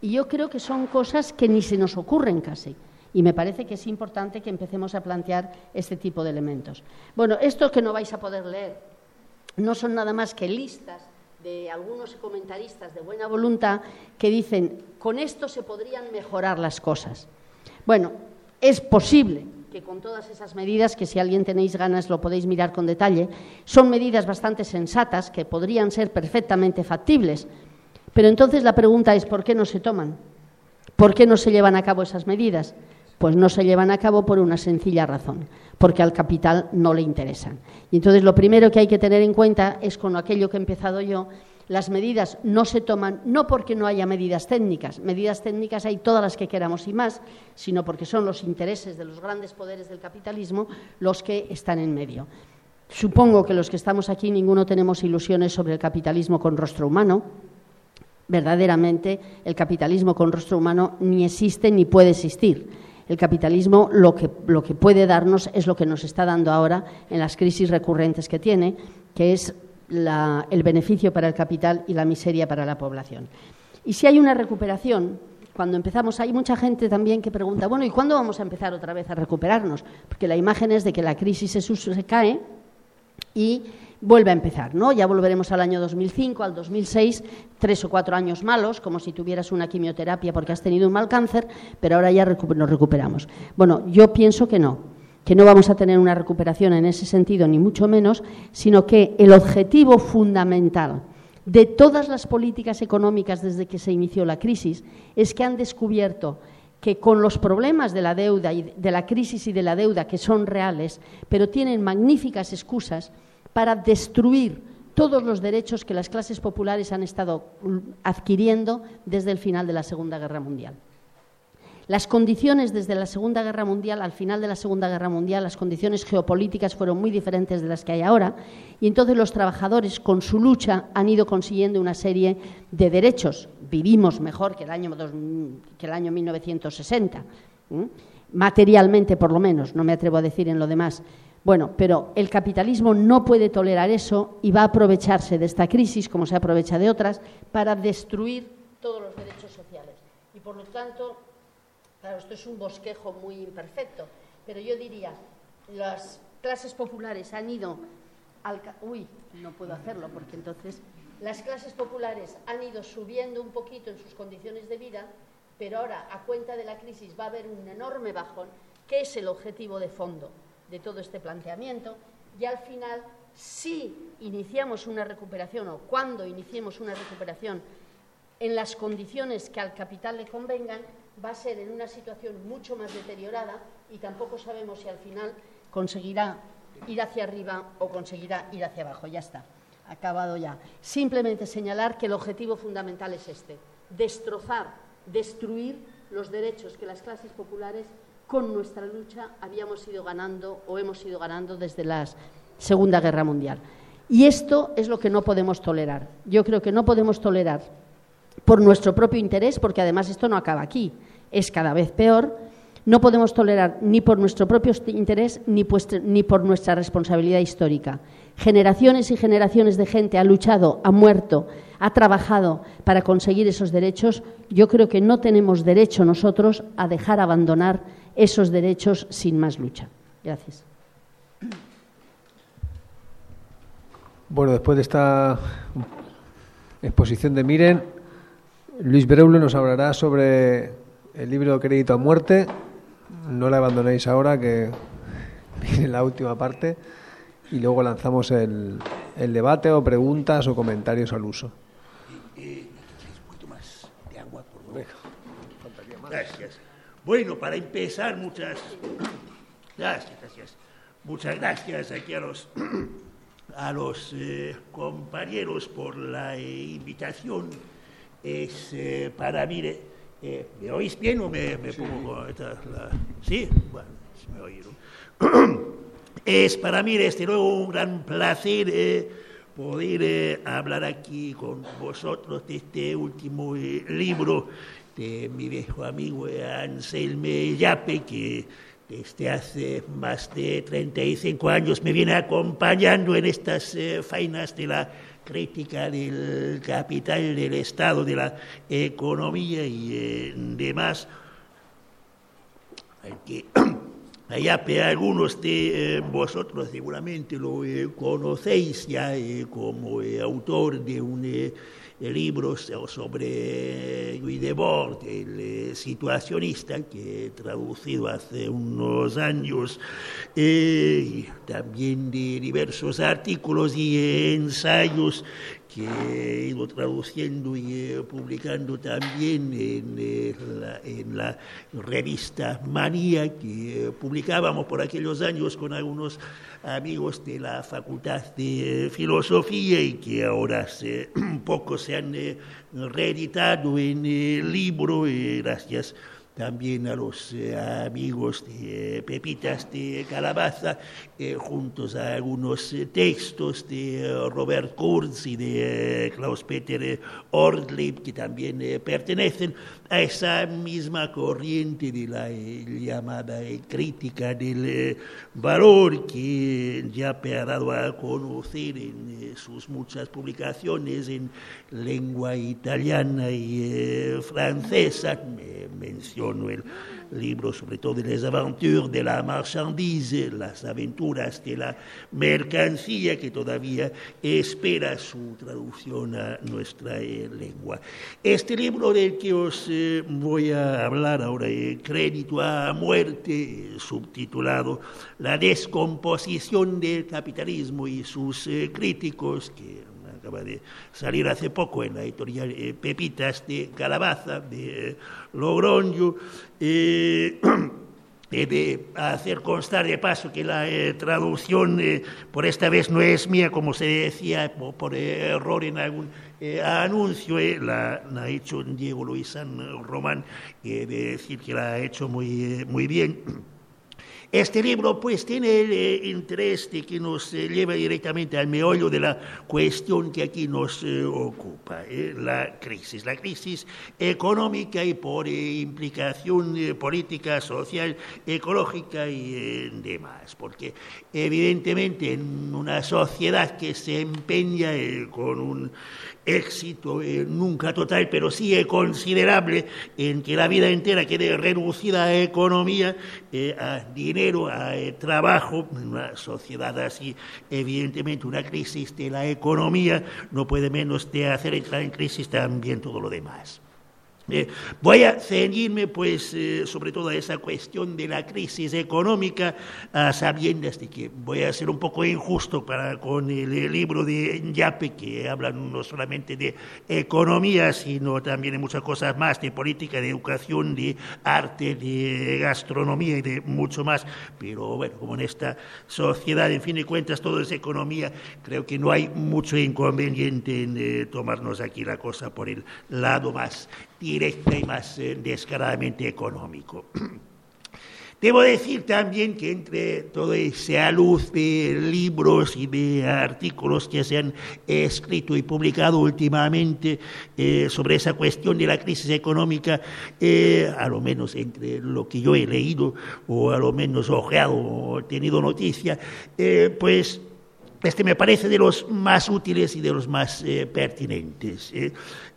Speaker 3: Y yo creo que son cosas que ni se nos ocurren casi. Y me parece que es importante que empecemos a plantear este tipo de elementos. Bueno, esto que no vais a poder leer no son nada más que listas de algunos comentaristas de buena voluntad que dicen, con esto se podrían mejorar las cosas. Bueno, es posible que con todas esas medidas, que si alguien tenéis ganas lo podéis mirar con detalle, son medidas bastante sensatas que podrían ser perfectamente factibles. Pero entonces la pregunta es, ¿por qué no se toman? ¿Por qué no se llevan a cabo esas medidas? Pues no se llevan a cabo por una sencilla razón, porque al capital no le interesan. Y entonces lo primero que hay que tener en cuenta es con aquello que he empezado yo, las medidas no se toman no porque no haya medidas técnicas, medidas técnicas hay todas las que queramos y más, sino porque son los intereses de los grandes poderes del capitalismo los que están en medio. Supongo que los que estamos aquí ninguno tenemos ilusiones sobre el capitalismo con rostro humano. Verdaderamente el capitalismo con rostro humano ni existe ni puede existir. El capitalismo lo que, lo que puede darnos es lo que nos está dando ahora en las crisis recurrentes que tiene, que es el beneficio para el capital y la miseria para la población. Y si hay una recuperación, cuando empezamos, hay mucha gente también que pregunta, bueno, ¿y cuándo vamos a empezar otra vez a recuperarnos? Porque la imagen es de que la crisis se, se cae y vuelve a empezar, ¿no? Ya volveremos al año 2005, al 2006, tres o cuatro años malos, como si tuvieras una quimioterapia porque has tenido un mal cáncer, pero ahora ya nos recuperamos. Bueno, yo pienso que no que no vamos a tener una recuperación en ese sentido, ni mucho menos, sino que el objetivo fundamental de todas las políticas económicas desde que se inició la crisis es que han descubierto que con los problemas de la deuda y de la crisis y de la deuda que son reales, pero tienen magníficas excusas para destruir todos los derechos que las clases populares han estado adquiriendo desde el final de la Segunda Guerra Mundial. Las condiciones desde la Segunda Guerra Mundial, al final de la Segunda Guerra Mundial, las condiciones geopolíticas fueron muy diferentes de las que hay ahora y entonces los trabajadores con su lucha han ido consiguiendo una serie de derechos. Vivimos mejor que el año, que el año 1960, materialmente por lo menos, no me atrevo a decir en lo demás. Bueno, pero el capitalismo no puede tolerar eso y va a aprovecharse de esta crisis, como se aprovecha de otras, para destruir todos los derechos sociales. Y por lo tanto, Claro, esto es un bosquejo muy imperfecto, pero yo diría, las clases populares han ido al... Uy, no puedo hacerlo porque entonces... Las clases populares han ido subiendo un poquito en sus condiciones de vida, pero ahora, a cuenta de la crisis, va a haber un enorme bajón, que es el objetivo de fondo de todo este planteamiento, y al final, si iniciamos una recuperación o cuando iniciemos una recuperación en las condiciones que al capital le convengan, va a ser en una situación mucho más deteriorada y tampoco sabemos si al final conseguirá ir hacia arriba o conseguirá ir hacia abajo. Ya está, acabado ya. Simplemente señalar que el objetivo fundamental es este, destrozar, destruir los derechos que las clases populares con nuestra lucha habíamos ido ganando o hemos ido ganando desde la Segunda Guerra Mundial. Y esto es lo que no podemos tolerar. Yo creo que no podemos tolerar por nuestro propio interés, porque además esto no acaba aquí, es cada vez peor, no podemos tolerar ni por nuestro propio interés ni, ni, por nuestra responsabilidad histórica. Generaciones y generaciones de gente ha luchado, ha muerto, ha trabajado para conseguir esos derechos. Yo creo que no tenemos derecho nosotros a dejar abandonar esos derechos sin más lucha. Gracias.
Speaker 1: Bueno, después de esta exposición de Miren, Luis Breulo nos hablará sobre el libro Crédito a Muerte. No la abandonéis ahora, que viene la última parte. Y luego lanzamos el, debate o preguntas o comentarios al uso.
Speaker 5: Gracias. Bueno, para empezar, muchas gracias, gracias. Muchas gracias aquí a los, a los eh, compañeros por la invitación es eh, para mí, eh, ¿me oís bien o me, pongo esta, Sí, bueno, me oyeron. es para mí desde luego un gran placer eh, poder hablar aquí con vosotros de este último libro de mi viejo amigo Anselme Yape, que desde hace más de 35 años me viene acompañando en estas eh, fainas de la crítica del capital, del Estado, de la economía y eh, demás. Que, allá algunos de eh, vosotros seguramente lo conocéis ya como autor de un libros sobre Louis Debord, el eh, situacionista, que he traducido hace unos años, eh, también de diversos artículos y ensayos que he ido traduciendo y eh, publicando también en, la, en, la, revista Manía, que publicábamos por aquellos años con algunos amigos de la Facultad de Filosofía y que ahora se, poco se han eh, reeditado en el libro, eh, gracias también a los eh, amigos de Pepitas de Calabaza, eh, juntos a algunos eh, textos de Robert Kurz y de Klaus-Peter Ortlieb, que también pertenecen a esa misma corriente de la llamada crítica del valor que ya ha dado a conocer en sus muchas publicaciones en lengua italiana y francesa. Me menciono el libro sobre todo de las aventuras de la marchandise, las aventuras de la mercancía que todavía espera su traducción a nuestra eh, lengua. Este libro del que os eh, voy a hablar ahora, eh, Crédito a muerte, subtitulado La descomposición del capitalismo y sus críticos, que acaba de salir hace poco en la editorial Pepitas de Calabaza, de Logroño. Eh, de hacer constar de paso que la eh, traducción eh, por esta vez no es mía, como se decía por, error en algún anuncio, la, ha hecho Diego Luis San Román, de decir que la ha hecho muy, muy bien. Este libro pues tiene el eh, interés de que nos eh, lleva directamente al meollo de la cuestión que aquí nos eh, ocupa, la crisis, la crisis económica y por implicación política, social, ecológica y demás, porque evidentemente en una sociedad que se empeña con un éxito eh, nunca total, pero sí considerable en que la vida entera quede reducida a economía, eh, a dinero, a eh, trabajo, en una sociedad así, evidentemente una crisis de la economía no puede menos de hacer entrar en crisis también todo lo demás. Eh, voy a ceñirme, pues, eh, sobre todo a esa cuestión de la crisis económica, a sabiendas que voy a ser un poco injusto para, con el, libro de Yape, que habla no solamente de economía, sino también de muchas cosas más, de política, de educación, de arte, de gastronomía y de mucho más. Pero bueno, como en esta sociedad, en fin de cuentas, todo es economía, creo que no hay mucho inconveniente en eh, tomarnos aquí la cosa por el lado más directa y más eh, descaradamente económico. Debo decir también que entre toda esa luz de libros y de artículos que se han escrito y publicado últimamente eh, sobre esa cuestión de la crisis económica, eh, a lo menos entre lo que yo he leído o a lo menos ojeado o tenido noticia, pues este me parece de los más útiles y de los más pertinentes.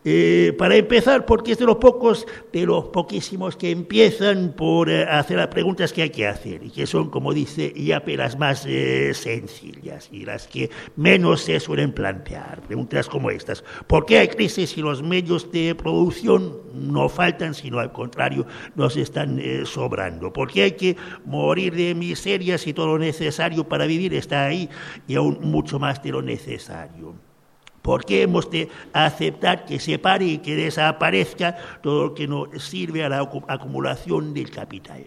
Speaker 5: Eh, para empezar, porque es de los pocos, de los poquísimos que empiezan por eh, hacer las preguntas que hay que hacer y que son, como dice Iape, las más eh, sencillas y las que menos se suelen plantear. Preguntas como estas. ¿Por qué hay crisis si los medios de producción no faltan, sino al contrario, nos están sobrando? ¿Por qué hay que morir de miseria si todo lo necesario para vivir está ahí y aún mucho más de lo necesario? ¿Por qué hemos de aceptar que se pare y que desaparezca todo lo que nos sirve a la acumulación del capital?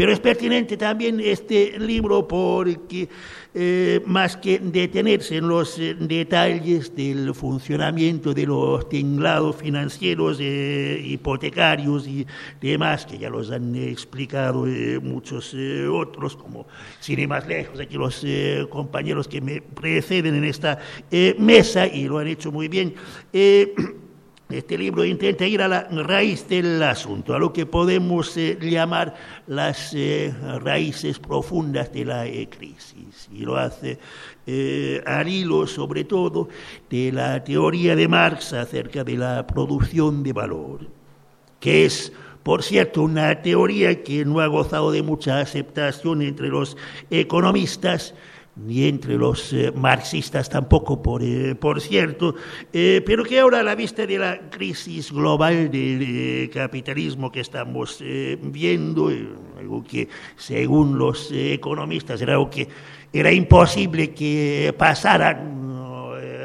Speaker 5: Pero es pertinente también este libro porque eh, más que detenerse en los eh, detalles del funcionamiento de los tinglados financieros, eh, hipotecarios y demás, que ya los han explicado muchos otros, como sin ir más lejos, aquí los compañeros que me preceden en esta mesa y lo han hecho muy bien. Este libro intenta ir a la raíz del asunto, a lo que podemos eh, llamar las eh, raíces profundas de la eh, crisis. Y lo hace al hilo, sobre todo, de la teoría de Marx acerca de la producción de valor, que es por cierto, una teoría que no ha gozado de mucha aceptación entre los economistas, ni entre los eh, marxistas tampoco, por, eh, por cierto, eh, pero que ahora a la vista de la crisis global del capitalismo que estamos viendo, algo que según los economistas era algo que era imposible que pasara,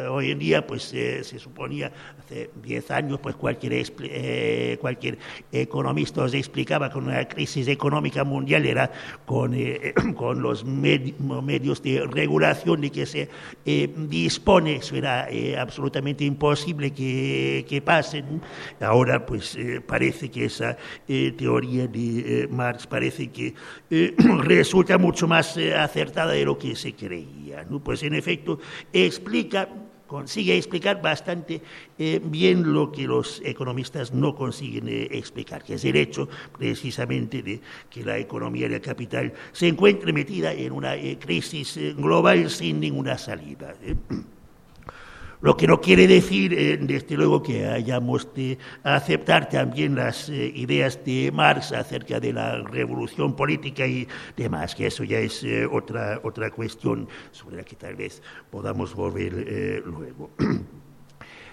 Speaker 5: hoy en día pues se suponía hace 10 años, pues cualquier, eh, cualquier economista os explicaba que una crisis económica mundial era con, eh, con los medios de regulación de que se eh, dispone, eso era absolutamente imposible que, que, pasen. Ahora, pues parece que esa teoría de Marx parece que resulta mucho más acertada de lo que se creía. ¿no? Pues en efecto explica consigue explicar bastante eh, bien lo que los economistas no consiguen eh, explicar, que es el hecho precisamente de que la economía del capital se encuentre metida en una eh, crisis global sin ninguna salida. Lo que no quiere decir, eh, desde luego, que hayamos de aceptar también las eh, ideas de Marx acerca de la revolución política y demás, que eso ya es eh, otra, otra cuestión sobre la que tal vez podamos volver luego.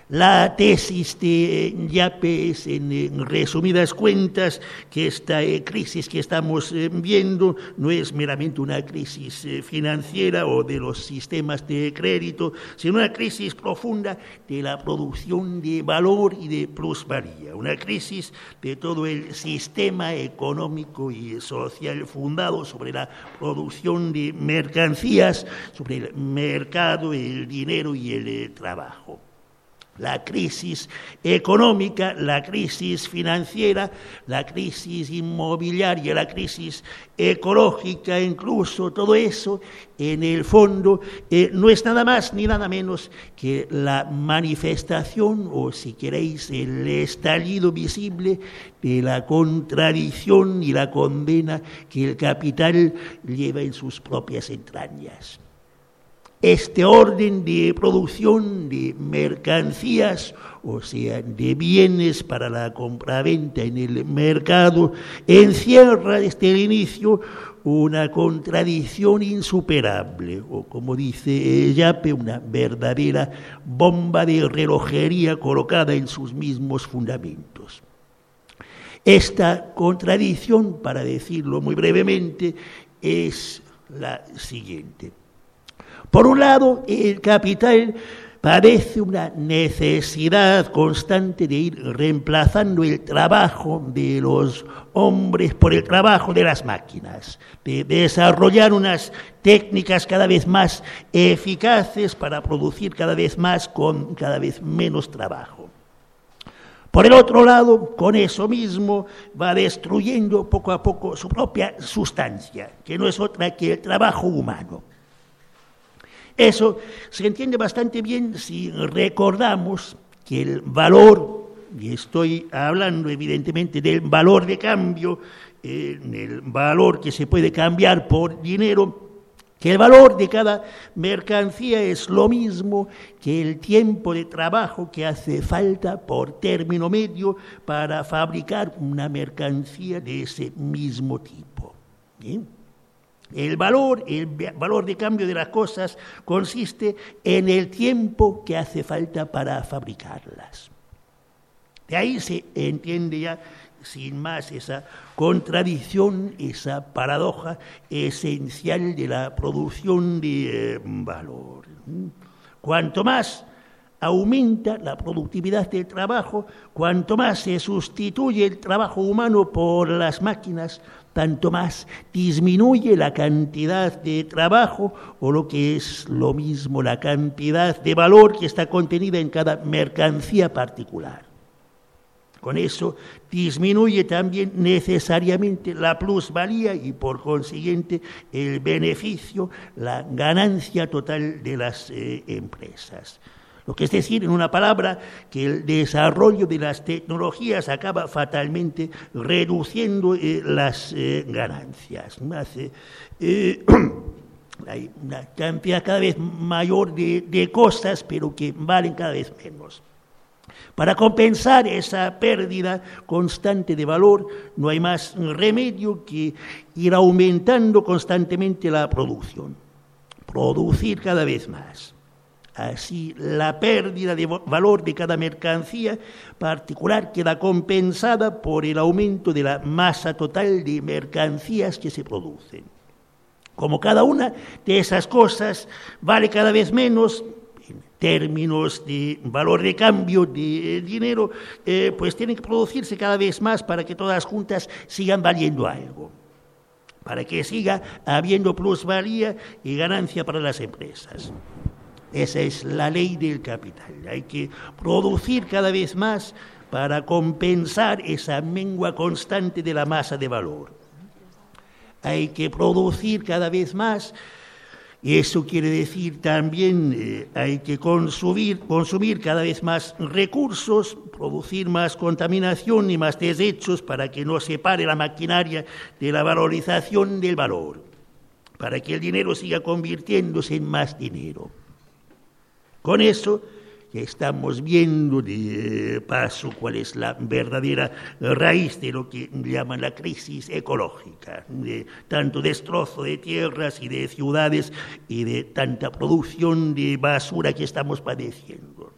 Speaker 5: La tesis de Yape es, en resumidas cuentas, que esta eh, crisis que estamos eh, viendo no es meramente una crisis eh, financiera o de los sistemas de crédito, sino una crisis profunda de la producción de valor y de plusvalía, una crisis de todo el sistema económico y social fundado sobre la producción de mercancías, sobre el mercado, el dinero y el trabajo la crisis económica, la crisis financiera, la crisis inmobiliaria, la crisis ecológica, incluso todo eso, en el fondo, eh, no es nada más ni nada menos que la manifestación, o si queréis, el estallido visible de la contradicción y la condena que el capital lleva en sus propias entrañas este orden de producción de mercancías, o sea, de bienes para la compraventa en el mercado, encierra desde el inicio una contradicción insuperable, o como dice Yape, una verdadera bomba de relojería colocada en sus mismos fundamentos. Esta contradicción, para decirlo muy brevemente, es la siguiente. Por un lado, el capital parece una necesidad constante de ir reemplazando el trabajo de los hombres por el trabajo de las máquinas, de desarrollar unas técnicas cada vez más eficaces para producir cada vez más con cada vez menos trabajo. Por el otro lado, con eso mismo va destruyendo poco a poco su propia sustancia, que no es otra que el trabajo humano. Eso se entiende bastante bien si recordamos que el valor, y estoy hablando evidentemente del valor de cambio, el valor que se puede cambiar por dinero, que el valor de cada mercancía es lo mismo que el tiempo de trabajo que hace falta por término medio para fabricar una mercancía de ese mismo tipo. ¿Bien? El valor, el valor de cambio de las cosas consiste en el tiempo que hace falta para fabricarlas. De ahí se entiende ya sin más esa contradicción, esa paradoja esencial de la producción de eh, valor. Cuanto más aumenta la productividad del trabajo, cuanto más se sustituye el trabajo humano por las máquinas, tanto más disminuye la cantidad de trabajo o lo que es lo mismo la cantidad de valor que está contenida en cada mercancía particular. Con eso disminuye también necesariamente la plusvalía y por consiguiente el beneficio, la ganancia total de las eh, empresas. Lo que es decir, en una palabra, que el desarrollo de las tecnologías acaba fatalmente reduciendo eh, las eh, ganancias. Eh, hay una cantidad cada vez mayor de, de cosas, pero que valen cada vez menos. Para compensar esa pérdida constante de valor, no hay más remedio que ir aumentando constantemente la producción, producir cada vez más. Así, la pérdida de valor de cada mercancía particular queda compensada por el aumento de la masa total de mercancías que se producen. Como cada una de esas cosas vale cada vez menos, en términos de valor de cambio de dinero, eh, pues tienen que producirse cada vez más para que todas juntas sigan valiendo algo, para que siga habiendo plusvalía y ganancia para las empresas. Esa es la ley del capital. Hay que producir cada vez más para compensar esa mengua constante de la masa de valor. Hay que producir cada vez más y eso quiere decir también eh, hay que consumir, consumir cada vez más recursos, producir más contaminación y más desechos para que no se pare la maquinaria de la valorización del valor, para que el dinero siga convirtiéndose en más dinero. Con eso estamos viendo de paso cuál es la verdadera raíz de lo que llaman la crisis ecológica, de tanto destrozo de tierras y de ciudades y de tanta producción de basura que estamos padeciendo.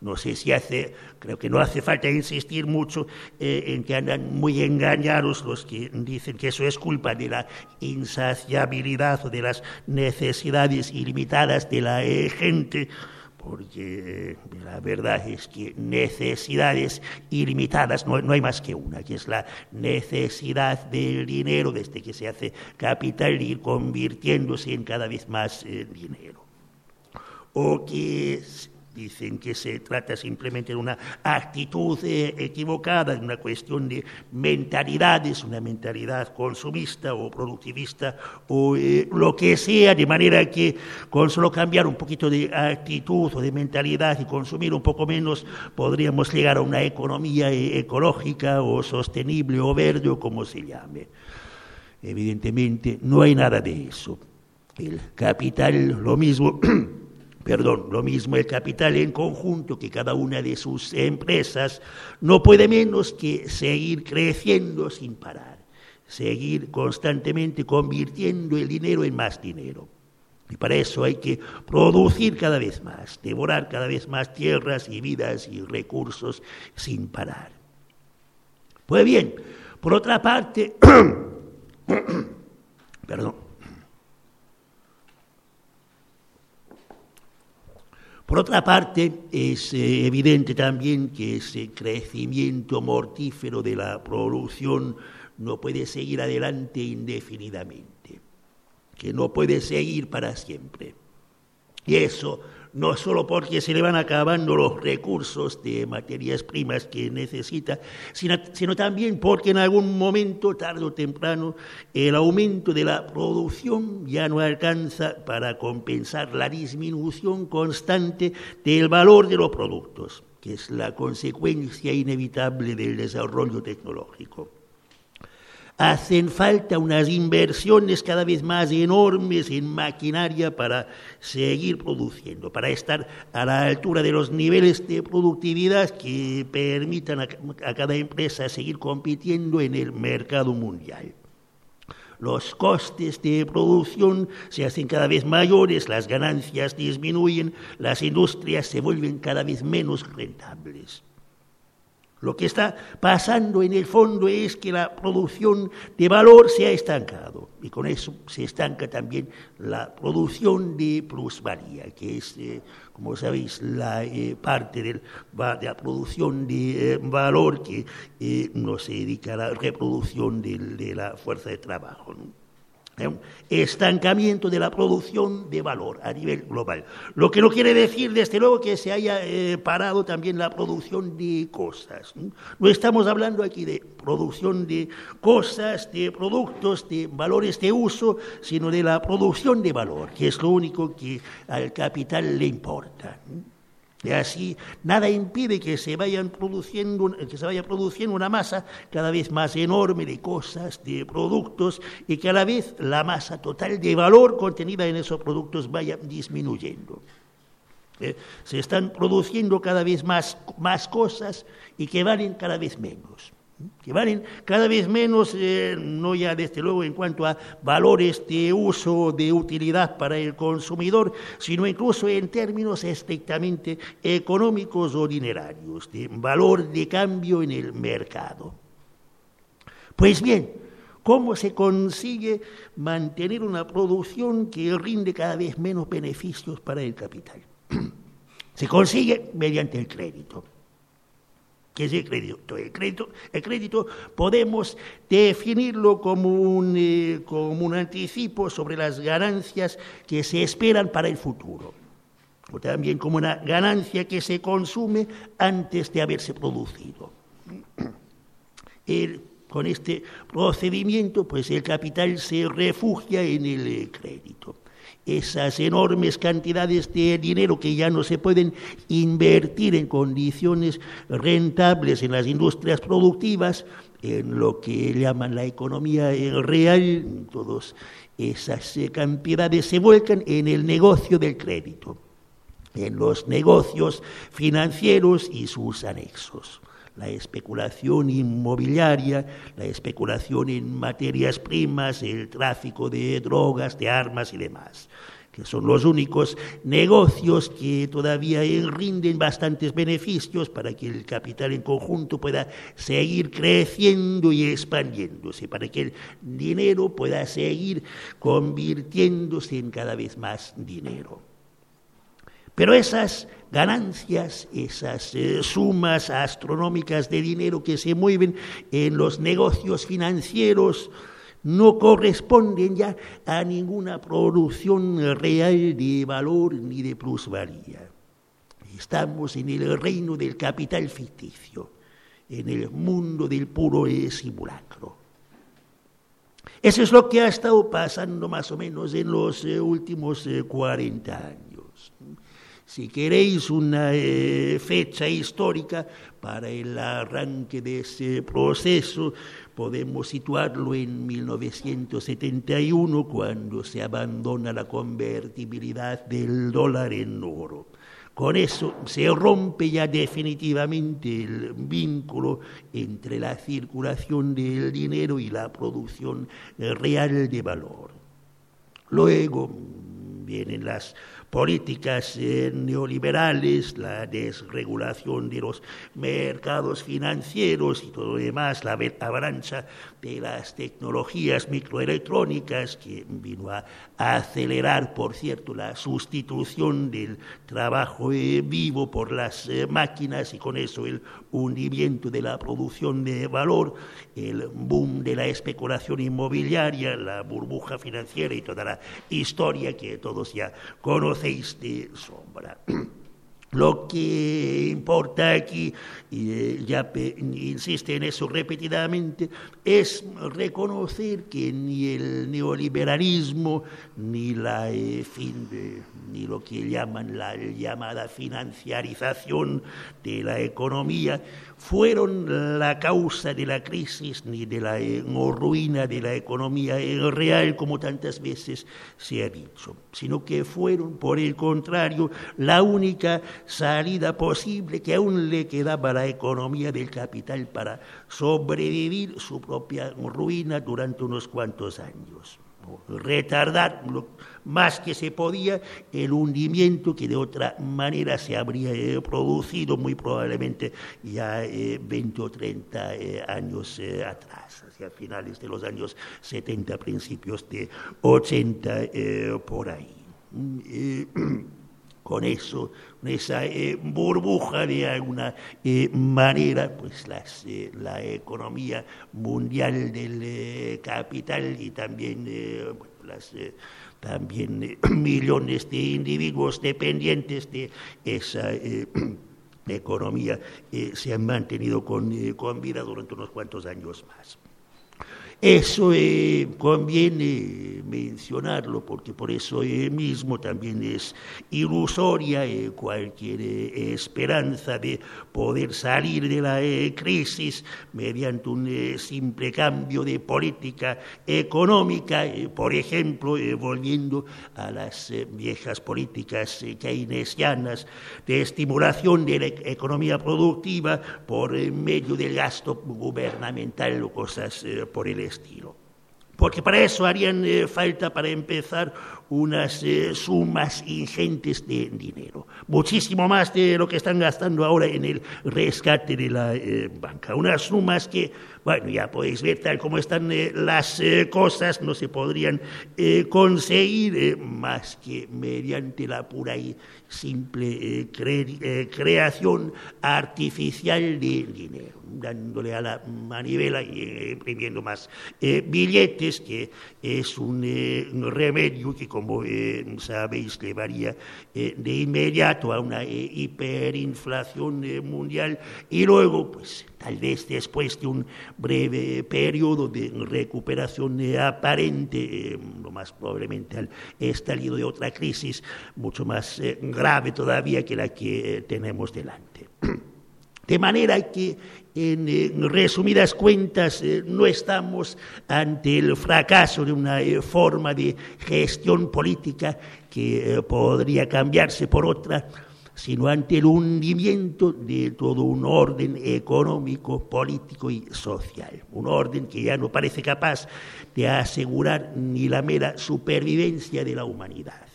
Speaker 5: No sé si hace, creo que no hace falta insistir mucho eh, en que andan muy engañados los que dicen que eso es culpa de la insaciabilidad o de las necesidades ilimitadas de la eh, gente porque la verdad es que necesidades ilimitadas no, hay más que una, que es la necesidad del dinero desde que se hace capital ir convirtiéndose en cada vez más eh, dinero. O que Dicen que se trata simplemente de una actitud eh, equivocada, de una cuestión de mentalidades, una mentalidad consumista o productivista o eh, lo que sea, de manera que con solo cambiar un poquito de actitud o de mentalidad y consumir un poco menos, podríamos llegar a una economía eh, ecológica o sostenible o verde o como se llame. Evidentemente no hay nada de eso. El capital, lo mismo. perdón, lo mismo el capital en conjunto que cada una de sus empresas, no puede menos que seguir creciendo sin parar, seguir constantemente convirtiendo el dinero en más dinero. Y para eso hay que producir cada vez más, devorar cada vez más tierras y vidas y recursos sin parar. Pues bien, por otra parte, perdón, Por otra parte, es eh, evidente también que ese crecimiento mortífero de la producción no puede seguir adelante indefinidamente, que no puede seguir para siempre. Y eso no solo porque se le van acabando los recursos de materias primas que necesita, sino, también porque en algún momento, tarde o temprano, el aumento de la producción ya no alcanza para compensar la disminución constante del valor de los productos, que es la consecuencia inevitable del desarrollo tecnológico hacen falta unas inversiones cada vez más enormes en maquinaria para seguir produciendo, para estar a la altura de los niveles de productividad que permitan a, cada empresa seguir compitiendo en el mercado mundial. Los costes de producción se hacen cada vez mayores, las ganancias disminuyen, las industrias se vuelven cada vez menos rentables. Lo que está pasando en el fondo es que la producción de valor se ha estancado y con eso se estanca también la producción de plusvalía, que es, eh, como sabéis, la eh, parte de la producción de eh, valor que no se dedica a la reproducción de, la fuerza de trabajo un estancamiento de la producción de valor a nivel global. Lo que no quiere decir, desde luego, que se haya eh, parado también la producción de cosas. ¿no? estamos hablando aquí de producción de cosas, de productos, de valores de uso, sino de la producción de valor, que es lo único que al capital le importa. Y así nada impide que se, vayan produciendo, que se vaya produciendo una masa cada vez más enorme de cosas, de productos, y que a la vez la masa total de valor contenida en esos productos vaya disminuyendo. Eh, se están produciendo cada vez más, más cosas y que valen cada vez menos que valen cada vez menos, eh, no ya desde luego en cuanto a valores de uso, de utilidad para el consumidor, sino incluso en términos estrictamente económicos o dinerarios, de valor de cambio en el mercado. Pues bien, ¿cómo se consigue mantener una producción que rinde cada vez menos beneficios para el capital? Se consigue mediante el crédito que es el crédito. El crédito, el crédito podemos definirlo como un, eh, como un anticipo sobre las ganancias que se esperan para el futuro, o también como una ganancia que se consume antes de haberse producido. con este procedimiento, pues el capital se refugia en el eh, crédito esas enormes cantidades de dinero que ya no se pueden invertir en condiciones rentables en las industrias productivas, en lo que llaman la economía real, todas esas eh, cantidades se vuelcan en el negocio del crédito, en los negocios financieros y sus anexos la especulación inmobiliaria, la especulación en materias primas, el tráfico de drogas, de armas y demás que son los únicos negocios que todavía rinden bastantes beneficios para que el capital en conjunto pueda seguir creciendo y expandiéndose, para que el dinero pueda seguir convirtiéndose en cada vez más dinero. Pero esas ganancias, esas eh, sumas astronómicas de dinero que se mueven en los negocios financieros, no corresponden ya a ninguna producción real de valor ni de plusvalía. Estamos en el reino del capital ficticio, en el mundo del puro simulacro. Eso es lo que ha estado pasando más o menos en los eh, últimos 40 eh, años si queréis una eh, fecha histórica para el arranque de ese proceso, podemos situarlo en 1971, cuando se abandona la convertibilidad del dólar en oro. Con eso se rompe ya definitivamente el vínculo entre la circulación del dinero y la producción real de valor. Luego vienen las políticas eh, neoliberales, la desregulación de los mercados financieros y todo lo demás, la avalancha de las tecnologías microelectrónicas que vino a, acelerar, por cierto, la sustitución del trabajo vivo por las eh, máquinas y con eso el hundimiento de la producción de valor, el boom de la especulación inmobiliaria, la burbuja financiera y toda la historia que todos ya conocéis de sombra. Lo que importa aquí, y ya insiste en eso repetidamente, es reconocer que ni el neoliberalismo, ni la eh, fin ni lo que llaman la llamada financiarización de la economía, fueron la causa de la crisis ni de la eh, ruina de la economía real, como tantas veces se ha dicho, sino que fueron, por el contrario, la única salida posible que aún le quedaba a la economía del capital para sobrevivir su propia ruina durante unos cuantos años. Retardar más que se podía el hundimiento que de otra manera se habría eh, producido muy probablemente ya 20 eh, o 30 eh, años atrás, hacia finales de los años 70, principios de 80 por ahí. Mm, con eso, con esa burbuja de alguna manera, pues la economía mundial del capital y también las también eh, millones de individuos dependientes de esa eh, economía eh, se han mantenido con, con, vida durante unos cuantos años más. Eso eh, conviene mencionarlo porque por eso eh, mismo también es ilusoria eh, cualquier esperanza de poder salir de la crisis mediante un simple cambio de política económica, por ejemplo, volviendo a las viejas políticas keynesianas de estimulación de la economía productiva por medio del gasto gubernamental o cosas por el estilo. Porque para eso harían eh, falta, para empezar, unas eh, sumas ingentes de dinero, muchísimo más de lo que están gastando ahora en el rescate de la eh, banca. Unas sumas que, bueno, ya podéis ver tal como están las cosas, no se podrían conseguir más que mediante la pura y simple creación artificial de dinero dándole a la manivela y eh, imprimiendo más eh, billetes, que es un, eh, remedio que, como sabéis, llevaría de inmediato a una hiperinflación mundial y luego, pues, tal vez después de un breve periodo de recuperación aparente, lo más probablemente al estallido de otra crisis mucho más grave todavía que la que tenemos delante. De manera que en, resumidas cuentas, eh, no estamos ante el fracaso de una eh, forma de gestión política que eh, podría cambiarse por otra, sino ante el hundimiento de todo un orden económico, político y social. Un orden que ya no parece capaz de asegurar ni la mera supervivencia de la humanidad.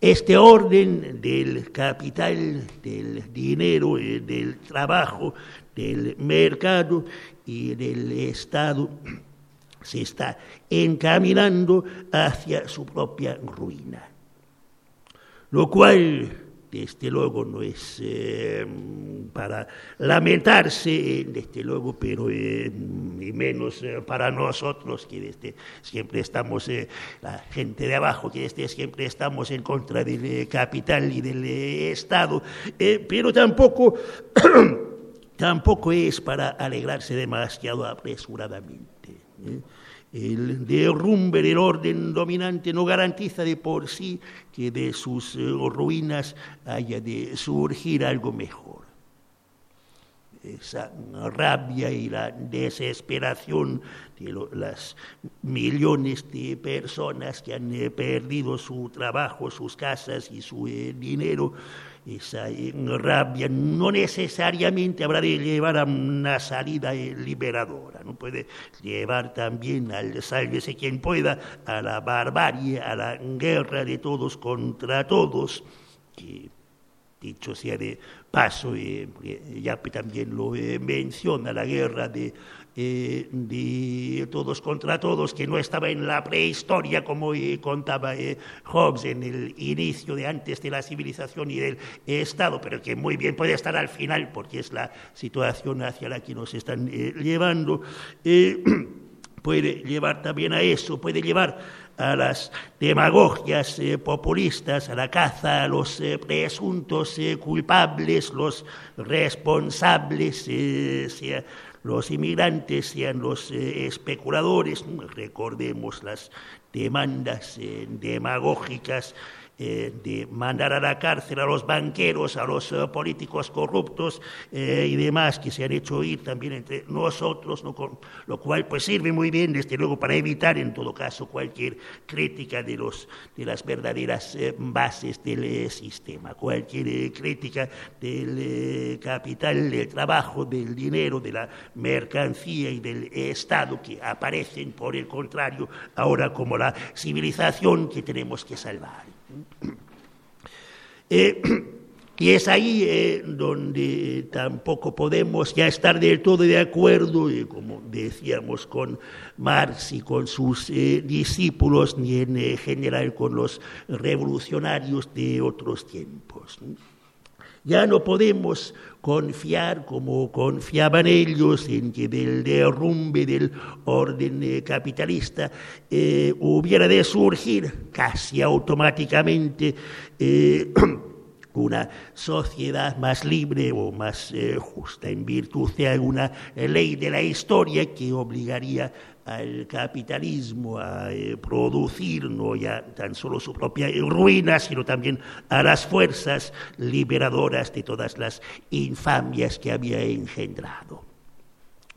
Speaker 5: Este orden del capital, del dinero, eh, del trabajo, del mercado y del Estado se está encaminando hacia su propia ruina. Lo cual desde luego no es eh, para lamentarse, desde luego, pero eh, y menos eh, para nosotros que desde siempre estamos, la gente de abajo, que desde siempre estamos en contra del capital y del Estado, pero tampoco, tampoco es para alegrarse demasiado apresuradamente. El derrumbe del orden dominante no garantiza de por sí que de sus eh, ruinas haya de surgir algo mejor. Esa rabia y la desesperación de las millones de personas que han eh, perdido su trabajo, sus casas y su eh, dinero esa rabia no necesariamente habrá de llevar a una salida liberadora, no puede llevar también al sálvese quien pueda, a la barbarie, a la guerra de todos contra todos, que dicho sea de paso, eh, ya también lo eh, menciona, la guerra de eh, de todos contra todos, que no estaba en la prehistoria, como eh, contaba eh, Hobbes en el inicio de antes de la civilización y del Estado, pero que muy bien puede estar al final, porque es la situación hacia la que nos están llevando. puede llevar también a eso, puede llevar a las demagogias populistas, a la caza a los presuntos culpables, los responsables, los inmigrantes sean los eh, especuladores, recordemos las demandas eh, demagógicas eh, de mandar a la cárcel a los banqueros, a los eh, políticos corruptos eh, y demás que se han hecho oír también entre nosotros, lo cual pues sirve muy bien, desde luego, para evitar en todo caso cualquier crítica de, los, de las verdaderas bases del sistema, cualquier crítica del capital, del trabajo, del dinero, de la mercancía y del Estado que aparecen, por el contrario, ahora como la civilización que tenemos que salvar. Eh, y es ahí eh, donde tampoco podemos ya estar del todo de acuerdo, eh, como decíamos, con Marx y con sus discípulos, ni en general con los revolucionarios de otros tiempos. Ya no podemos confiar como confiaban ellos en que del derrumbe del orden eh, capitalista eh, hubiera de surgir casi automáticamente eh, una sociedad más libre o más justa en virtud de alguna ley de la historia que obligaría al capitalismo a eh, producir no ya tan solo su propia ruina, sino también a las fuerzas liberadoras de todas las infamias que había engendrado.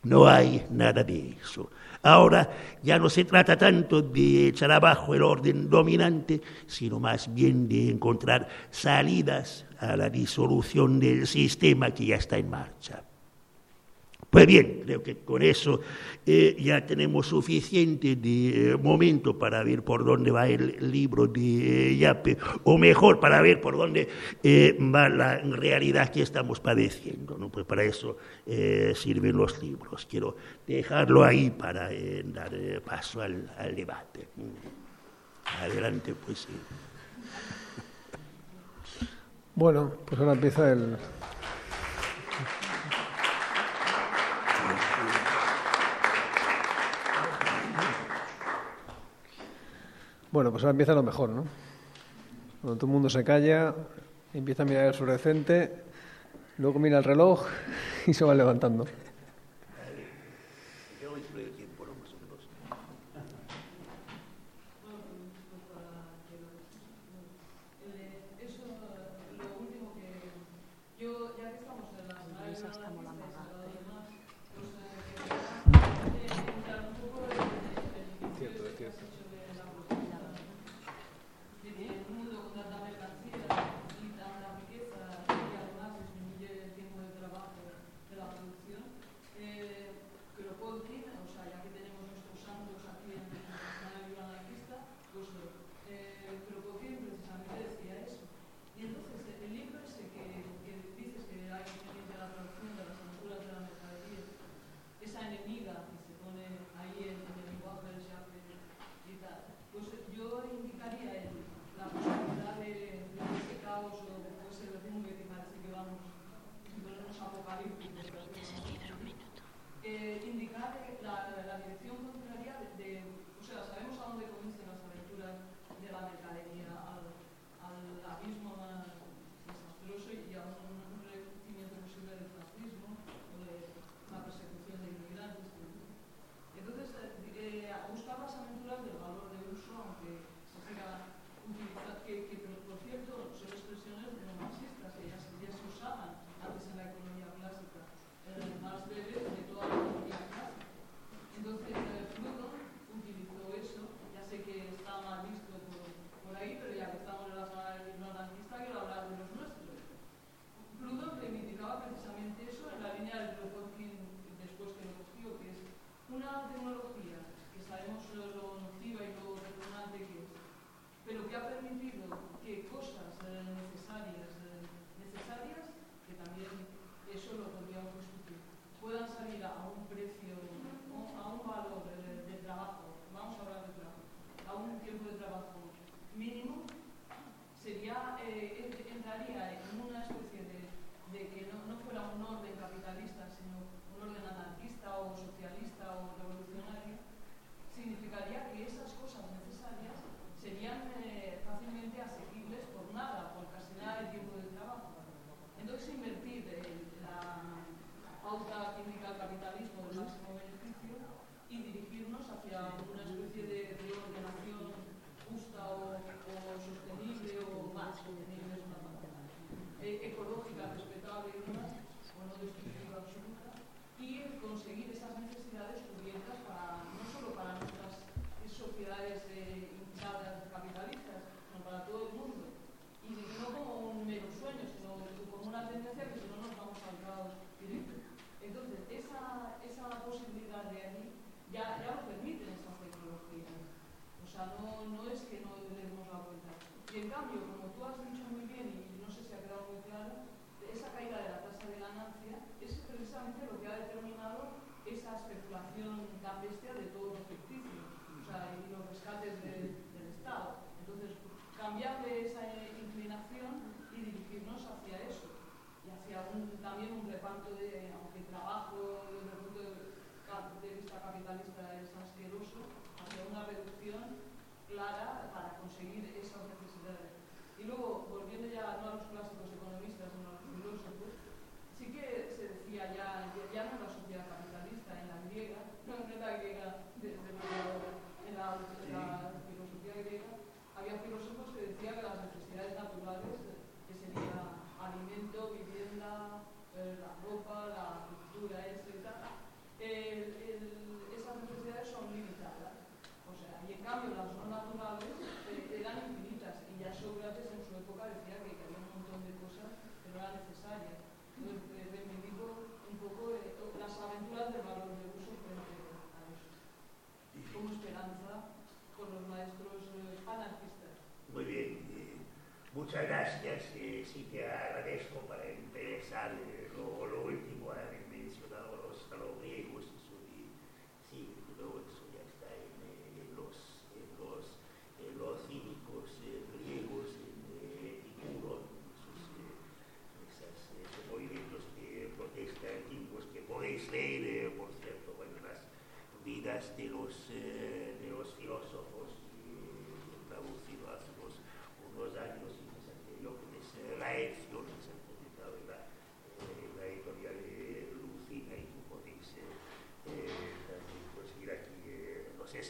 Speaker 5: No hay nada de eso. Ahora ya no se trata tanto de echar abajo el orden dominante, sino más bien de encontrar salidas a la disolución del sistema que ya está en marcha. Pues bien, creo que con eso eh, ya tenemos suficiente de eh, momento para ver por dónde va el libro de eh, Yape, o mejor, para ver por dónde va la realidad que estamos padeciendo. ¿no? Pues para eso sirven los libros. Quiero dejarlo ahí para dar paso al, al, debate. Adelante, pues.
Speaker 6: Bueno, pues ahora empieza el, Bueno, pues ahora empieza lo mejor, ¿no? Cuando todo el mundo se calla, empieza a mirar el fluorescente, luego mira el reloj y se va levantando.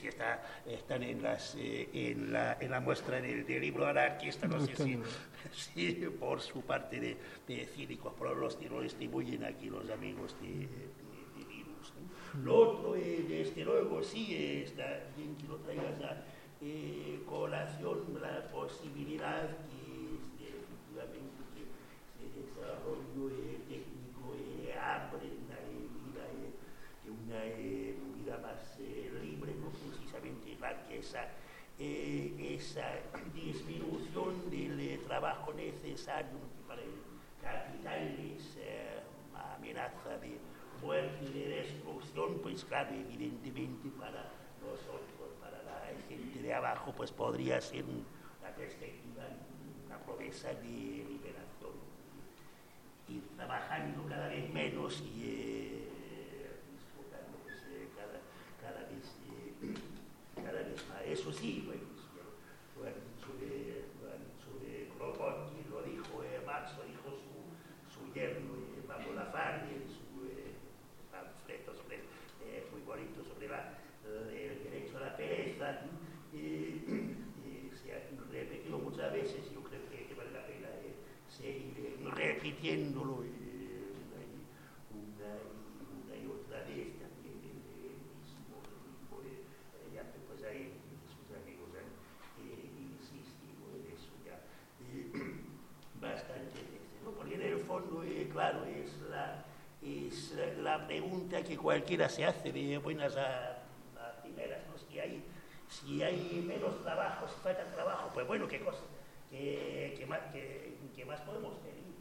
Speaker 6: No
Speaker 5: si está, están en, las, eh, en, la, en la muestra del, del libro anarquista, no sé si, si por su parte de, de cínicos, pero los, lo distribuyen aquí los amigos de, de, de Virus. ¿no? Lo otro, eh, desde luego, sí, está bien que lo traigas a eh, colación la posibilidad que este, efectivamente que se desarrollo eh, técnico eh, aprenda eh, vida, eh, de una eh, vida más eh, libre, no que esa, eh, esa disminución del eh, trabajo necesario para el capital es eh, una amenaza de muerte y de destrucción, pues claro, evidentemente para nosotros, para la gente de abajo, pues podría ser un- una perspectiva, una promesa de liberación. Ir trabajando cada vez menos y eh, disfrutando pues, eh, cada, cada vez, eh, cada vez más. Eso sí, bueno, eso ya lo, lo han dicho de, lo han dicho de Kropotkin, lo dijo eh, Marx, lo dijo su, su yerno, eh, Pablo Lafargue, en su eh, panfleto sobre, eh, muy bonito sobre la, el derecho a la pereza. ¿no? Eh, eh, se ha repetido muchas veces, yo creo que, que vale la pena eh, seguir eh, repitiéndolo una, una y otra vez también el, el mismo, el ya pues ahí sus amigos han eh, insistido en eso ya bastante veces, ¿no? porque en el fondo, eh, claro, es la, es la- pregunta que cualquiera se hace de buenas a, primeras, ¿no? si hay si hay menos trabajo, si falta trabajo, pues bueno, qué cosa, qué, qué más, qué más podemos pedir.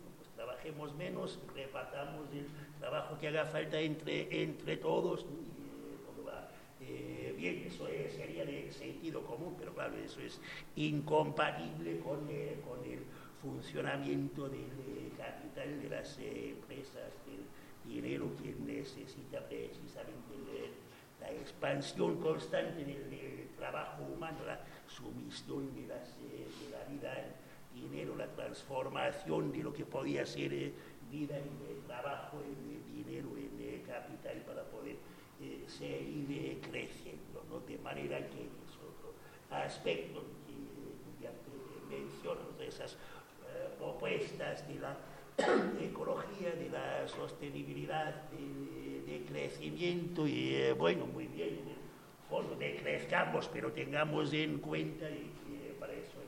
Speaker 5: Trabajemos menos, repartamos el trabajo que haga falta entre, entre todos y eh, todo va eh, bien. Eso es- sería de sentido común, pero claro, eso es incompatible con, eh, con el funcionamiento del eh, capital de las eh, empresas, del dinero que necesita precisamente el, la expansión constante del, trabajo humano, la sumisión de, las, eh, de la vida dinero, la transformación de lo que podía ser eh, vida en eh, trabajo, en eh, dinero, en eh, capital para poder eh, seguir eh, creciendo, ¿no? de manera que es otro aspecto que que antes menciono, esas eh, propuestas de la ecología, de la sostenibilidad, de, crecimiento y eh, bueno, muy bien, en el fondo de crezcamos, pero tengamos en cuenta y para eso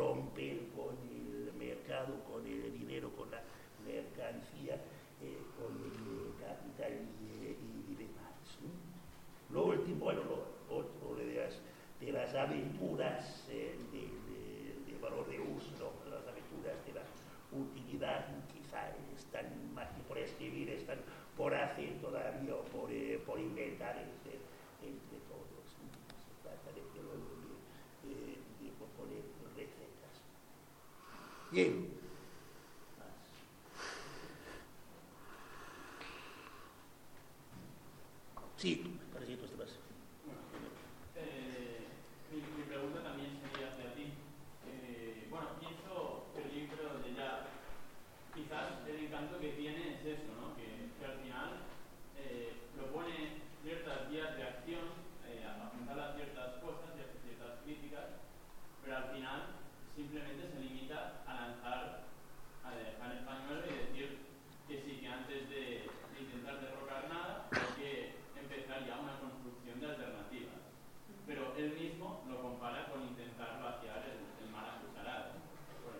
Speaker 5: romper con el mercado, con el dinero, con la mercancía, eh, con el capital y, eh, y demás. ¿no? Lo último, bueno, lo otro de las, aventuras eh, valor de uso, las aventuras de la utilidad, quizá están más que por escribir, están por hacer todavía o por, eh, por inventar entre, entre todos. ¿no? Se trata de, de, luego de, de- de proponer recetas. Bien. Más. Sí, parece que tú estabas.
Speaker 7: Eh, mi, mi pregunta también sería hacia ti. Eh, bueno, pienso planteamiento que tiene es eso, ¿no? que, que al final eh, propone ciertas vías de acción, eh, apuntar a ciertas cosas y a ciertas críticas, pero al final simplemente se limita a lanzar a dejar español y decir que sí, que antes de, de intentar derrocar nada hay que empezar ya una construcción de alternativas. Pero él mismo lo compara con intentar vaciar el, el mar a cucharadas, por,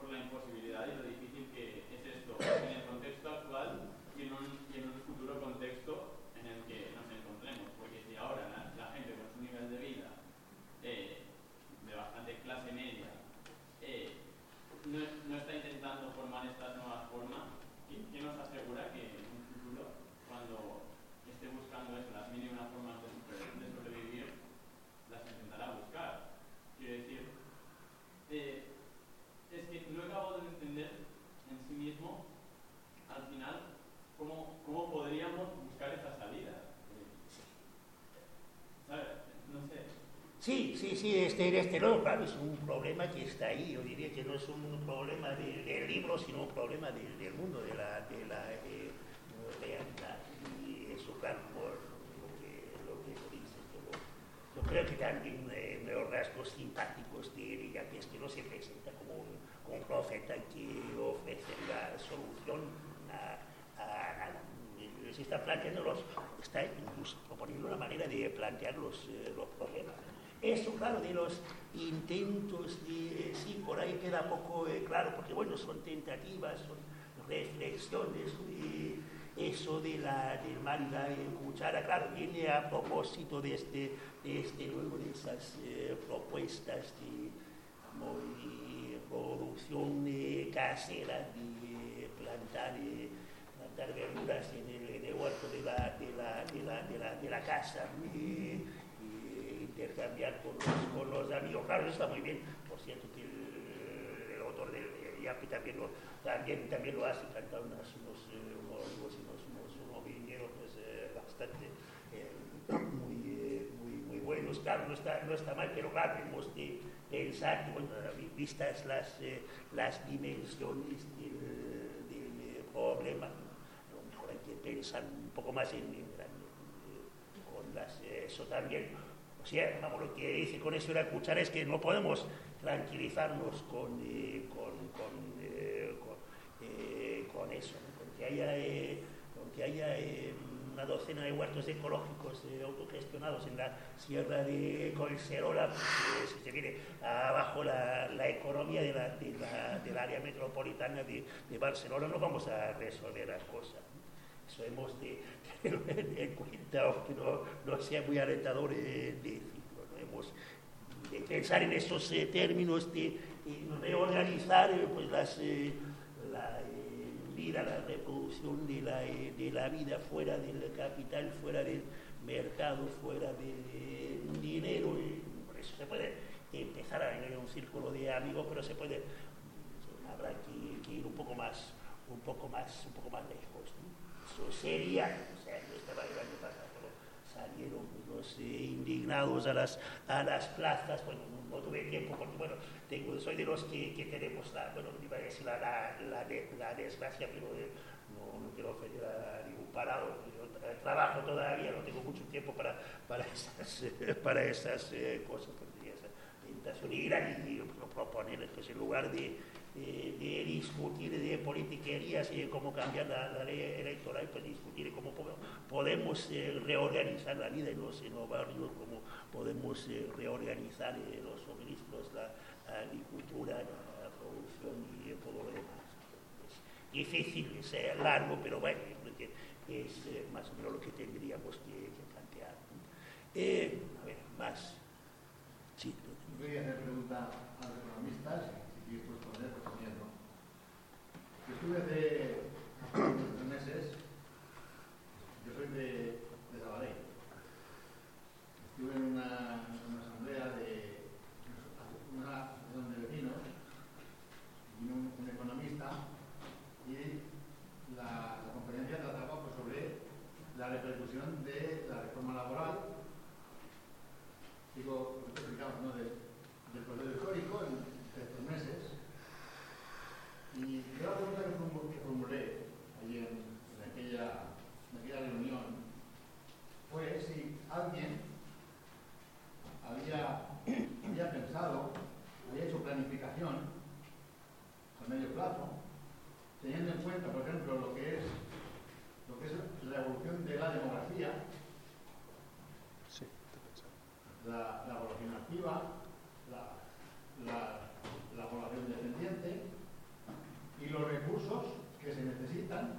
Speaker 7: por la imposibilidad y lo difícil que es esto en el contexto actual y en un, y en un futuro contexto en el que nos encontremos. Porque si ahora la, la gente con su nivel de vida eh, de bastante clase media eh, no, no está intentando formar estas nuevas formas, ¿qué, qué nos asegura que en un futuro, cuando esté buscando eso, las mínimas formas de, sobre- de sobrevivir, las intentará buscar? Quiero decir, eh, es que no acabo de entender en sí mismo, al final, cómo, cómo podríamos buscar esa salida. ¿Sabes? No sé.
Speaker 5: Sí, sí, este, este no, claro, es un problema que está ahí. Yo diría que no es un problema de- del libro, sino un problema de- del mundo, de la, de la realidad. Y eso, claro, por lo que, lo que dices. Yo, yo creo que también eh, los rasgos simpáticos de ella, que es que no se presenta como un, profeta que ofrece la solución a, a nada. Se está planteando los, está incluso proponiendo una manera de plantear los, eh, los problemas. Eso, claro, de los intentos de, sí, por ahí queda poco eh, claro, porque bueno, son tentativas, son reflexiones, eh, eso de la, la eh, cuchara, claro, viene a propósito de este, de este luego de esas eh, propuestas de, como de producción eh, casera, de plantar, eh, verduras en el, en huerto de la, de la, de la, de la, de la casa. Intercambiar con los, con los amigos. Está muy bien. Por cierto, que el, autor del IAPI también lo, también, también lo hace, canta eh, unos, unos, unos, unos viñedos pues, eh, bastante eh, muy, muy, muy buenos. Claro, no está, no está mal, pero claro, hemos de pensar vistas las, las dimensiones del, problema, a lo mejor hay que pensar un poco más en, con las, eso también. O sea, vamos, lo que dice con eso era escuchar es que no podemos tranquilizarnos con, eh, con, con, eh, eh, con eso, ¿no? con que haya, con que haya una docena de huertos ecológicos autogestionados en la sierra de Colserola, pues, si se viene abajo la, la economía de del área metropolitana de, Barcelona, no vamos a resolver las cosas. Hemos de tenerlo en, en cuenta, aunque no, no sea muy alentador eh, decirlo. ¿no? Hemos de pensar en esos eh, términos de, reorganizar eh, pues las, eh, la vida, la reproducción de la, de la vida fuera del capital, fuera del mercado, fuera del dinero. por eso se puede empezar a en un círculo de amigos, pero se puede habrá que, que ir un poco más un poco más un poco más lejos sería o sea yo estaba año pasado salieron los eh, indignados a las a las plazas. Bueno no, tuve tiempo porque bueno tengo soy de los que, que tenemos la bueno iba a decir la, la, la, de- la desgracia pero eh, no, quiero ofender a ningún parado. Yo tra- trabajo todavía no tengo mucho tiempo para para esas eh, para esas eh, cosas y esa tentación ir allí y proponer pues, en lugar de, de, discutir de politiquerías y de cómo cambiar la, la ley electoral, pues discutir cómo po- podemos eh, reorganizar la vida en los, en los barrios, cómo podemos eh, reorganizar eh, los suministros, la, la agricultura, la, producción y eh, todo lo demás. Es difícil, es eh, largo, pero bueno, es más o menos lo que tendríamos que, que plantear. a ver, más. Sí,
Speaker 8: Yo quería hacer a los economistas, si quieres responder, pues también, ¿no? Yo estuve hace tres meses, yo soy de, de Sabadell. Estuve en una, en una asamblea de una asociación de vecinos, vino un, un economista y la, la conferencia trataba pues, sobre la repercusión de la reforma laboral digo, lo que explicamos, ¿no? del, del proceso histórico en estos meses. Y yo la pregunta que formu- que formulé allí en, en aquella, en aquella reunión fue si alguien había, había pensado, había hecho planificación a medio plazo, teniendo en cuenta, por ejemplo, lo que es, lo que es la evolución de la demografía,
Speaker 1: Sí.
Speaker 8: la, la población activa, la, la, la población dependiente y los recursos que se necesitan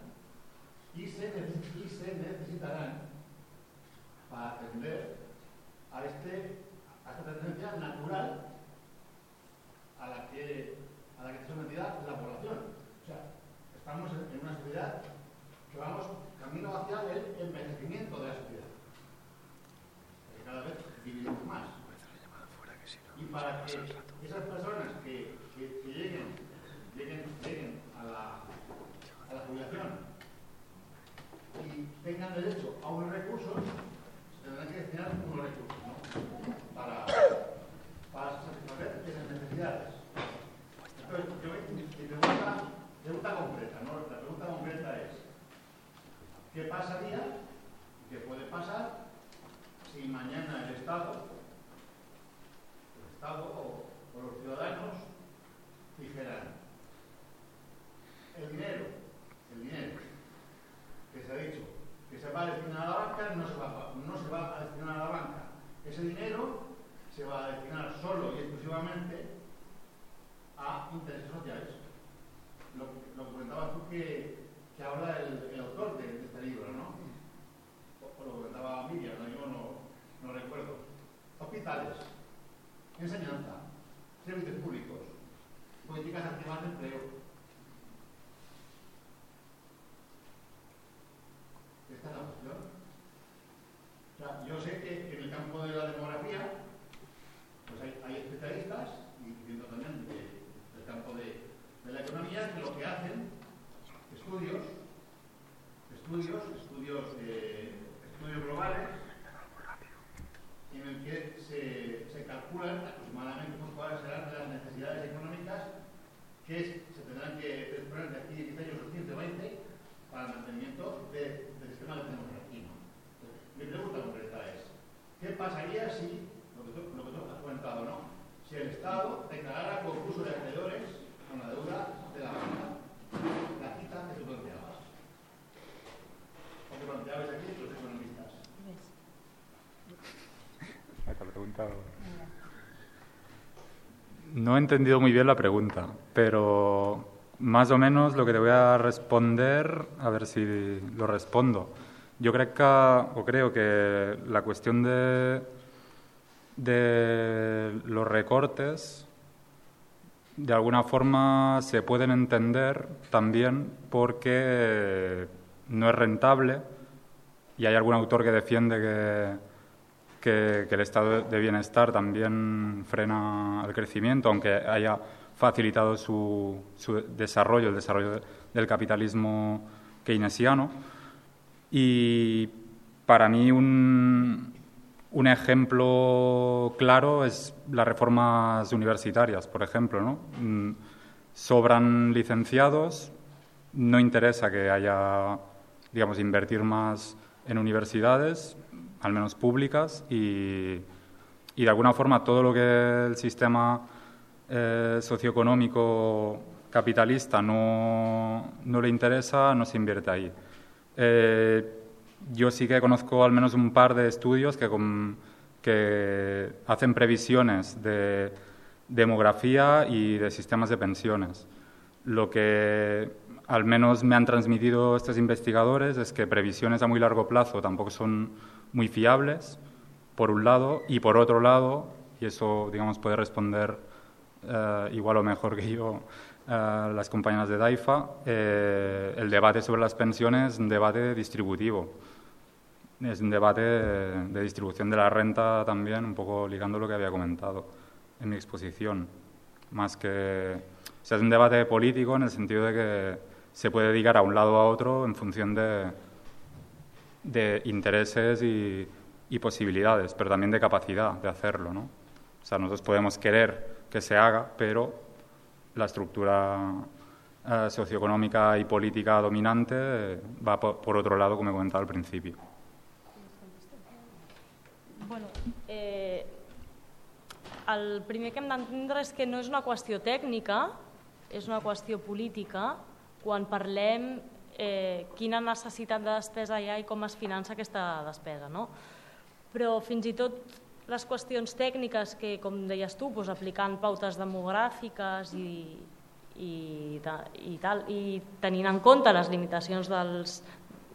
Speaker 8: y se, y se necesitarán para atender a, este, a esta tendencia natural a la que, a la que está sometida la población. O sea, estamos en, una sociedad que vamos camino hacia el envejecimiento de la sociedad. Porque cada vez vivimos más. Y para que esas personas que, lleguen, lleguen, lleguen a, la, a la jubilación y tengan derecho a unos recursos, tendrán que destinar unos recursos ¿no? para, para satisfacer esas necesidades. Entonces, yo, mi pregunta, pregunta concreta, ¿no? La pregunta concreta es, ¿qué pasaría, qué puede pasar si mañana el Estado, el Estado o, o los ciudadanos dijeran, el dinero, el dinero que se ha dicho que se va a destinar a la banca, no se va, no se va a destinar a la banca. Ese dinero se va a destinar solo y exclusivamente a intereses sociales. Lo, lo comentabas tú que, que habla el, autor de, este libro, ¿no? O, o lo comentaba Miriam, ¿no? yo no, no recuerdo. Hospitales, enseñanza, servicios públicos, políticas activas de empleo. Esta es la cuestión. Yo sé que en el campo de la demografía, pues hay, hay especialistas, incluyendo también de- del campo de, la economía, que lo que hacen, estudios, estudios, estudios, eh, estudios globales, en el que se, se calculan aproximadamente pues, cuáles serán las necesidades económicas que se tendrán que disponer de aquí 10 años o 15 o 20 para el mantenimiento de- aquí. ¿no? Mi pregunta concreta es, ¿qué pasaría si, lo que tú, lo que tú has comentado, ¿no? si el Estado declarara concurso de acreedores con la deuda de la banca, la cita que tú planteabas? O que planteabais aquí los economistas.
Speaker 4: Esta pregunta- No he entendido muy bien la pregunta, pero más o menos lo que te voy a responder, a ver si lo respondo. Yo creo que, o creo que la cuestión de, de los recortes de alguna forma se pueden entender también porque no es rentable y hay algún autor que defiende que, que, que el estado de bienestar también frena el crecimiento, aunque haya facilitado su, su desarrollo, el desarrollo de- del capitalismo keynesiano. Y para mí un, un ejemplo claro es las reformas universitarias, por ejemplo. ¿no? Mm, Sobran licenciados, no interesa que haya, digamos, invertir más en universidades, al menos públicas, y, y de alguna forma todo lo que el sistema eh, socioeconómico capitalista no, no le interesa, no se invierte ahí. Eh, yo sí que conozco al menos un par de estudios que, que hacen previsiones de demografía y de sistemas de pensiones. Lo que al menos me han transmitido estos investigadores es que previsiones a muy largo plazo tampoco son muy fiables, por un lado, y por otro lado, y eso digamos puede responder eh, igual o mejor que yo eh, las compañeras de DAIFA, eh, el debate sobre las pensiones es un debate distributivo. Es un debate de, distribución de la renta también, un poco ligando lo que había comentado en mi exposición. Más que. Es un debate político en el sentido de que se puede dedicar a un lado o a otro en función de, de intereses y, y posibilidades, pero también de capacidad de hacerlo, ¿no? O sea, nosotros podemos querer que se haga, pero la estructura eh, socioeconómica y política dominante eh, va por, por otro lado, como he comentado al principio.
Speaker 2: Bueno, eh, el primer que hem d'entendre és que no és una qüestió tècnica, és una qüestió política, quan parlem eh, quina necessitat de despesa hi ha i com es finança aquesta despesa. No? Però fins i tot les qüestions tècniques que, com deies tu, doncs, aplicant pautes demogràfiques i, i, i, tal, i tenint en compte les limitacions dels,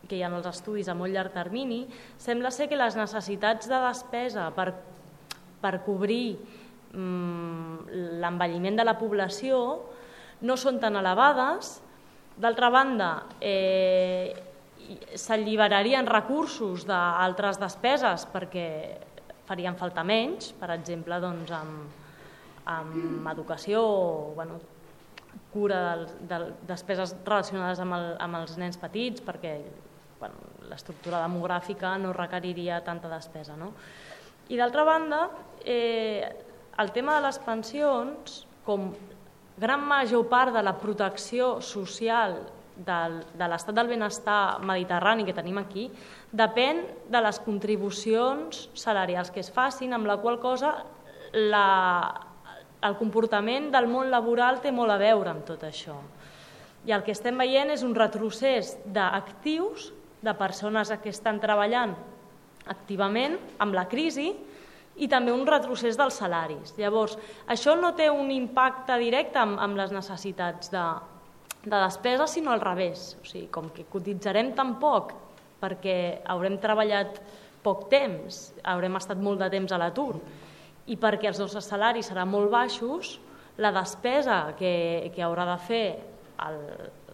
Speaker 2: que hi ha els estudis a molt llarg termini, sembla ser que les necessitats de despesa per, per cobrir mm, l'envelliment de la població no són tan elevades. D'altra banda, eh, s'alliberarien recursos d'altres despeses perquè farien falta menys, per exemple, doncs, amb, amb educació o bueno, cura de, de despeses relacionades amb, el, amb els nens petits, perquè bueno, l'estructura demogràfica no requeriria tanta despesa. No? I d'altra banda, eh, el tema de les pensions, com gran major part de la protecció social del, de l'estat del benestar mediterrani que tenim aquí depèn de les contribucions salarials que es facin, amb la qual cosa la, el comportament del món laboral té molt a veure amb tot això. I el que estem veient és un retrocés d'actius, de persones que estan treballant activament amb la crisi i també un retrocés dels salaris. Llavors, això no té un impacte directe amb, amb les necessitats de, de despesa, sinó al revés. O sigui, com que cotitzarem tan poc perquè haurem treballat poc temps, haurem estat molt de temps a l'atur, i perquè els nostres salaris seran molt baixos, la despesa que, que haurà de fer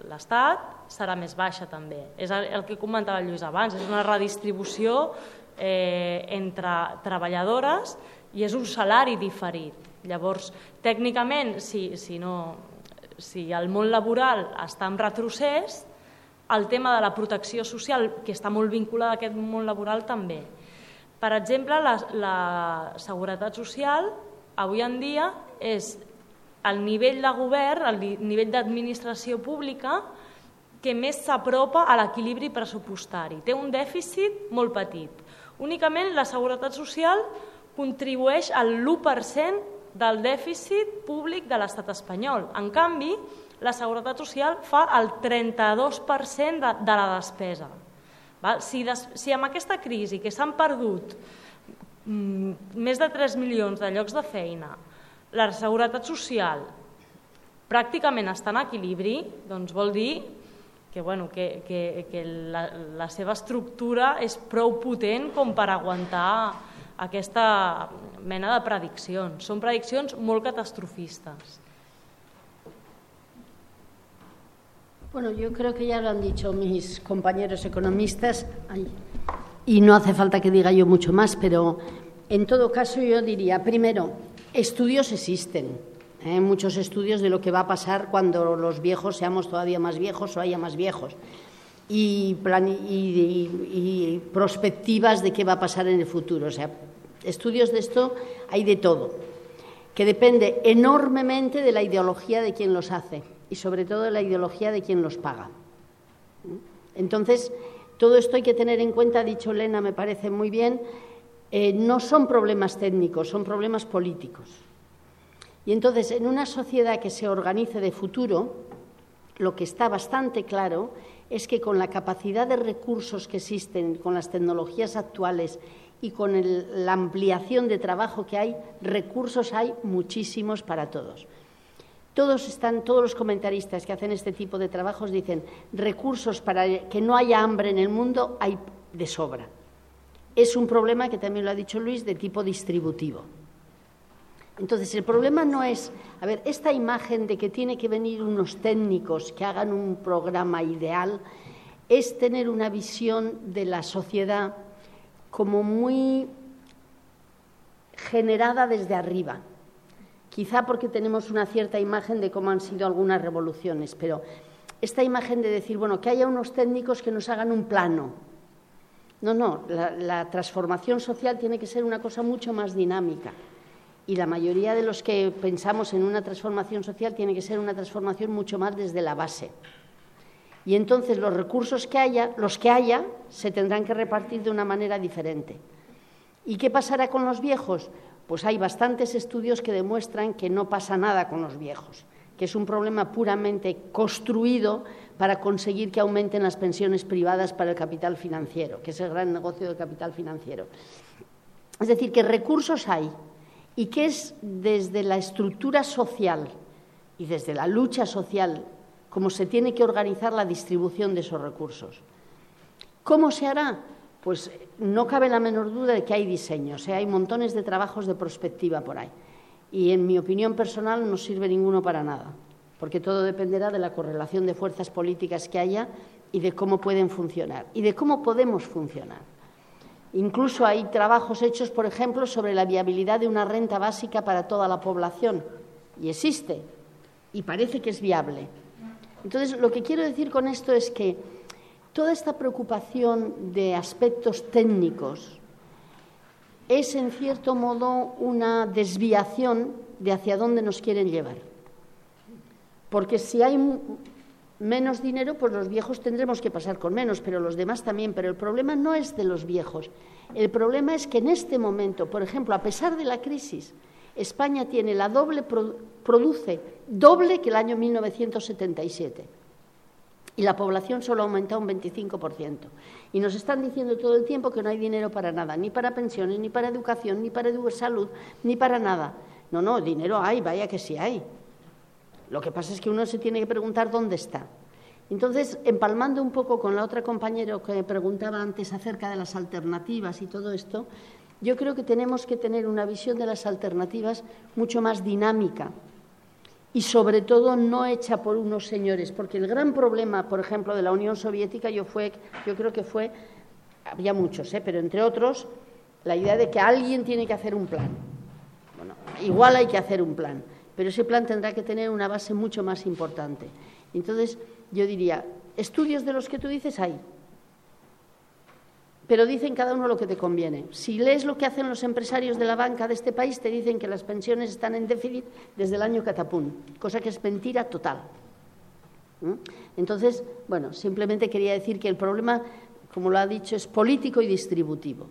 Speaker 2: l'Estat serà més baixa també. És el que comentava el Lluís abans, és una redistribució eh, entre treballadores i és un salari diferit. Llavors, tècnicament, si, si no, si el món laboral està en retrocés, el tema de la protecció social, que està molt vinculada a aquest món laboral, també. Per exemple, la, la seguretat social avui en dia és el nivell de govern, el nivell d'administració pública que més s'apropa a l'equilibri pressupostari. Té un dèficit molt petit. Únicament la seguretat social contribueix al 1% del dèficit públic de l'estat espanyol. En canvi, la Seguretat Social fa el 32% de, de la despesa. Val? Si, des, si amb aquesta crisi que s'han perdut mm, més de 3 milions de llocs de feina, la Seguretat Social pràcticament està en equilibri, doncs vol dir que, bueno, que, que, que la, la seva estructura és prou potent com per aguantar aquesta mena de prediccions. Són prediccions molt catastrofistas.
Speaker 3: Bueno, yo creo que ya lo han dicho mis compañeros economistas y no hace falta que diga yo mucho más, pero en todo caso yo diría, primero, estudios existen, ¿eh? muchos estudios de lo que va a pasar cuando los viejos seamos todavía más viejos o haya más viejos. Y, y, y, prospectivas de qué va a pasar en el futuro. O sea, estudios de esto hay de todo, que depende enormemente de la ideología de quien los hace y sobre todo de la ideología de quien los paga. Entonces, todo esto hay que tener en cuenta, ha dicho Elena, me parece muy bien, eh, no son problemas técnicos, son problemas políticos. Y entonces, en una sociedad que se organice de futuro, lo que está bastante claro es que con la capacidad de recursos que existen, con las tecnologías actuales y con la ampliación de trabajo que hay, recursos hay muchísimos para todos. Todos están, todos los comentaristas que hacen este tipo de trabajos dicen recursos para que no haya hambre en el mundo hay de sobra. Es un problema que también lo ha dicho Luis de tipo distributivo. Entonces, el problema no es, a ver, esta imagen de que tiene que venir unos técnicos que hagan un programa ideal, es tener una visión de la sociedad como muy generada desde arriba. Quizá porque tenemos una cierta imagen de cómo han sido algunas revoluciones, pero esta imagen de decir, bueno, que haya unos técnicos que nos hagan un plano. No, no, la, transformación social tiene que ser una cosa mucho más dinámica. y la mayoría de los que pensamos en una transformación social tiene que ser una transformación mucho más desde la base. Y entonces los recursos que haya, los que haya, se tendrán que repartir de una manera diferente. ¿Y qué pasará con los viejos? Pues hay bastantes estudios que demuestran que no pasa nada con los viejos, que es un problema puramente construido para conseguir que aumenten las pensiones privadas para el capital financiero, que es el gran negocio del capital financiero. Es decir, que recursos hay y que es desde la estructura social y desde la lucha social como se tiene que organizar la distribución de esos recursos. ¿Cómo se hará? Pues no cabe la menor duda de que hay diseño, o sea, hay montones de trabajos de prospectiva por ahí. Y en mi opinión personal no sirve ninguno para nada, porque todo dependerá de la correlación de fuerzas políticas que haya y de cómo pueden funcionar y de cómo podemos funcionar. Incluso hay trabajos hechos, por ejemplo, sobre la viabilidad de una renta básica para toda la población. Y existe. Y parece que es viable. Entonces, lo que quiero decir con esto es que toda esta preocupación de aspectos técnicos es, en cierto modo, una desviación de hacia dónde nos quieren llevar. Porque si hay menos dinero, pues los viejos tendremos que pasar con menos, pero los demás también. Pero el problema no es de los viejos. El problema es que en este momento, por ejemplo, a pesar de la crisis, España tiene la doble, produce doble que el año 1977. Y la población solo ha aumentado un 25%. Y nos están diciendo todo el tiempo que no hay dinero para nada, ni para pensiones, ni para educación, ni para salud, ni para nada. No, no, dinero hay, vaya que sí hay. Lo que pasa es que uno se tiene que preguntar dónde está. Entonces, empalmando un poco con la otra compañera que preguntaba antes acerca de las alternativas y todo esto, yo creo que tenemos que tener una visión de las alternativas mucho más dinámica y sobre todo no hecha por unos señores, porque el gran problema, por ejemplo, de la Unión Soviética yo, fue, yo creo que fue, había muchos, ¿eh? pero entre otros, la idea de que alguien tiene que hacer un plan. Bueno, igual hay que hacer un plan pero ese plan tendrá que tener una base mucho más importante. Entonces, yo diría, estudios de los que tú dices hay, pero dicen cada uno lo que te conviene. Si lees lo que hacen los empresarios de la banca de este país, te dicen que las pensiones están en déficit desde el año catapún, cosa que es mentira total. ¿Mm? Entonces, bueno, simplemente quería decir que el problema, como lo ha dicho, es político y distributivo.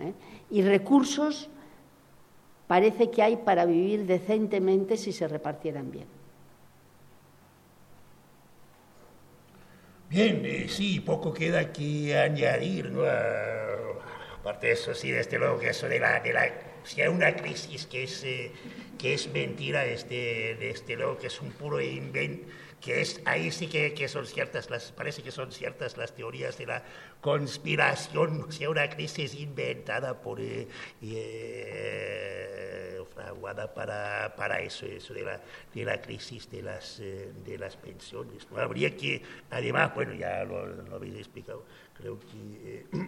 Speaker 3: ¿eh? Y recursos parece que hay para vivir decentemente si se repartieran bien.
Speaker 5: Bien, eh, sí, poco queda que añadir, ¿no? aparte de eso, sí, desde luego que eso de la, de la si hay una crisis que es, eh, que es mentira, desde, desde luego que es un puro invento que es ahí sí que, que, son ciertas las parece que son ciertas las teorías de la conspiración o sea una crisis inventada por eh, eh, fraguada para, para eso eso de la, de la crisis de las eh, de las pensiones ¿no? habría que además bueno ya lo, lo habéis explicado creo que eh,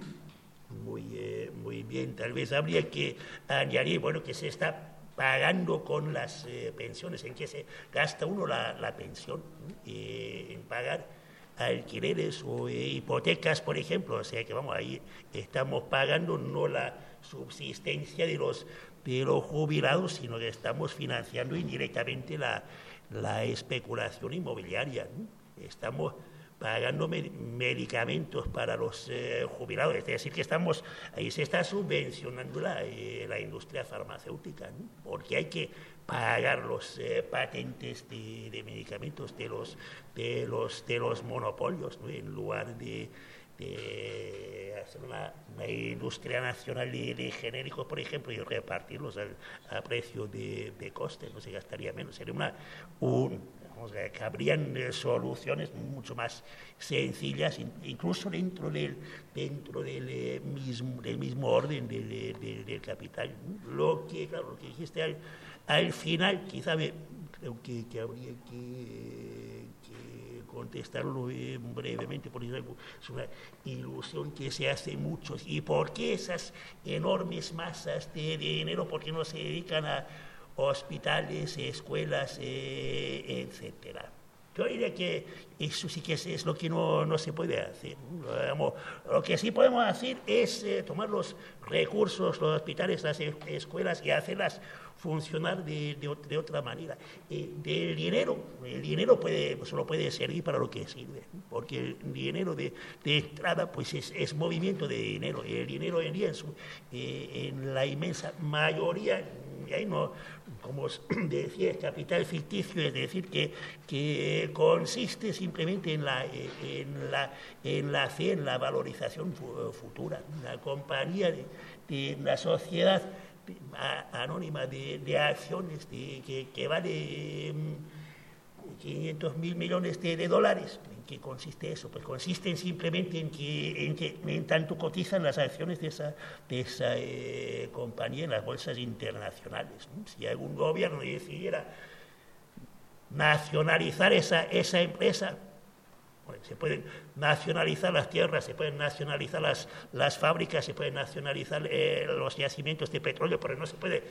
Speaker 5: muy eh, muy bien tal vez habría que añadir bueno que se está pagando con las eh, pensiones, en que se gasta uno la, la pensión, eh, en pagar alquileres o eh, hipotecas, por ejemplo. O sea que vamos, ahí estamos pagando no la subsistencia de los, de los jubilados, sino que estamos financiando indirectamente la, la especulación inmobiliaria. Estamos pagando medicamentos para los eh, jubilados. Es decir, que estamos, ahí se está subvencionando la, eh, la industria farmacéutica, ¿no? porque hay que pagar los eh, patentes de, medicamentos de los, de los, de los monopolios, ¿no? en lugar de, de hacer una, una, industria nacional de, de, genéricos, por ejemplo, y repartirlos al, a precio de, de coste, no se gastaría menos. Sería una, un, o sea, que habrían eh, soluciones mucho más sencillas, incluso dentro del, dentro del, eh, mismo, del mismo orden del, del, capital. Lo que, claro, lo que dijiste al, al final, quizá me, creo que, habría que, que contestarlo eh, brevemente, porque es una ilusión que se hace muchos. ¿Y por qué esas enormes masas de dinero? ¿Por qué no se dedican a hospitales, escuelas, eh, etcétera. yo diría que eso sí que es, lo que no, no, se puede hacer. Lo que sí podemos hacer es eh, tomar los recursos, los hospitales, las escuelas y hacerlas funcionar de, de, otra manera. Eh, dinero, el dinero puede, solo puede servir para lo que sirve, porque el dinero de, de entrada pues es, movimiento de dinero. El dinero en día en, su, eh, en la inmensa mayoría, no, como decía, es capital ficticio, es decir, que, que consiste simplemente en la, en, la, en la fe, en la valorización futura. La compañía de, de la sociedad anónima de, acciones que, que, va de 500 mil millones de, dólares. ¿En qué consiste eso? Pues consiste simplemente en que, en que en tanto cotizan las acciones de esa, de esa eh, compañía en las bolsas internacionales. Si algún gobierno decidiera nacionalizar esa, esa empresa, se pueden nacionalizar las tierras, se pueden nacionalizar las, las fábricas, se pueden nacionalizar eh, los yacimientos de petróleo, pero no se puede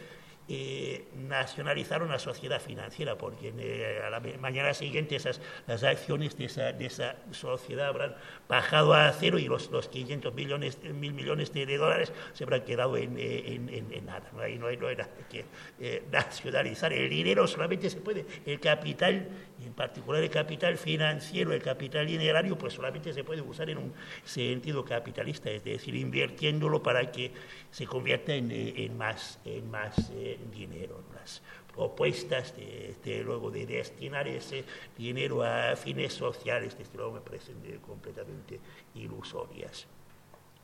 Speaker 5: eh, nacionalizar una sociedad financiera, porque eh, a la mañana siguiente esas, las acciones de esa, de esa sociedad habrán bajado a cero y los, los 500 millones, mil millones de, dólares se habrán quedado en, en, en, nada. No no hay, no nada que eh, nacionalizar. El dinero solamente se puede, el capital, en particular el capital financiero, el capital dinerario, pues solamente se puede usar en un sentido capitalista, es decir, invirtiéndolo para que se convierta en, en más, en más eh, dinero. Las propuestas, de, desde luego, de destinar ese dinero a fines sociales, desde luego, me parecen completamente ilusorias.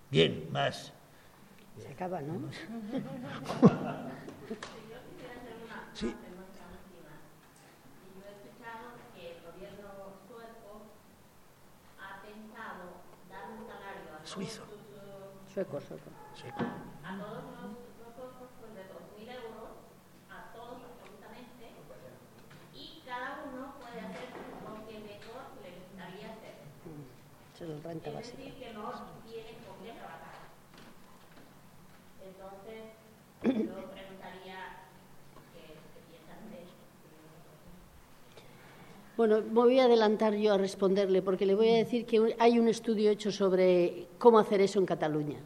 Speaker 5: Bien, más.
Speaker 3: Se acaba, ¿no?
Speaker 5: sí. Suizo.
Speaker 3: Sueco, sueco.
Speaker 5: Sueco.
Speaker 9: A todos los, otros, pues de 2.000 euros, a todos absolutamente, y cada uno puede hacer lo que mejor le gustaría hacer.
Speaker 3: Eso es el renta
Speaker 9: es
Speaker 3: básica.
Speaker 9: decir, que no tienen con qué trabajar. Entonces, yo preguntaría qué, qué piensan de esto.
Speaker 3: Bueno, me voy a adelantar yo a responderle, porque le voy a decir que hay un estudio hecho sobre cómo hacer eso en Cataluña.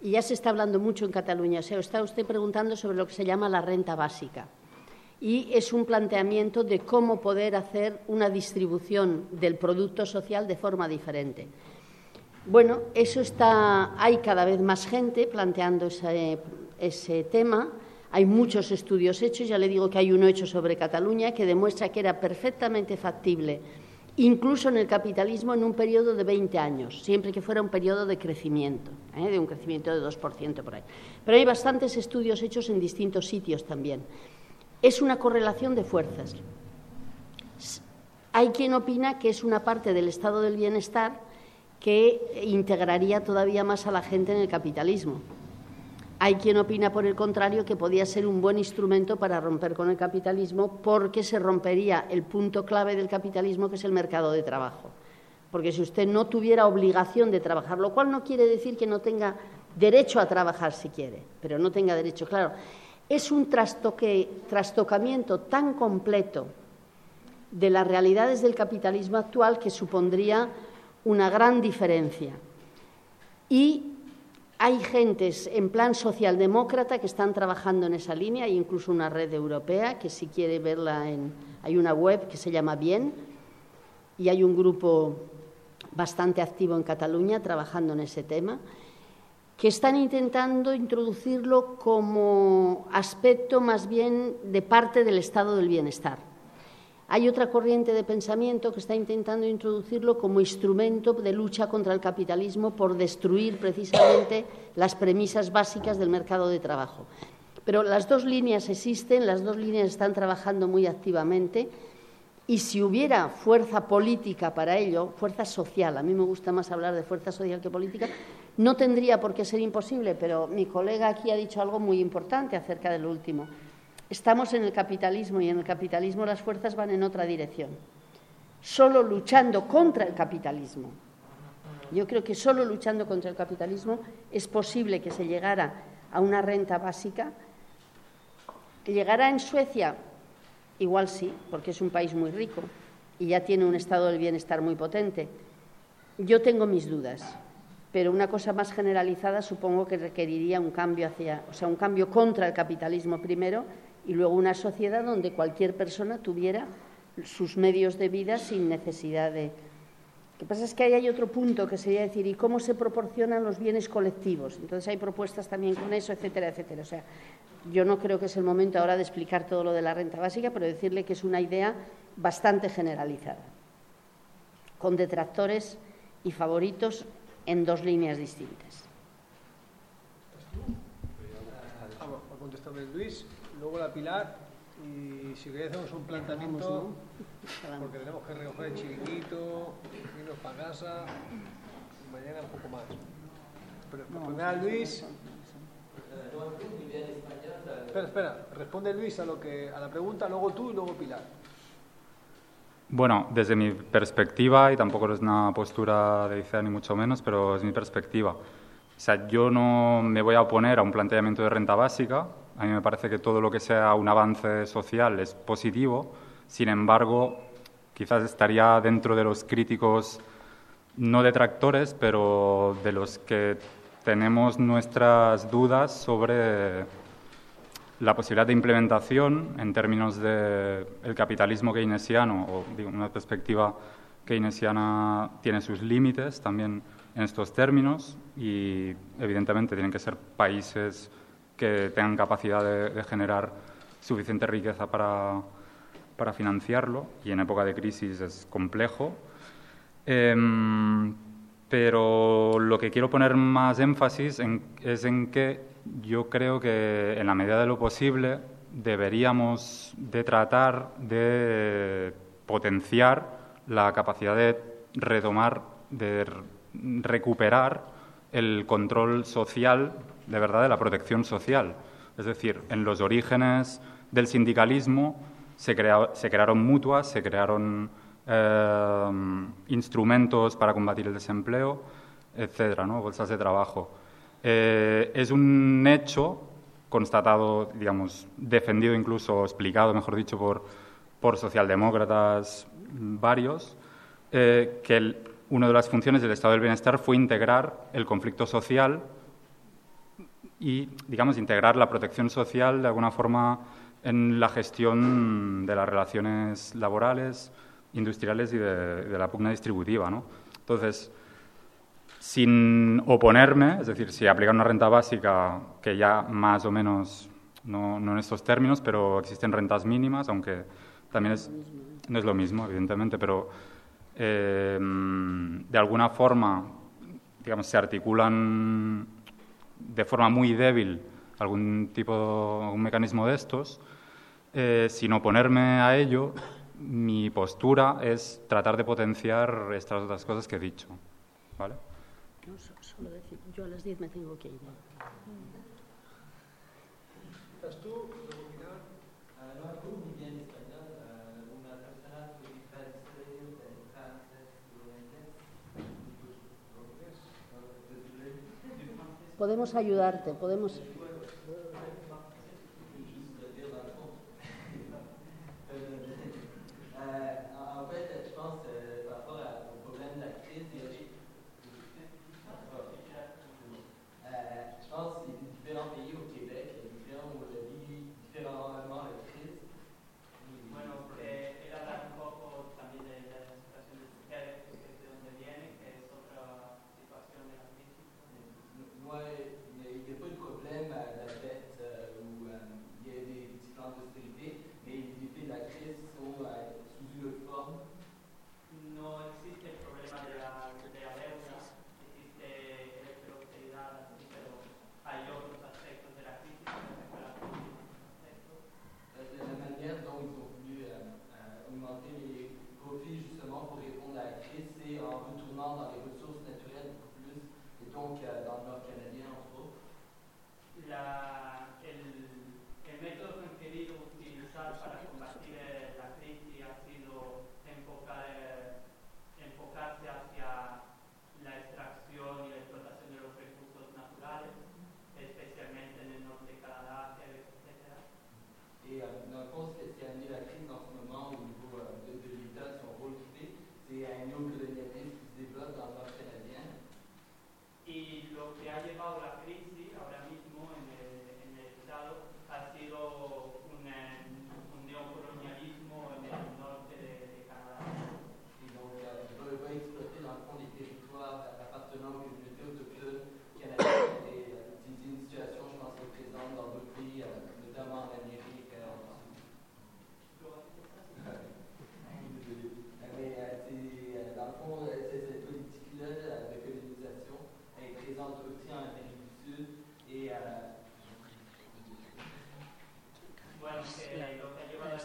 Speaker 3: Y ya se está hablando mucho en Cataluña. O sea, está usted preguntando sobre lo que se llama la renta básica. Y es un planteamiento de cómo poder hacer una distribución del producto social de forma diferente. Bueno, eso está. Hay cada vez más gente planteando ese, ese tema. Hay muchos estudios hechos, ya le digo que hay uno hecho sobre Cataluña que demuestra que era perfectamente factible, incluso en el capitalismo, en un periodo de 20 años, siempre que fuera un periodo de crecimiento, ¿eh? de un crecimiento de 2% por ahí. Pero hay bastantes estudios hechos en distintos sitios también. Es una correlación de fuerzas. Hay quien opina que es una parte del estado del bienestar que integraría todavía más a la gente en el capitalismo. Hay quien opina, por el contrario, que podía ser un buen instrumento para romper con el capitalismo porque se rompería el punto clave del capitalismo, que es el mercado de trabajo. Porque si usted no tuviera obligación de trabajar, lo cual no quiere decir que no tenga derecho a trabajar si quiere, pero no tenga derecho, claro, es un trastocamiento tan completo de las realidades del capitalismo actual que supondría una gran diferencia. Y hay gentes en plan socialdemócrata que están trabajando en esa línea, hay incluso una red europea que si quiere verla en hay una web que se llama Bien y hay un grupo bastante activo en Cataluña trabajando en ese tema que están intentando introducirlo como aspecto más bien de parte del estado del bienestar. Hay otra corriente de pensamiento que está intentando introducirlo como instrumento de lucha contra el capitalismo por destruir precisamente las premisas básicas del mercado de trabajo. Pero las dos líneas existen, las dos líneas están trabajando muy activamente y si hubiera fuerza política para ello, fuerza social, a mí me gusta más hablar de fuerza social que política, no tendría por qué ser imposible, pero mi colega aquí ha dicho algo muy importante acerca del último. Estamos en el capitalismo y en el capitalismo las fuerzas van en otra dirección. Solo luchando contra el capitalismo. Yo creo que solo luchando contra el capitalismo es posible que se llegara a una renta básica. ¿Llegará en Suecia? Igual sí, porque es un país muy rico. y ya tiene un estado del bienestar muy potente. Yo tengo mis dudas, pero una cosa más generalizada supongo que requeriría un cambio hacia, o sea, un cambio contra el capitalismo primero y luego una sociedad donde cualquier persona tuviera sus medios de vida sin necesidad de. Lo que pasa es que ahí hay otro punto que sería decir, ¿y cómo se proporcionan los bienes colectivos? Entonces hay propuestas también con eso, etcétera, etcétera. O sea, yo no creo que es el momento ahora de explicar todo lo de la renta básica, pero decirle que es una idea bastante generalizada, con detractores y favoritos en dos líneas distintas.
Speaker 1: Vamos, va a contestarme Luis, luego la Pilar y si queréis hacemos un planteamiento porque tenemos que recoger el chiringuito, irnos para casa y mañana un poco más. Pero primero Luis. Espera, espera, responde Luis a lo que a la pregunta, luego tú y luego Pilar.
Speaker 4: Bueno, desde mi perspectiva, y tampoco es una postura de ICEA ni mucho menos, pero es mi perspectiva. O sea, yo no me voy a oponer a un planteamiento de renta básica. A mí me parece que todo lo que sea un avance social es positivo. Sin embargo, quizás estaría dentro de los críticos, no detractores, pero de los que tenemos nuestras dudas sobre la posibilidad de implementación en términos del el capitalismo keynesiano, o digo, una perspectiva keynesiana tiene sus límites también en estos términos y evidentemente tienen que ser países que tengan capacidad de, generar suficiente riqueza para, para, financiarlo y en época de crisis es complejo. Eh, pero lo que quiero poner más énfasis es en que yo creo que en la medida de lo posible deberíamos de tratar de potenciar la capacidad de retomar, de recuperar el control social, de verdad, de la protección social. Es decir, en los orígenes del sindicalismo se, crea, se crearon mutuas, se crearon eh, instrumentos para combatir el desempleo, etcétera, ¿no? bolsas de trabajo. Eh, es un hecho constatado, digamos, defendido incluso, explicado, mejor dicho, por, socialdemócratas varios, eh, que una de las funciones del Estado del Bienestar fue integrar el conflicto social y, digamos, integrar la protección social de alguna forma en la gestión de las relaciones laborales, industriales y de, la pugna distributiva. ¿no? Entonces, sin oponerme, es decir, si aplicar una renta básica que ya más o menos, no, no en estos términos, pero existen rentas mínimas, aunque también es, no es lo mismo, evidentemente, pero eh, de alguna forma, digamos, se articulan de forma muy débil algún tipo, algún mecanismo de estos, eh, sin oponerme a ello, mi postura es tratar de potenciar estas otras cosas que he dicho. ¿Vale?
Speaker 3: No, solo decir, yo a las 10 me tengo que ir.
Speaker 1: ¿Estás tú?
Speaker 3: Podemos ayudarte, podemos...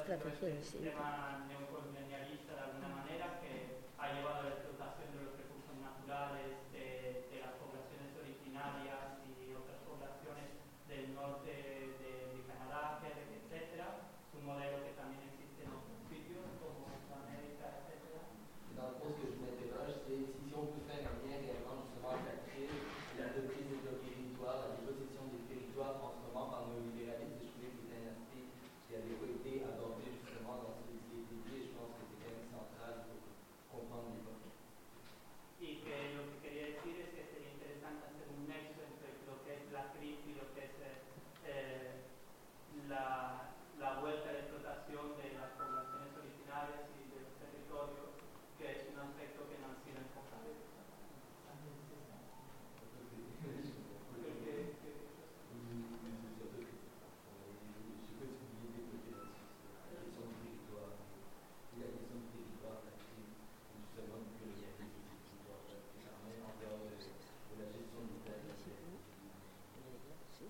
Speaker 10: que ha
Speaker 3: la
Speaker 10: llevado a
Speaker 3: estrategia
Speaker 10: este
Speaker 3: de sí.
Speaker 10: sistema neocolonialista de alguna manera que ha llevado a la explotación de los recursos naturales de, de las poblaciones originarias y otras poblaciones del norte de, de Canadá, Quebec, etcétera. Es un modelo que también existe en otros sitios como América, etcétera.
Speaker 11: Et Dans le fond, ce que je m'interroge, c'est si, si on peut faire un lien réellement justement avec la crise, la reprise des territoires, la dépossession des territoires en ce moment par nos libéralistes. Et je trouvais que c'était un aspect qui avait pas été abordé justement dans ce qui était dit. Et je pense que c'est quand même central pour comprendre l'époque.
Speaker 10: Y que lo que quería decir es que sería interesante hacer un nexo entre lo que es la crisis y lo que es eh, eh, la, la vuelta de explotación de las poblaciones originarias y de los territorios, que es un aspecto que no ha sido enfocado. Creo que- que-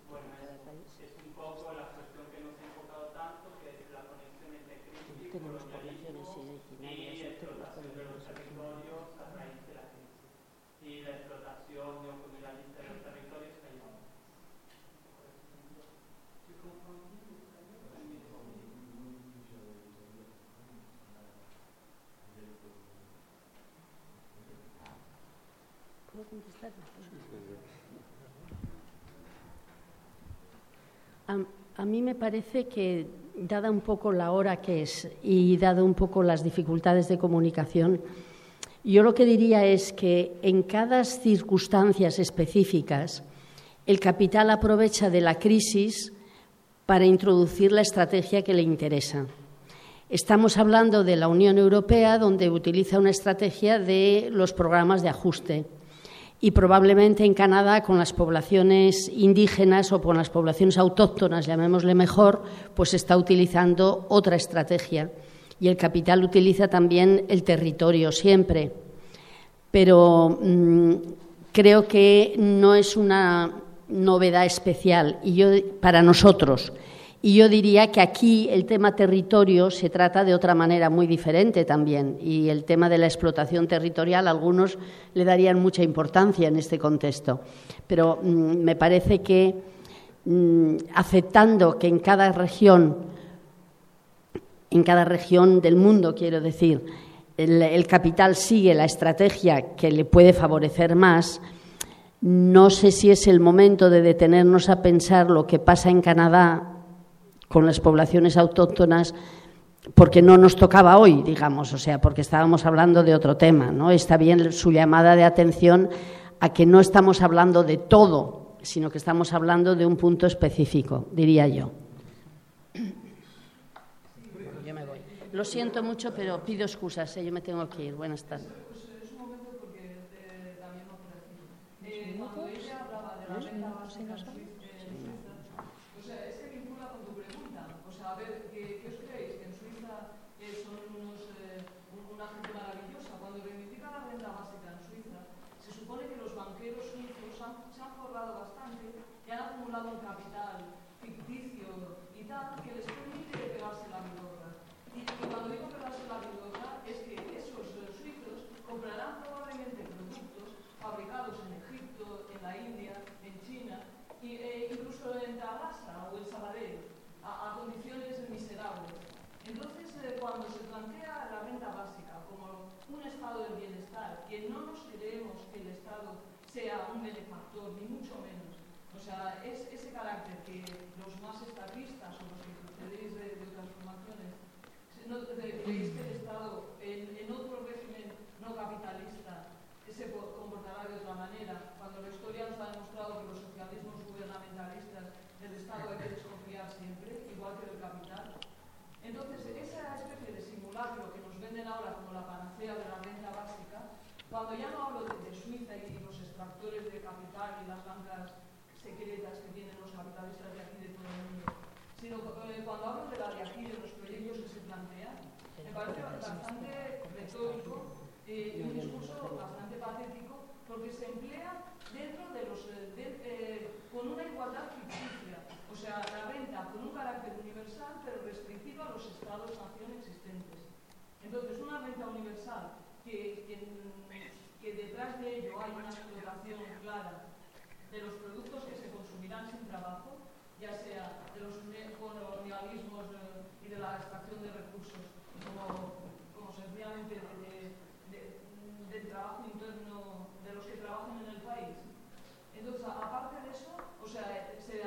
Speaker 10: Bueno, es, es un poco la cuestión que no se ha enfocado tanto, que es la conexión entre crisis,
Speaker 3: Tenemos
Speaker 10: colonialismo
Speaker 3: poblaciones originarias,
Speaker 10: y
Speaker 3: otros
Speaker 10: explotación de los
Speaker 3: coloniales
Speaker 10: territorios a raíz de la crisis. Y la explotación neocolonialista de los territorios que ha llevado.
Speaker 3: ¿Puedo contestar? A, mí me parece que, dada un poco la hora que es y dado un poco las dificultades de comunicación, yo lo que diría es que en cada circunstancias específicas el capital aprovecha de la crisis para introducir la estrategia que le interesa. Estamos hablando de la Unión Europea, donde utiliza una estrategia de los programas de ajuste. Y probablemente en Canadá, con las poblaciones indígenas o con las poblaciones autóctonas, llamémosle mejor, pues está utilizando otra estrategia. Y el capital utiliza también el territorio siempre. Pero mm, creo que no es una novedad especial y yo, para nosotros. Y yo diría que aquí el tema territorio se trata de otra manera muy diferente también. Y el tema de la explotación territorial, algunos le darían mucha importancia en este contexto. Pero mm, me parece que mm, aceptando que en cada región, en cada región del mundo, quiero decir, el, el capital sigue la estrategia que le puede favorecer más, no sé si es el momento de detenernos a pensar lo que pasa en Canadá con las poblaciones autóctonas porque no nos tocaba hoy, digamos, o sea, porque estábamos hablando de otro tema, ¿no? Está bien su llamada de atención a que no estamos hablando de todo, sino que estamos hablando de un punto específico, diría yo. Yo me voy. Lo siento mucho, pero pido excusas, ¿eh? yo me tengo que ir. Buenas tardes.
Speaker 6: Pues Estado sea un benefactor, ni mucho menos. O sea, es ese carácter que los más estatistas o los que procedéis de, de transformaciones creéis que el Estado en, en otro régimen no capitalista se comportará de otra manera, cuando la historia nos ha demostrado que los socialismos gubernamentalistas del Estado hay que desconfiar siempre, igual que del capital. Entonces, esa especie de simulacro que nos venden ahora como la panacea de la renta básica capital y las bancas secretas que tienen los capitalistas de aquí de todo el mundo, sino eh, cuando hablo de la de aquí, de los proyectos que se plantean, me parece bastante retórico eh, y un discurso bastante patético porque se emplea dentro de los eh, de- con una igualdad ficticia, o sea, la renta con un carácter universal pero restrictivo a los estados-nación existentes. Entonces, una renta universal que, que, que detrás de ello hay una explotación clara de los productos que se consumirán sin trabajo, ya sea de los ne- colonialismos eh, y de la extracción de recursos, como, como sencillamente de, de- de- del trabajo interno de los que trabajan en el país. Entonces, aparte de eso, o sea, se,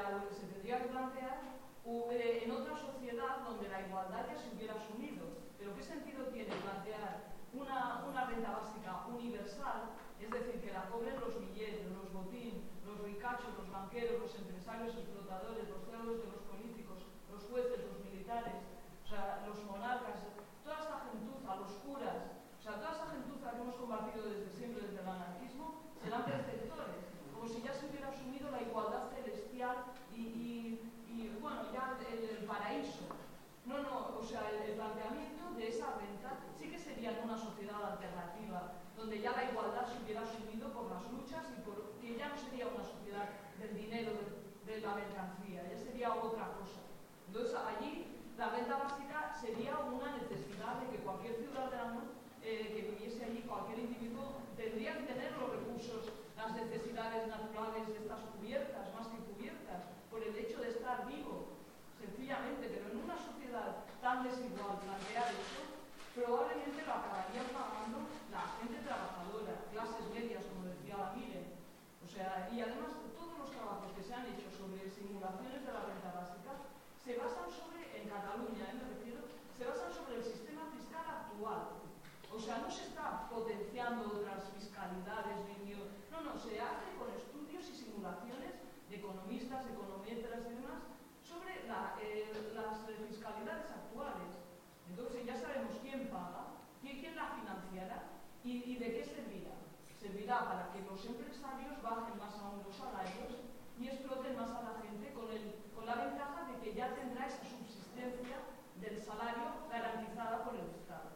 Speaker 6: tendría que plantear eh, en otra sociedad donde la igualdad ya se hubiera asumido. Pero ¿qué sentido tiene plantear una, renta básica universal, es decir, que la cobren los billetes, los botín, los ricachos, los banqueros, los empresarios explotadores, los cerdos de los políticos, los jueces, los militares, los monarcas, toda esta gentuza, los curas, o sea, toda esta gentuza que hemos combatido desde siempre, desde el anarquismo, serán perceptores, como si ya se hubiera asumido la igualdad celestial y, bueno, ya el paraíso. No, no, o sea, el, planteamiento de esa renta sí que sería una sociedad alternativa, donde ya la igualdad se hubiera asumido por las luchas y por ya no sería una sociedad del dinero, de, de la mercancía, ya sería otra cosa. Entonces allí la renta básica sería una necesidad de que cualquier ciudadano eh, que viviese allí, cualquier individuo, tendría que tener los recursos, las necesidades naturales estas cubiertas, más que cubiertas, por el hecho de estar vivo, sencillamente, pero en una sociedad tan desigual plantear eso, probablemente lo acabaría pagando la gente trabajadora, clases medias, como decía la Mire. O sea, y además todos los trabajos que se han hecho sobre simulaciones de la renta básica se basan sobre, en Cataluña, eh, me refiero, se basan sobre el sistema fiscal actual. O sea, no se está potenciando otras fiscalidades, no, no, se hace con estudios y simulaciones de economistas, econometras y demás eh, las eh, fiscalidades actuales. Entonces ya sabemos quién paga, quién, la financiará y, de qué servirá. Servirá para que los empresarios bajen más aún los salarios y exploten más a la gente con, el, con la ventaja de que ya tendrá esa subsistencia del salario garantizada por el Estado.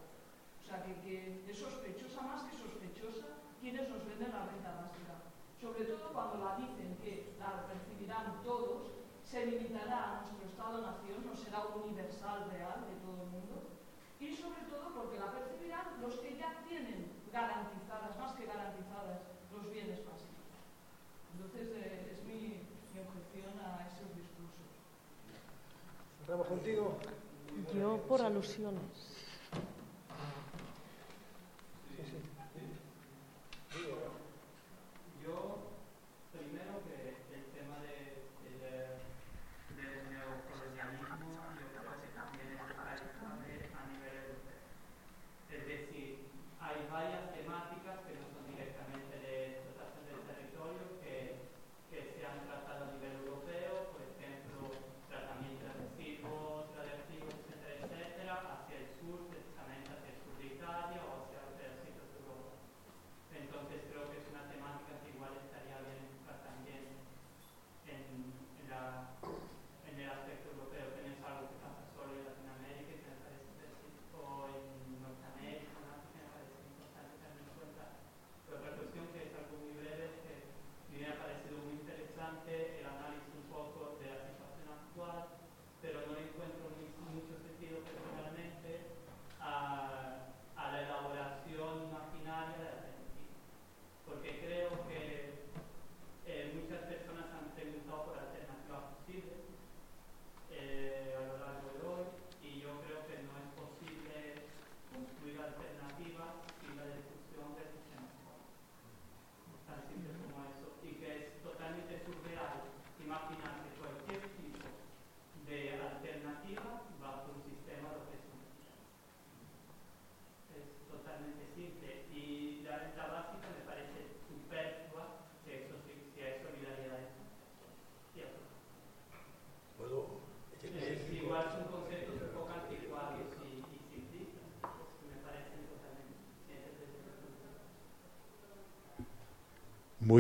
Speaker 6: O sea, que, que es sospechosa más que sospechosa quienes nos venden la renta básica. Sobre todo cuando la dicen que la percibirán todos, se limitará a nuestro Estado-nación, no será universal, real de todo el mundo. Y sobre todo porque la percibirán los que ya tienen garantizadas, más que garantizadas, los bienes básicos. Entonces, eh, es mi, mi objeción a esos discursos.
Speaker 1: Contigo.
Speaker 2: Yo por alusiones.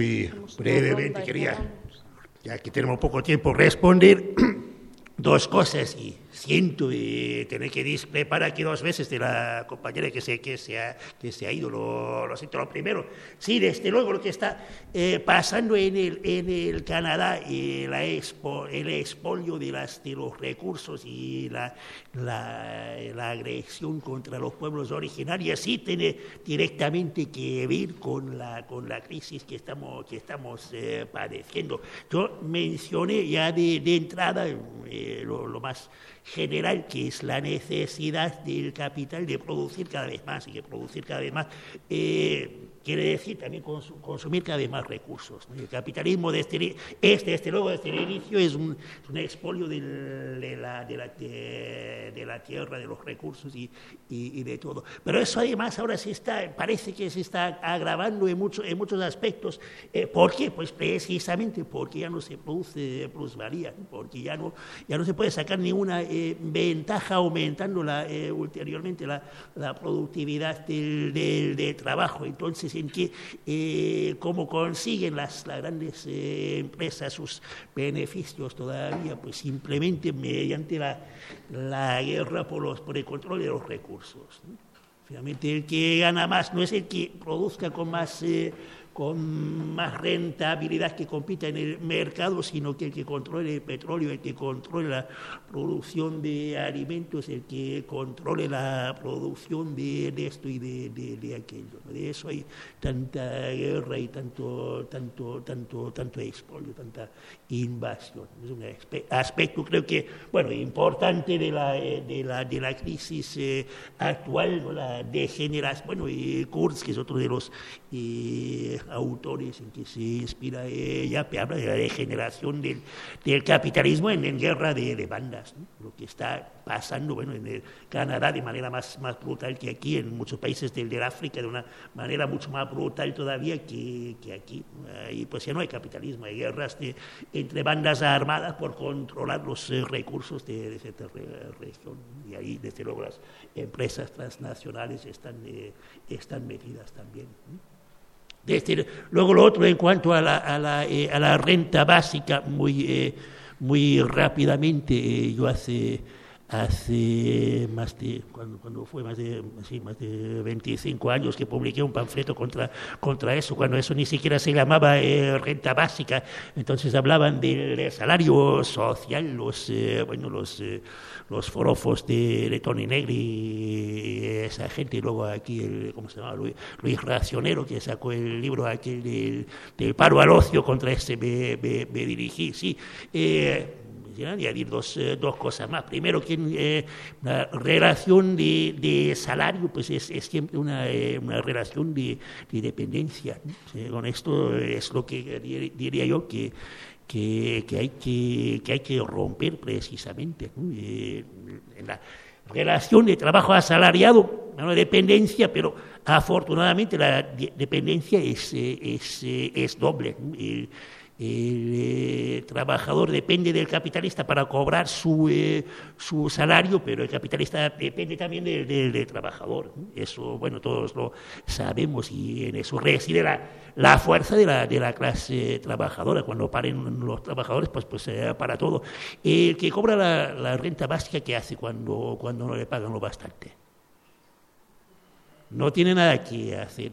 Speaker 5: Muy brevemente quería, ya que tenemos poco tiempo, responder dos cosas y siento eh, tener que discrepar aquí dos veces de la compañera que se, que se, ha, que se ha ido, lo, lo siento. Lo primero, sí, desde luego lo que está eh, pasando en el, en el Canadá, eh, la expo, el expolio de, las, de los recursos y la, la, la agresión contra los pueblos originarios, sí tiene directamente que ver con la, con la crisis que estamos, que estamos eh, padeciendo. Yo mencioné ya de, de entrada eh, lo, lo más general, que es la necesidad del capital de producir cada vez más y que producir cada vez más eh, quiere decir también consu- consumir cada vez más recursos. El capitalismo desde, este, desde luego, desde el inicio es un, un expolio de, la, de, la, de- de la tierra, de los recursos y, y- de todo. Pero eso además ahora se está, parece que se está agravando en, mucho- en muchos aspectos. Eh, ¿Por qué? Pues precisamente porque ya no se produce plusvalía, porque ya no, ya no se puede sacar ninguna eh, ventaja aumentando la, eh, ulteriormente la, la productividad del, del- del trabajo. Entonces, en que, eh, cómo consiguen las, las grandes eh, empresas sus beneficios todavía, pues simplemente mediante la, la guerra por, los, por el control de los recursos. ¿no? Finalmente, el que gana más no es el que produzca con más, eh, con más rentabilidad que compita en el mercado, sino que el que controle el petróleo, el que controle la producción de alimentos, el que controle la producción de, esto y de, de- aquello. De eso hay tanta guerra y tanto, tanto, tanto, tanto expolio, tanta invasión. Es un aspe- aspecto, creo que, bueno, importante de la, eh, de la, de la crisis eh, actual, ¿no? la degeneración. Bueno, y Kurz, que es otro de los eh, autores en que se inspira ella, habla de la degeneración del, del capitalismo en, guerra de, bandas, lo que está pasando bueno, en Canadá de manera más, más brutal que aquí, en muchos países del, del África de una manera mucho más brutal todavía que, que aquí. Y pues ya no hay capitalismo, hay guerras de, entre bandas armadas por controlar los eh, recursos de, de cierta re- región. Y ahí, desde luego, las empresas transnacionales están, eh, están metidas también. Luego lo otro en cuanto a la, a la, eh, renta básica, muy, eh, muy rápidamente, eh, yo hace, hace más de, cuando, cuando fue más de, sí, más de 25 años que publiqué un panfleto contra, contra eso, cuando eso ni siquiera se llamaba eh, renta básica, entonces hablaban del salario social, los, bueno, los, los forofos de, Tony Negri, esa gente, y luego aquí, el, ¿cómo se llama? Luis, Luis Racionero, que sacó el libro aquel del, paro al ocio, contra ese me, me- me dirigí, sí. Eh, quisiera añadir dos, eh, dos cosas más. Primero, que eh, la relación de, de salario pues es, es siempre una, eh, una relación de, de dependencia. Con esto es lo que dir- diría yo que, que, que hay, que, que hay que romper precisamente. ¿no? Eh, en la relación de trabajo asalariado, una dependencia, pero afortunadamente la de- dependencia es, eh, es, eh, es doble. ¿no? El eh, trabajador depende del capitalista para cobrar su, eh, su salario, pero el capitalista depende también del, del- trabajador. Eso, bueno, todos lo sabemos y en eso reside la, la fuerza de la, de la clase trabajadora. Cuando paren los trabajadores, pues, pues para todo. El que cobra la, la renta básica, ¿qué hace cuando, cuando no le pagan lo bastante? no tiene nada que hacer.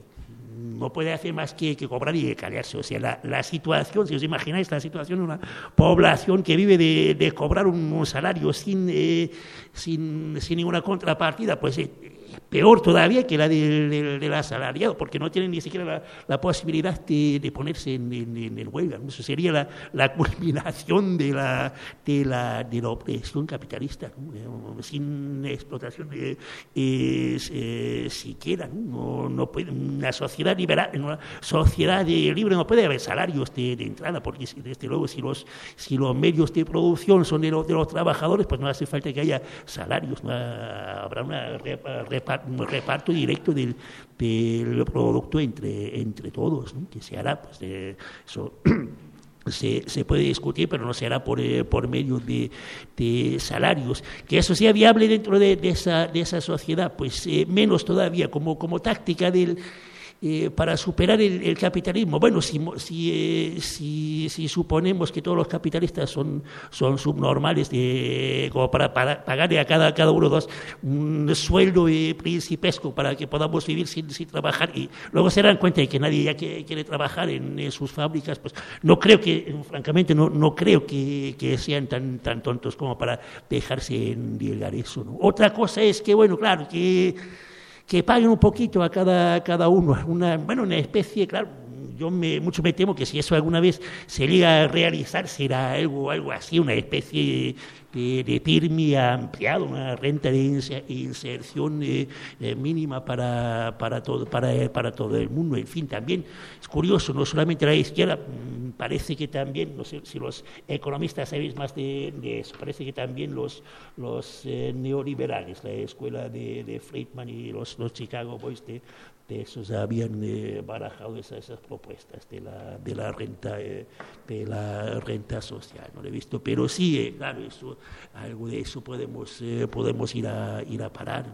Speaker 5: No puede hacer más que, que cobrar y callarse. O sea, la, la situación, si os imagináis la situación de una población que vive de, de cobrar un, un salario sin, eh, sin, sin ninguna contrapartida, pues eh, peor todavía que la del, del- del asalariado, porque no tienen ni siquiera la, la posibilidad de, de ponerse en, huelga. Eso sería la, la culminación de la, de, la, de la opresión capitalista. Eh, sin explotación eh, eh, siquiera. ¿no? No, puede, una sociedad liberal, una sociedad de libre no puede haber salarios de, entrada, porque desde luego si los, si los medios de producción son de los, de los trabajadores, pues no hace falta que haya salarios, ¿no? habrá una repa- un reparto directo del, del producto entre, entre todos, que se hará, pues de eso se, se puede discutir, pero no se hará por, eh, por medio de, de salarios. Que eso sea viable dentro de, de esa, de esa sociedad, pues eh, menos todavía como, como táctica del, eh, para superar el, el capitalismo. Bueno, si, si, eh, si, si suponemos que todos los capitalistas son, son subnormales, de, como para, para pagarle a cada, cada uno dos un sueldo eh, principesco para que podamos vivir sin, sin trabajar y luego se dan cuenta de que nadie ya que- quiere trabajar en, sus fábricas, pues no creo que, eh, francamente, no, no creo que, que sean tan, tan tontos como para dejarse endilgar eso. Otra cosa es que, bueno, claro, que que paguen un poquito a cada, cada uno, una, bueno, una especie, claro, yo me, mucho me temo que si eso alguna vez se llega a realizar será algo, algo así, una especie de, PIRMI ampliado, una renta de inse- inserción eh, eh, mínima para, para, todo, para, eh, para todo el mundo. En fin, también es curioso, no solamente la izquierda, mm, parece que también, no sé si los economistas sabéis más de, eso, parece que también los, los neoliberales, la escuela de, de Friedman y los, los Chicago Boys de, esos habían barajado esas, esas propuestas de la, de la renta de la renta social no lo he visto pero sí eh, claro eso algo de eso podemos eh, podemos ir a ir a parar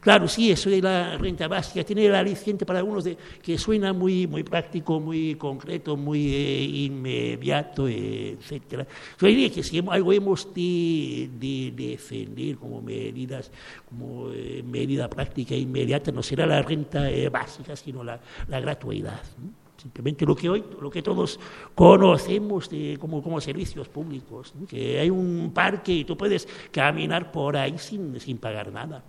Speaker 5: claro sí eso de la renta básica tiene el aliciente para algunos de que suena muy muy práctico muy concreto muy eh, inmediato etcétera. Yo diría que si algo hemos de, de defender como medidas como eh, medida práctica inmediata no será la renta eh, básica sino la, la gratuidad. Simplemente lo que hoy lo que todos conocemos de, como, como servicios públicos que hay un parque y tú puedes caminar por ahí sin, sin pagar nada.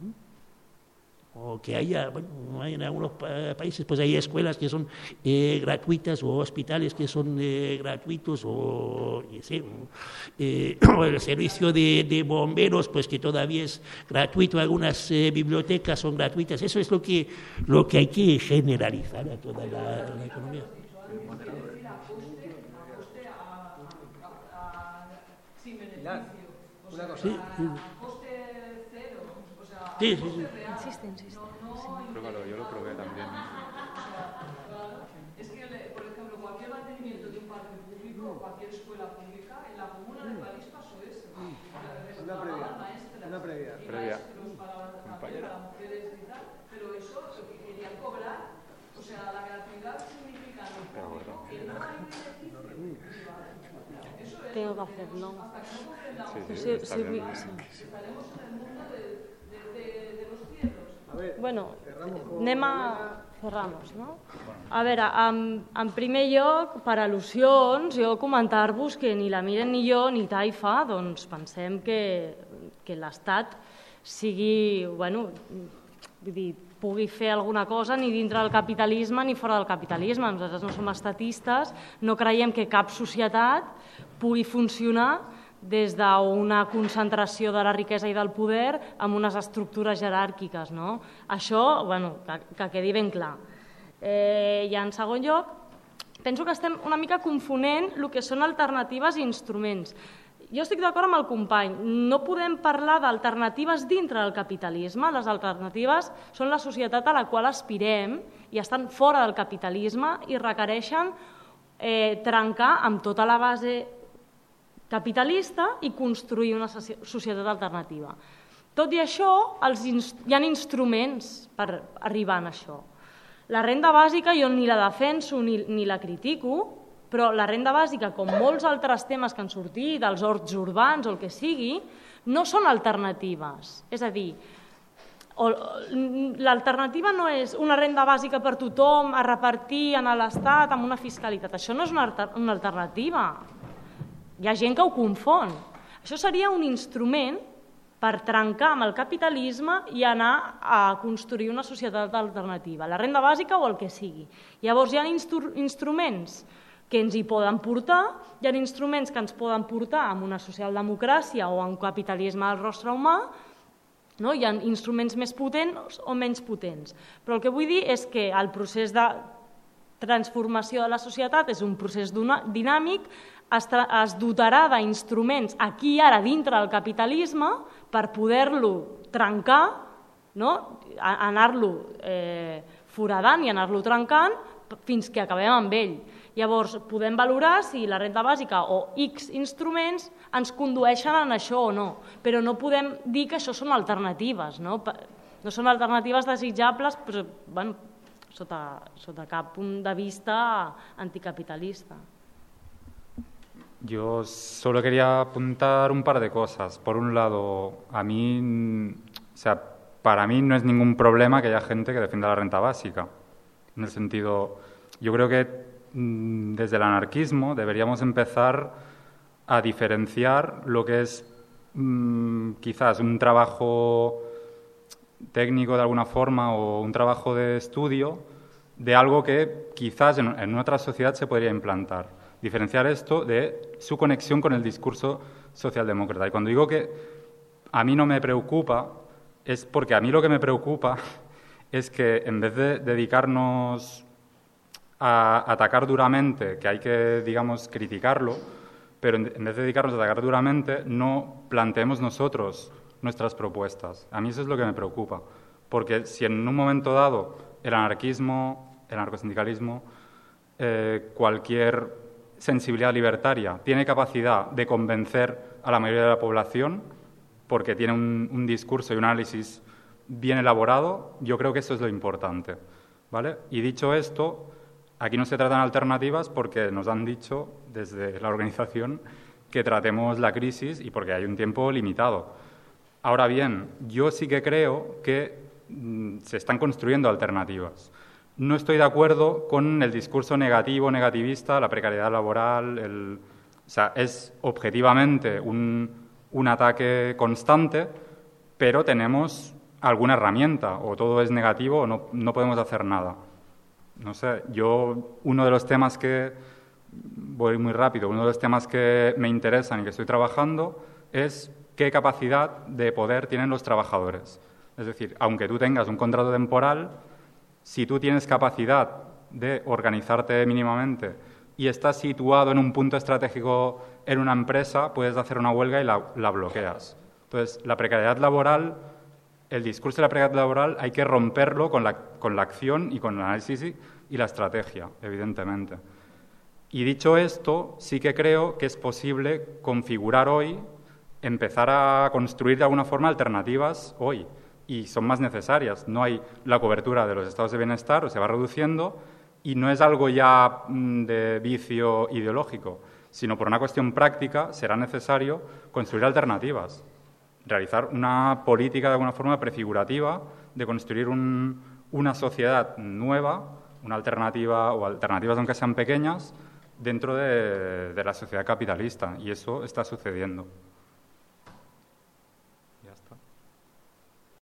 Speaker 5: O que haya, bueno, hay en algunos pa- países pues hay escuelas que son eh, gratuitas o hospitales que son eh, gratuitos o, sí, eh, o el servicio de, de bomberos pues que todavía es gratuito, algunas eh, bibliotecas son gratuitas, eso es lo que, lo que hay que generalizar a toda la, la economía. Sí, sí.
Speaker 6: a coste cero. O sea,
Speaker 5: Sí, sí,
Speaker 6: coste
Speaker 5: sí.
Speaker 6: real.
Speaker 2: Insiste, insiste.
Speaker 6: No, no
Speaker 4: Pruébalo, yo lo probé también.
Speaker 6: Es que, por ejemplo, cualquier mantenimiento de un parque público, cualquier escuela pública, en la comuna de París pasó eso.
Speaker 1: Una previa, una previa.
Speaker 6: y
Speaker 4: Previa.
Speaker 6: maestros para, mujeres y tal, pero eso lo que querían cobrar, o sea, la gratuidad significa en el público que no hay beneficio privado. Eso es.
Speaker 2: Tengo que hacerlo.
Speaker 6: Hasta que no comprendamos
Speaker 4: Sí,
Speaker 2: Sí,
Speaker 4: sí,
Speaker 2: Bueno, anem a... Cerramos, no? A veure, en, en primer lloc, per al·lusions, jo comentar-vos que ni la Miren ni jo ni Taifa doncs pensem que, que l'Estat sigui, bueno, vull dir, pugui fer alguna cosa ni dintre del capitalisme ni fora del capitalisme. Nosaltres no som estatistes, no creiem que cap societat pugui funcionar des d'una concentració de la riquesa i del poder amb unes estructures jeràrquiques. No? Això, bueno, que, que quedi ben clar. Eh, I en segon lloc, penso que estem una mica confonent el que són alternatives i instruments. Jo estic d'acord amb el company, no podem parlar d'alternatives dintre del capitalisme, les alternatives són la societat a la qual aspirem i estan fora del capitalisme i requereixen eh, trencar amb tota la base capitalista i construir una soci- societat alternativa. Tot i això, els hi ha instruments per arribar a això. La renda bàsica jo ni la defenso ni, ni la critico, però la renda bàsica, com molts altres temes que han sortit, dels horts urbans o el que sigui, no són alternatives. És a dir, l'alternativa no és una renda bàsica per tothom a repartir en l'Estat amb una fiscalitat. Això no és una, una alternativa. Hi ha gent que ho confon. Això seria un instrument per trencar amb el capitalisme i anar a construir una societat alternativa, la renda bàsica o el que sigui. Llavors hi ha instru instruments que ens hi poden portar, hi ha instruments que ens poden portar amb una socialdemocràcia o un capitalisme del rostre humà, no? hi ha instruments més potents o menys potents. Però el que vull dir és que el procés de transformació de la societat és un procés dinàmic, es, es dotarà d'instruments aquí i ara dintre del capitalisme per poder-lo trencar, no? Anar-lo eh, foradant i anar-lo trencant fins que acabem amb ell. Llavors, podem valorar si la renda bàsica o X instruments ens condueixen en això o no, però no podem dir que això són alternatives, no? No són alternatives desitjables, però, bueno, sota, sota cap punt de vista anticapitalista.
Speaker 4: Yo solo quería apuntar un par de cosas. Por un lado, a mí, o sea, para mí no es ningún problema que haya gente que defienda la renta básica. En el sentido, yo creo que mm, desde el anarquismo deberíamos empezar a diferenciar lo que es mm, quizás un trabajo técnico de alguna forma o un trabajo de estudio de algo que quizás en, en otra sociedad se podría implantar. Diferenciar esto de su conexión con el discurso socialdemócrata. Y cuando digo que a mí no me preocupa, es porque a mí lo que me preocupa es que en vez de dedicarnos a atacar duramente, que hay que, digamos, criticarlo, pero en vez de dedicarnos a atacar duramente, no planteemos nosotros nuestras propuestas. A mí eso es lo que me preocupa, porque si en un momento dado el anarquismo, el anarcosindicalismo, eh, cualquier sensibilidad libertaria tiene capacidad de convencer a la mayoría de la población, porque tiene un, discurso y un análisis bien elaborado, yo creo que eso es lo importante. ¿vale? Y dicho esto, aquí no se tratan alternativas porque nos han dicho desde la organización que tratemos la crisis y porque hay un tiempo limitado. Ahora bien, yo sí que creo que mm, se están construyendo alternativas. No estoy de acuerdo con el discurso negativo, negativista, la precariedad laboral. El, o sea, es objetivamente un, un ataque constante, pero tenemos alguna herramienta, o todo es negativo o no, no podemos hacer nada. No sé, yo uno de los temas que, voy muy rápido, uno de los temas que me interesan y que estoy trabajando es qué capacidad de poder tienen los trabajadores. Es decir, aunque tú tengas un contrato temporal, si tú tienes capacidad de organizarte mínimamente y estás situado en un punto estratégico en una empresa, puedes hacer una huelga y la, bloqueas. Entonces, la precariedad laboral, el discurso de la precariedad laboral hay que romperlo con la, con la acción y con el análisis y, y la estrategia, evidentemente. Y dicho esto, sí que creo que es posible configurar hoy, empezar a construir de alguna forma alternativas hoy. Y son más necesarias. No hay la cobertura de los estados de bienestar, o se va reduciendo, y no es algo ya mm, de vicio ideológico, sino por una cuestión práctica será necesario construir alternativas, realizar una política de alguna forma prefigurativa de construir un- una sociedad nueva, una alternativa o alternativas aunque sean pequeñas, dentro de, de la sociedad capitalista. Y eso está sucediendo.